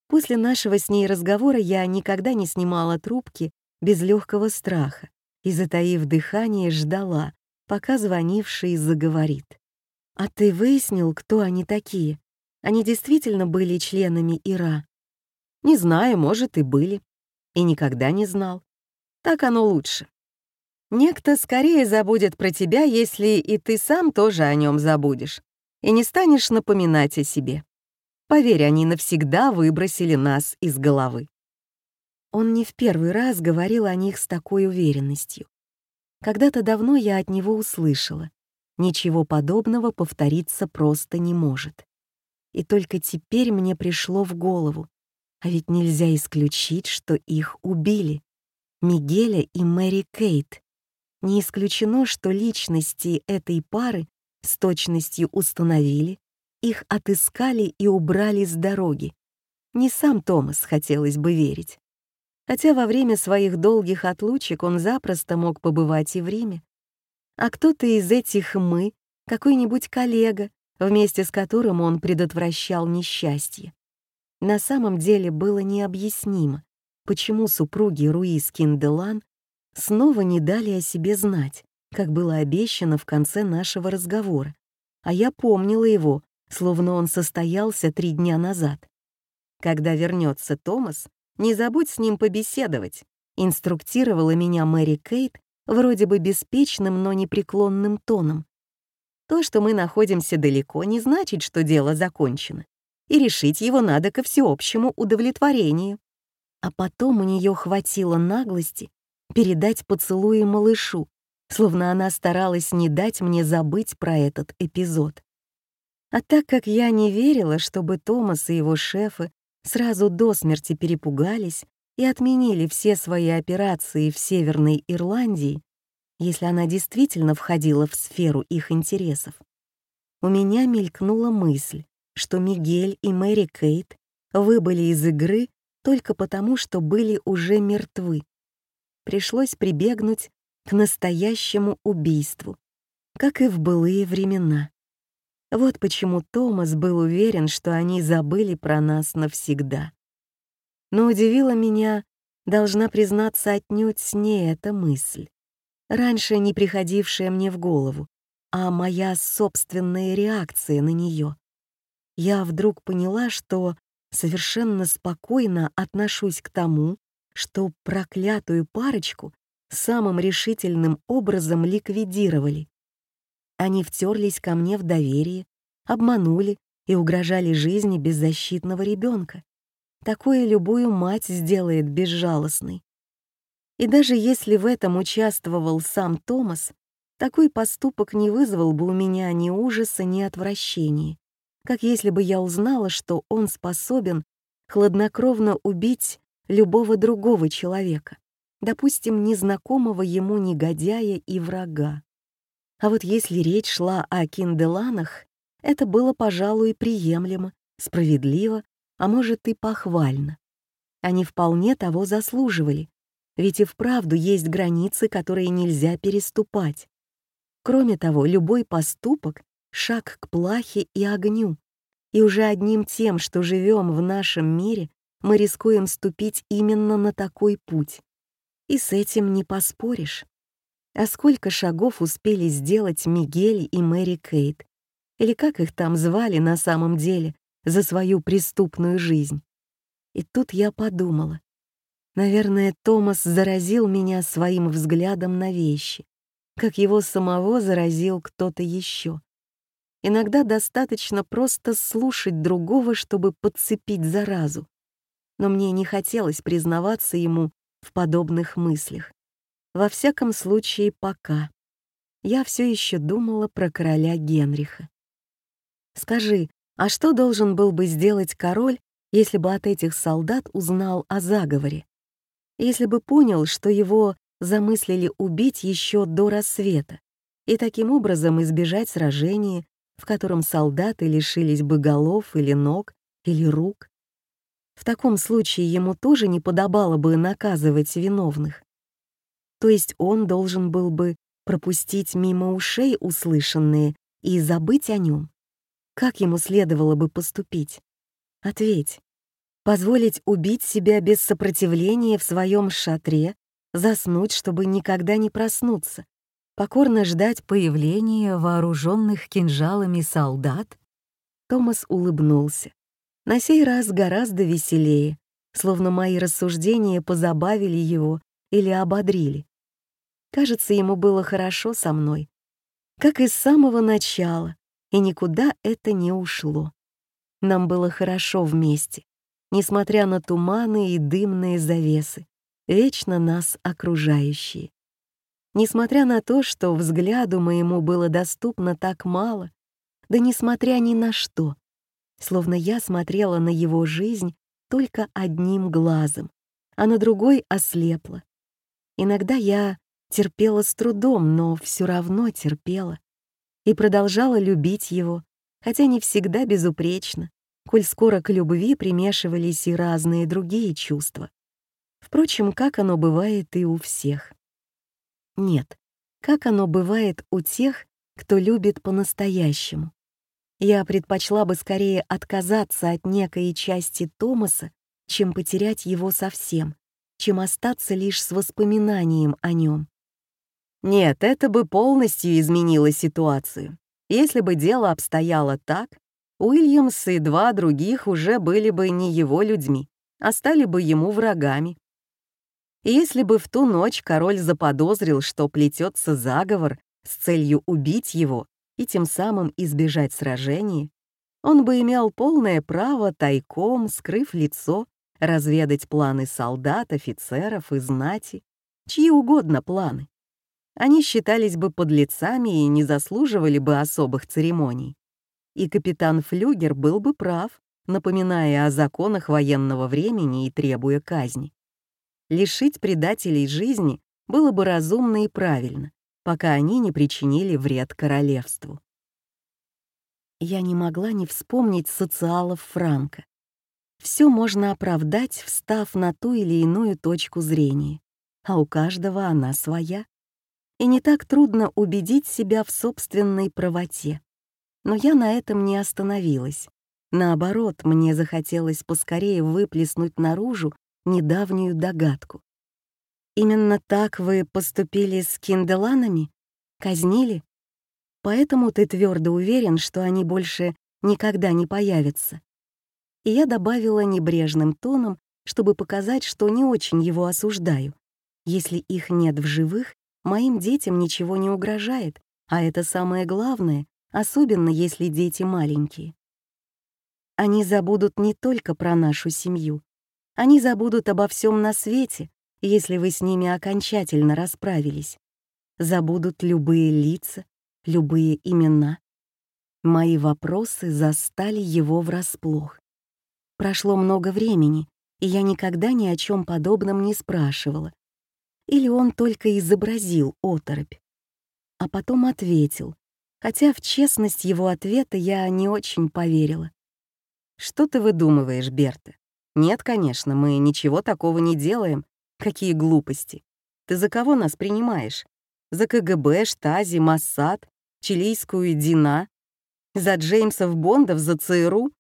После нашего с ней разговора я никогда не снимала трубки без легкого страха и, затаив дыхание, ждала, пока звонивший заговорит. «А ты выяснил, кто они такие? Они действительно были членами ИРА?» «Не знаю, может, и были. И никогда не знал. Так оно лучше. Некто скорее забудет про тебя, если и ты сам тоже о нем забудешь, и не станешь напоминать о себе. Поверь, они навсегда выбросили нас из головы. Он не в первый раз говорил о них с такой уверенностью. Когда-то давно я от него услышала. Ничего подобного повториться просто не может. И только теперь мне пришло в голову. А ведь нельзя исключить, что их убили. Мигеля и Мэри Кейт. Не исключено, что личности этой пары с точностью установили, их отыскали и убрали с дороги. Не сам Томас, хотелось бы верить хотя во время своих долгих отлучек он запросто мог побывать и в Риме. А кто-то из этих «мы», какой-нибудь коллега, вместе с которым он предотвращал несчастье. На самом деле было необъяснимо, почему супруги Руис Кинделан снова не дали о себе знать, как было обещано в конце нашего разговора, а я помнила его, словно он состоялся три дня назад. Когда вернется Томас, не забудь с ним побеседовать, инструктировала меня Мэри Кейт вроде бы беспечным, но непреклонным тоном. То, что мы находимся далеко, не значит, что дело закончено, и решить его надо ко всеобщему удовлетворению. А потом у нее хватило наглости передать поцелуи малышу, словно она старалась не дать мне забыть про этот эпизод. А так как я не верила, чтобы Томас и его шефы сразу до смерти перепугались и отменили все свои операции в Северной Ирландии, если она действительно входила в сферу их интересов, у меня мелькнула мысль, что Мигель и Мэри Кейт выбыли из игры только потому, что были уже мертвы. Пришлось прибегнуть к настоящему убийству, как и в былые времена. Вот почему Томас был уверен, что они забыли про нас навсегда. Но удивила меня, должна признаться, отнюдь не эта мысль, раньше не приходившая мне в голову, а моя собственная реакция на нее. Я вдруг поняла, что совершенно спокойно отношусь к тому, что проклятую парочку самым решительным образом ликвидировали. Они втерлись ко мне в доверие, обманули и угрожали жизни беззащитного ребенка. Такое любую мать сделает безжалостной. И даже если в этом участвовал сам Томас, такой поступок не вызвал бы у меня ни ужаса, ни отвращения, как если бы я узнала, что он способен хладнокровно убить любого другого человека, допустим, незнакомого ему негодяя и врага. А вот если речь шла о кинделанах, это было, пожалуй, приемлемо, справедливо, а может и похвально. Они вполне того заслуживали, ведь и вправду есть границы, которые нельзя переступать. Кроме того, любой поступок — шаг к плахе и огню, и уже одним тем, что живем в нашем мире, мы рискуем ступить именно на такой путь. И с этим не поспоришь. А сколько шагов успели сделать Мигель и Мэри Кейт? Или как их там звали на самом деле за свою преступную жизнь? И тут я подумала. Наверное, Томас заразил меня своим взглядом на вещи, как его самого заразил кто-то еще. Иногда достаточно просто слушать другого, чтобы подцепить заразу но мне не хотелось признаваться ему в подобных мыслях. Во всяком случае, пока. Я все еще думала про короля Генриха. Скажи, а что должен был бы сделать король, если бы от этих солдат узнал о заговоре? Если бы понял, что его замыслили убить еще до рассвета, и таким образом избежать сражения, в котором солдаты лишились бы голов или ног, или рук, в таком случае ему тоже не подобало бы наказывать виновных. То есть он должен был бы пропустить мимо ушей услышанные и забыть о нем. Как ему следовало бы поступить? Ответь. Позволить убить себя без сопротивления в своем шатре, заснуть, чтобы никогда не проснуться, покорно ждать появления вооруженных кинжалами солдат? Томас улыбнулся. На сей раз гораздо веселее, словно мои рассуждения позабавили его или ободрили. Кажется, ему было хорошо со мной, как и с самого начала, и никуда это не ушло. Нам было хорошо вместе, несмотря на туманы и дымные завесы, вечно нас окружающие. Несмотря на то, что взгляду моему было доступно так мало, да несмотря ни на что, словно я смотрела на его жизнь только одним глазом, а на другой ослепла. Иногда я терпела с трудом, но все равно терпела. И продолжала любить его, хотя не всегда безупречно, коль скоро к любви примешивались и разные другие чувства. Впрочем, как оно бывает и у всех. Нет, как оно бывает у тех, кто любит по-настоящему. Я предпочла бы скорее отказаться от некой части Томаса, чем потерять его совсем. Чем остаться лишь с воспоминанием о нем. Нет, это бы полностью изменило ситуацию. Если бы дело обстояло так, Уильямс и два других уже были бы не его людьми, а стали бы ему врагами. И если бы в ту ночь король заподозрил, что плетется заговор с целью убить его и тем самым избежать сражения, он бы имел полное право тайком, скрыв лицо, разведать планы солдат, офицеров и знати, чьи угодно планы. Они считались бы подлецами и не заслуживали бы особых церемоний и капитан Флюгер был бы прав, напоминая о законах военного времени и требуя казни. Лишить предателей жизни было бы разумно и правильно, пока они не причинили вред королевству. Я не могла не вспомнить социалов Франка. Все можно оправдать, встав на ту или иную точку зрения, а у каждого она своя. И не так трудно убедить себя в собственной правоте. Но я на этом не остановилась. Наоборот, мне захотелось поскорее выплеснуть наружу недавнюю догадку. Именно так вы поступили с кинделанами? Казнили? Поэтому ты твердо уверен, что они больше никогда не появятся. И я добавила небрежным тоном, чтобы показать, что не очень его осуждаю. Если их нет в живых, моим детям ничего не угрожает, а это самое главное, особенно если дети маленькие. Они забудут не только про нашу семью, они забудут обо всем на свете, если вы с ними окончательно расправились. Забудут любые лица, любые имена. Мои вопросы застали его врасплох. Прошло много времени, и я никогда ни о чем подобном не спрашивала. Или он только изобразил оторопь. А потом ответил, хотя в честность его ответа я не очень поверила. «Что ты выдумываешь, Берта? Нет, конечно, мы ничего такого не делаем. Какие глупости. Ты за кого нас принимаешь? За КГБ, Штази, Моссад, чилийскую Дина? За Джеймсов Бондов, за ЦРУ?»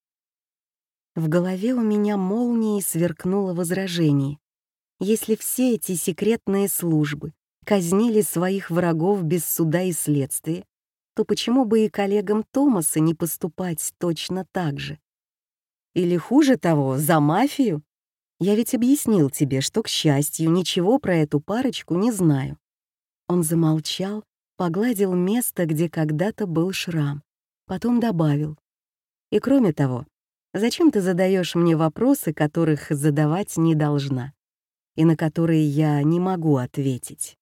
В голове у меня молнией сверкнуло возражение. Если все эти секретные службы казнили своих врагов без суда и следствия, то почему бы и коллегам Томаса не поступать точно так же? Или хуже того, за мафию? Я ведь объяснил тебе, что, к счастью, ничего про эту парочку не знаю. Он замолчал, погладил место, где когда-то был шрам, потом добавил. И кроме того, зачем ты задаешь мне вопросы, которых задавать не должна, и на которые я не могу ответить?